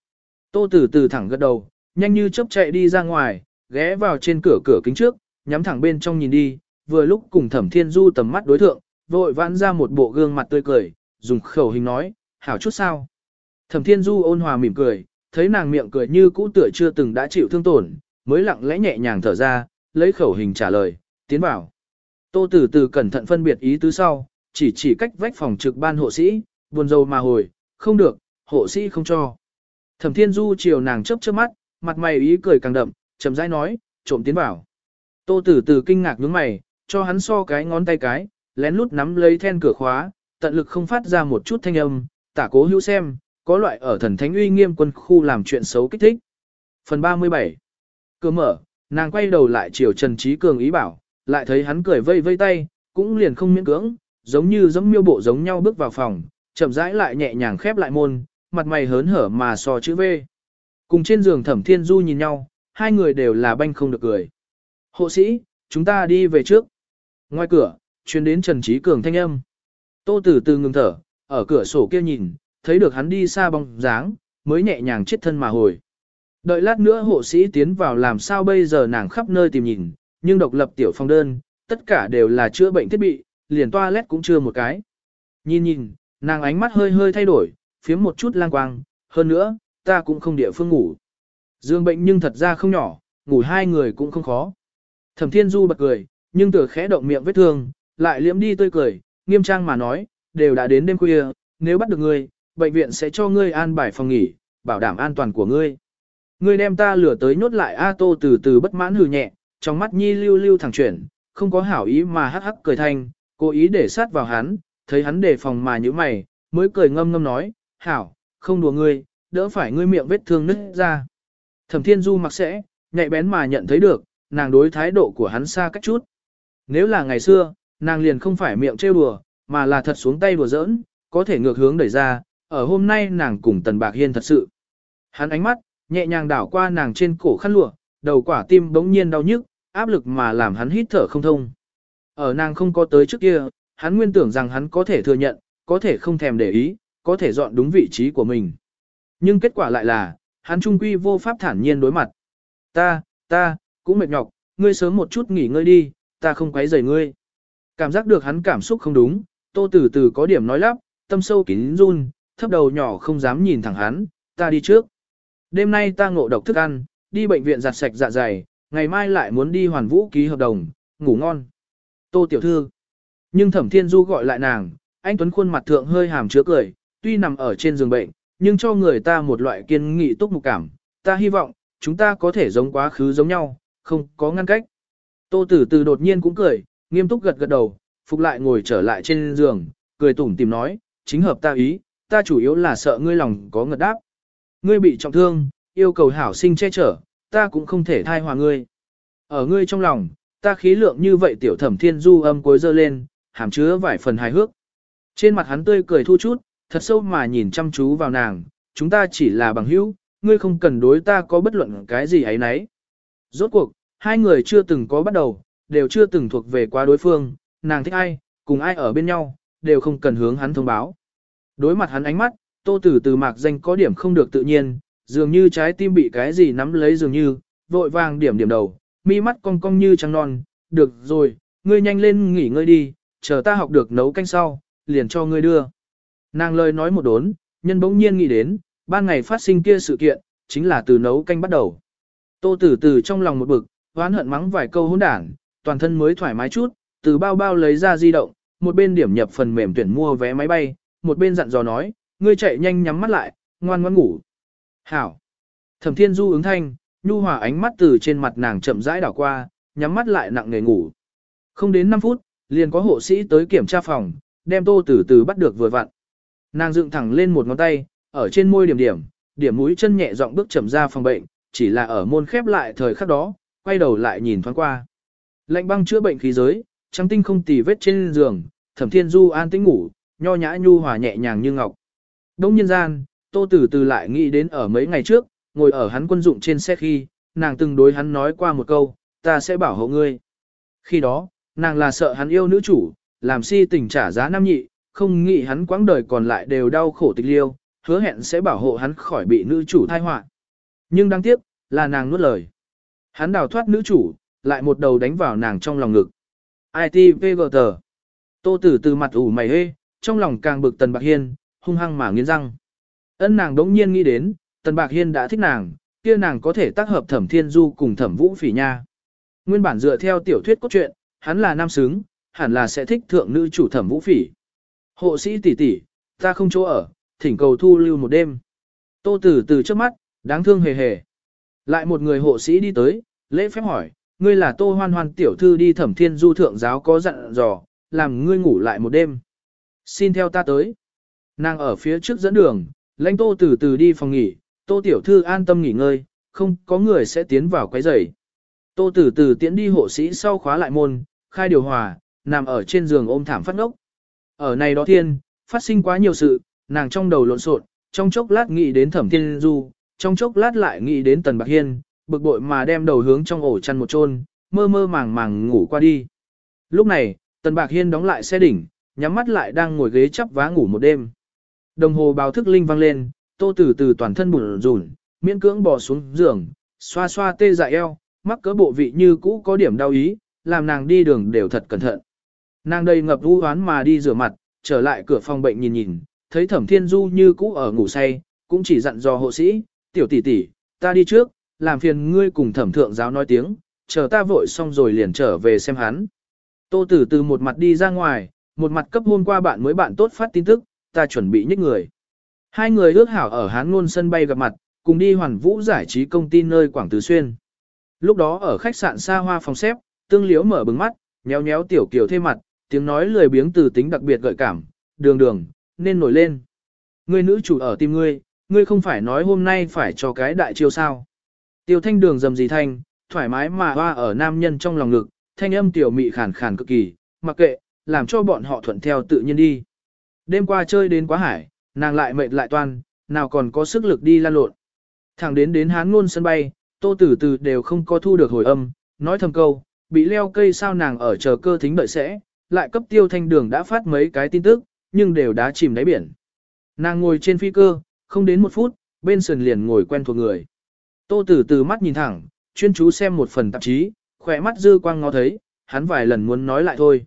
A: Tô Tử từ thẳng gật đầu, nhanh như chớp chạy đi ra ngoài, ghé vào trên cửa cửa kính trước, nhắm thẳng bên trong nhìn đi, vừa lúc cùng Thẩm Thiên Du tầm mắt đối thượng, vội vãn ra một bộ gương mặt tươi cười, dùng khẩu hình nói, hảo chút sao. Thẩm Thiên Du ôn hòa mỉm cười, thấy nàng miệng cười như cũ tựa chưa từng đã chịu thương tổn, mới lặng lẽ nhẹ nhàng thở ra, lấy khẩu hình trả lời, tiến vào. Tô Tử Tử cẩn thận phân biệt ý tứ sau, chỉ chỉ cách vách phòng trực ban hộ sĩ, buồn rầu mà hồi, không được, hộ sĩ không cho. Thẩm Thiên Du chiều nàng chớp chớp mắt, mặt mày ý cười càng đậm, chậm rãi nói, trộm tiến vào. Tô Tử Tử kinh ngạc nhướng mày, cho hắn so cái ngón tay cái, lén lút nắm lấy then cửa khóa, tận lực không phát ra một chút thanh âm, tả cố hữu xem, có loại ở thần thánh uy nghiêm quân khu làm chuyện xấu kích thích. Phần 37 Cửa mở, nàng quay đầu lại chiều Trần Trí Cường ý bảo, lại thấy hắn cười vây vây tay, cũng liền không miễn cưỡng, giống như giống miêu bộ giống nhau bước vào phòng, chậm rãi lại nhẹ nhàng khép lại môn, mặt mày hớn hở mà so chữ V. Cùng trên giường thẩm thiên du nhìn nhau, hai người đều là banh không được cười. Hộ sĩ, chúng ta đi về trước. Ngoài cửa, truyền đến Trần Trí Cường thanh âm. Tô Tử từ ngừng thở, ở cửa sổ kia nhìn, thấy được hắn đi xa bóng dáng, mới nhẹ nhàng chết thân mà hồi. Đợi lát nữa hộ sĩ tiến vào làm sao bây giờ nàng khắp nơi tìm nhìn, nhưng độc lập tiểu phòng đơn, tất cả đều là chữa bệnh thiết bị, liền toilet cũng chưa một cái. Nhìn nhìn, nàng ánh mắt hơi hơi thay đổi, phiếm một chút lang quang, hơn nữa, ta cũng không địa phương ngủ. Dương bệnh nhưng thật ra không nhỏ, ngủ hai người cũng không khó. Thẩm Thiên Du bật cười, nhưng từ khẽ động miệng vết thương, lại liễm đi tươi cười, nghiêm trang mà nói, đều đã đến đêm khuya, nếu bắt được ngươi, bệnh viện sẽ cho ngươi an bài phòng nghỉ, bảo đảm an toàn của ngươi. Ngươi đem ta lửa tới nhốt lại A Tô từ từ bất mãn hừ nhẹ, trong mắt nhi lưu lưu thẳng chuyển, không có hảo ý mà hắc hắc cười thanh, cố ý để sát vào hắn, thấy hắn đề phòng mà như mày, mới cười ngâm ngâm nói, hảo, không đùa ngươi, đỡ phải ngươi miệng vết thương nứt ra. Thẩm Thiên Du mặc sẽ, nhạy bén mà nhận thấy được, nàng đối thái độ của hắn xa cách chút. Nếu là ngày xưa, nàng liền không phải miệng trêu đùa, mà là thật xuống tay đùa giỡn, có thể ngược hướng đẩy ra, ở hôm nay nàng cùng Tần Bạc Hiên thật sự. Hắn ánh mắt, nhẹ nhàng đảo qua nàng trên cổ khăn lụa, đầu quả tim bỗng nhiên đau nhức, áp lực mà làm hắn hít thở không thông. Ở nàng không có tới trước kia, hắn nguyên tưởng rằng hắn có thể thừa nhận, có thể không thèm để ý, có thể dọn đúng vị trí của mình. Nhưng kết quả lại là, hắn trung quy vô pháp thản nhiên đối mặt. Ta, ta, cũng mệt nhọc, ngươi sớm một chút nghỉ ngơi đi, ta không quấy rầy ngươi. Cảm giác được hắn cảm xúc không đúng, tô từ từ có điểm nói lắp, tâm sâu kín run, thấp đầu nhỏ không dám nhìn thẳng hắn, ta đi trước. Đêm nay ta ngộ độc thức ăn, đi bệnh viện giặt sạch dạ dày, ngày mai lại muốn đi hoàn vũ ký hợp đồng, ngủ ngon. Tô tiểu thư. Nhưng thẩm thiên du gọi lại nàng, anh Tuấn khuôn mặt thượng hơi hàm chứa cười, tuy nằm ở trên giường bệnh, nhưng cho người ta một loại kiên nghị túc mục cảm. Ta hy vọng, chúng ta có thể giống quá khứ giống nhau, không có ngăn cách. Tô tử từ đột nhiên cũng cười, nghiêm túc gật gật đầu, phục lại ngồi trở lại trên giường, cười tủm tìm nói, chính hợp ta ý, ta chủ yếu là sợ ngươi lòng có ngật đáp. Ngươi bị trọng thương, yêu cầu hảo sinh che chở, ta cũng không thể thai hòa ngươi. Ở ngươi trong lòng, ta khí lượng như vậy tiểu thẩm thiên du âm cuối dơ lên, hàm chứa vài phần hài hước. Trên mặt hắn tươi cười thu chút, thật sâu mà nhìn chăm chú vào nàng, chúng ta chỉ là bằng hữu, ngươi không cần đối ta có bất luận cái gì ấy nấy. Rốt cuộc, hai người chưa từng có bắt đầu, đều chưa từng thuộc về qua đối phương, nàng thích ai, cùng ai ở bên nhau, đều không cần hướng hắn thông báo. Đối mặt hắn ánh mắt, tô tử từ mạc danh có điểm không được tự nhiên, dường như trái tim bị cái gì nắm lấy dường như, vội vàng điểm điểm đầu, mi mắt cong cong như trăng non, được rồi, ngươi nhanh lên nghỉ ngơi đi, chờ ta học được nấu canh sau, liền cho ngươi đưa. Nàng lời nói một đốn, nhân bỗng nhiên nghĩ đến, ban ngày phát sinh kia sự kiện, chính là từ nấu canh bắt đầu. Tô tử từ trong lòng một bực, hoán hận mắng vài câu hỗn đảng, toàn thân mới thoải mái chút, từ bao bao lấy ra di động, một bên điểm nhập phần mềm tuyển mua vé máy bay, một bên dặn dò nói, ngươi chạy nhanh nhắm mắt lại, ngoan ngoãn ngủ. Hảo. Thẩm Thiên Du ứng thanh, nhu hòa ánh mắt từ trên mặt nàng chậm rãi đảo qua, nhắm mắt lại nặng nề ngủ. Không đến 5 phút, liền có hộ sĩ tới kiểm tra phòng, đem Tô Tử Từ bắt được vừa vặn. Nàng dựng thẳng lên một ngón tay, ở trên môi điểm điểm, điểm mũi chân nhẹ giọng bước chậm ra phòng bệnh, chỉ là ở môn khép lại thời khắc đó, quay đầu lại nhìn thoáng qua. Lạnh băng chữa bệnh khí giới, trắng tinh không tì vết trên giường, Thẩm Thiên Du an tĩnh ngủ, nho nhã nhu hòa nhẹ nhàng như ngọc. Đông nhân gian, Tô Tử Từ lại nghĩ đến ở mấy ngày trước, ngồi ở hắn quân dụng trên xe khi, nàng từng đối hắn nói qua một câu, ta sẽ bảo hộ ngươi. Khi đó, nàng là sợ hắn yêu nữ chủ, làm si tình trả giá nam nhị, không nghĩ hắn quãng đời còn lại đều đau khổ tịch liêu, hứa hẹn sẽ bảo hộ hắn khỏi bị nữ chủ thai họa. Nhưng đáng tiếc, là nàng nuốt lời. Hắn đào thoát nữ chủ, lại một đầu đánh vào nàng trong lòng ngực. ITVGT. Tô tử từ mặt ủ mày hê, trong lòng càng bực Tần Bạc Hiên, hung hăng mà nghiến răng. Ân nàng đống nhiên nghĩ đến, Tần Bạc Hiên đã thích nàng, kia nàng có thể tác hợp Thẩm Thiên Du cùng Thẩm Vũ Phỉ nha. Nguyên bản dựa theo tiểu thuyết cốt truyện, hắn là nam xứng, hẳn là sẽ thích thượng nữ chủ Thẩm Vũ Phỉ. Hộ sĩ tỷ tỷ, ta không chỗ ở, thỉnh cầu thu lưu một đêm. Tô Tử từ trước mắt, đáng thương hề hề. Lại một người hộ sĩ đi tới, lễ phép hỏi, ngươi là Tô Hoan Hoan tiểu thư đi Thẩm Thiên Du thượng giáo có dặn dò, làm ngươi ngủ lại một đêm. Xin theo ta tới. Nàng ở phía trước dẫn đường, lãnh tô từ từ đi phòng nghỉ, tô tiểu thư an tâm nghỉ ngơi, không có người sẽ tiến vào quấy rầy. Tô từ từ tiến đi hộ sĩ sau khóa lại môn, khai điều hòa, nằm ở trên giường ôm thảm phát ngốc. Ở này đó thiên, phát sinh quá nhiều sự, nàng trong đầu lộn xộn, trong chốc lát nghĩ đến thẩm thiên du, trong chốc lát lại nghĩ đến tần bạc hiên, bực bội mà đem đầu hướng trong ổ chăn một chôn, mơ mơ màng màng ngủ qua đi. Lúc này, tần bạc hiên đóng lại xe đỉnh, nhắm mắt lại đang ngồi ghế chắp vá ngủ một đêm. Đồng hồ báo thức linh vang lên, tô từ từ toàn thân bùn rùn, miễn cưỡng bò xuống giường, xoa xoa tê dại eo, mắc cỡ bộ vị như cũ có điểm đau ý, làm nàng đi đường đều thật cẩn thận. Nàng đầy ngập u hoán mà đi rửa mặt, trở lại cửa phòng bệnh nhìn nhìn, thấy thẩm thiên du như cũ ở ngủ say, cũng chỉ dặn dò hộ sĩ, tiểu tỷ tỷ, ta đi trước, làm phiền ngươi cùng thẩm thượng giáo nói tiếng, chờ ta vội xong rồi liền trở về xem hắn. Tô tử từ một mặt đi ra ngoài, một mặt cấp hôm qua bạn mới bạn tốt phát tin tức, ta chuẩn bị nhích người. Hai người ước hảo ở Hán Ngôn sân bay gặp mặt, cùng đi hoàn vũ giải trí công ty nơi Quảng Tứ Xuyên. Lúc đó ở khách sạn xa hoa phòng xếp, tương liếu mở bừng mắt, nhéo nhéo tiểu kiều thê mặt, tiếng nói lười biếng từ tính đặc biệt gợi cảm, đường đường, nên nổi lên. Ngươi nữ chủ ở tim ngươi, ngươi không phải nói hôm nay phải cho cái đại chiêu sao. Tiêu thanh đường dầm gì thanh, thoải mái mà hoa ở nam nhân trong lòng ngực, thanh âm tiểu mị khàn khàn cực kỳ, mặc kệ, làm cho bọn họ thuận theo tự nhiên đi. Đêm qua chơi đến quá hải, nàng lại mệt lại toan, nào còn có sức lực đi lan lộn. Thẳng đến đến hán ngôn sân bay, tô tử từ đều không có thu được hồi âm, nói thầm câu, bị leo cây sao nàng ở chờ cơ thính đợi sẽ, lại cấp tiêu thanh đường đã phát mấy cái tin tức, nhưng đều đã chìm đáy biển. Nàng ngồi trên phi cơ, không đến một phút, bên sườn liền ngồi quen thuộc người. Tô Tử từ mắt nhìn thẳng, chuyên chú xem một phần tạp chí, khỏe mắt dư quang ngó thấy, hắn vài lần muốn nói lại thôi.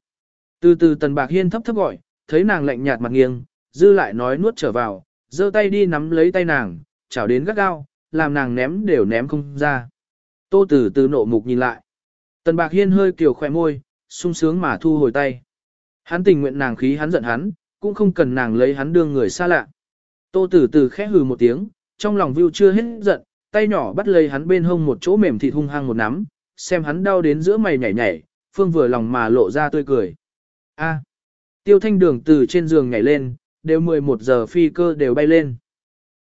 A: Từ từ Tần Bạc Hiên thấp thấp gọi, thấy nàng lạnh nhạt mặt nghiêng, dư lại nói nuốt trở vào, giơ tay đi nắm lấy tay nàng, chảo đến gắt gao, làm nàng ném đều ném không ra. Tô Tử từ nộ mục nhìn lại. Tần Bạc Hiên hơi kiều khỏe môi, sung sướng mà thu hồi tay. Hắn tình nguyện nàng khí hắn giận hắn, cũng không cần nàng lấy hắn đương người xa lạ. Tô Tử từ khẽ hừ một tiếng, trong lòng vưu chưa hết giận, tay nhỏ bắt lấy hắn bên hông một chỗ mềm thịt hung hăng một nắm, xem hắn đau đến giữa mày nhảy nhảy, phương vừa lòng mà lộ ra tươi cười. A. Tiêu thanh đường từ trên giường nhảy lên, đều 11 giờ phi cơ đều bay lên.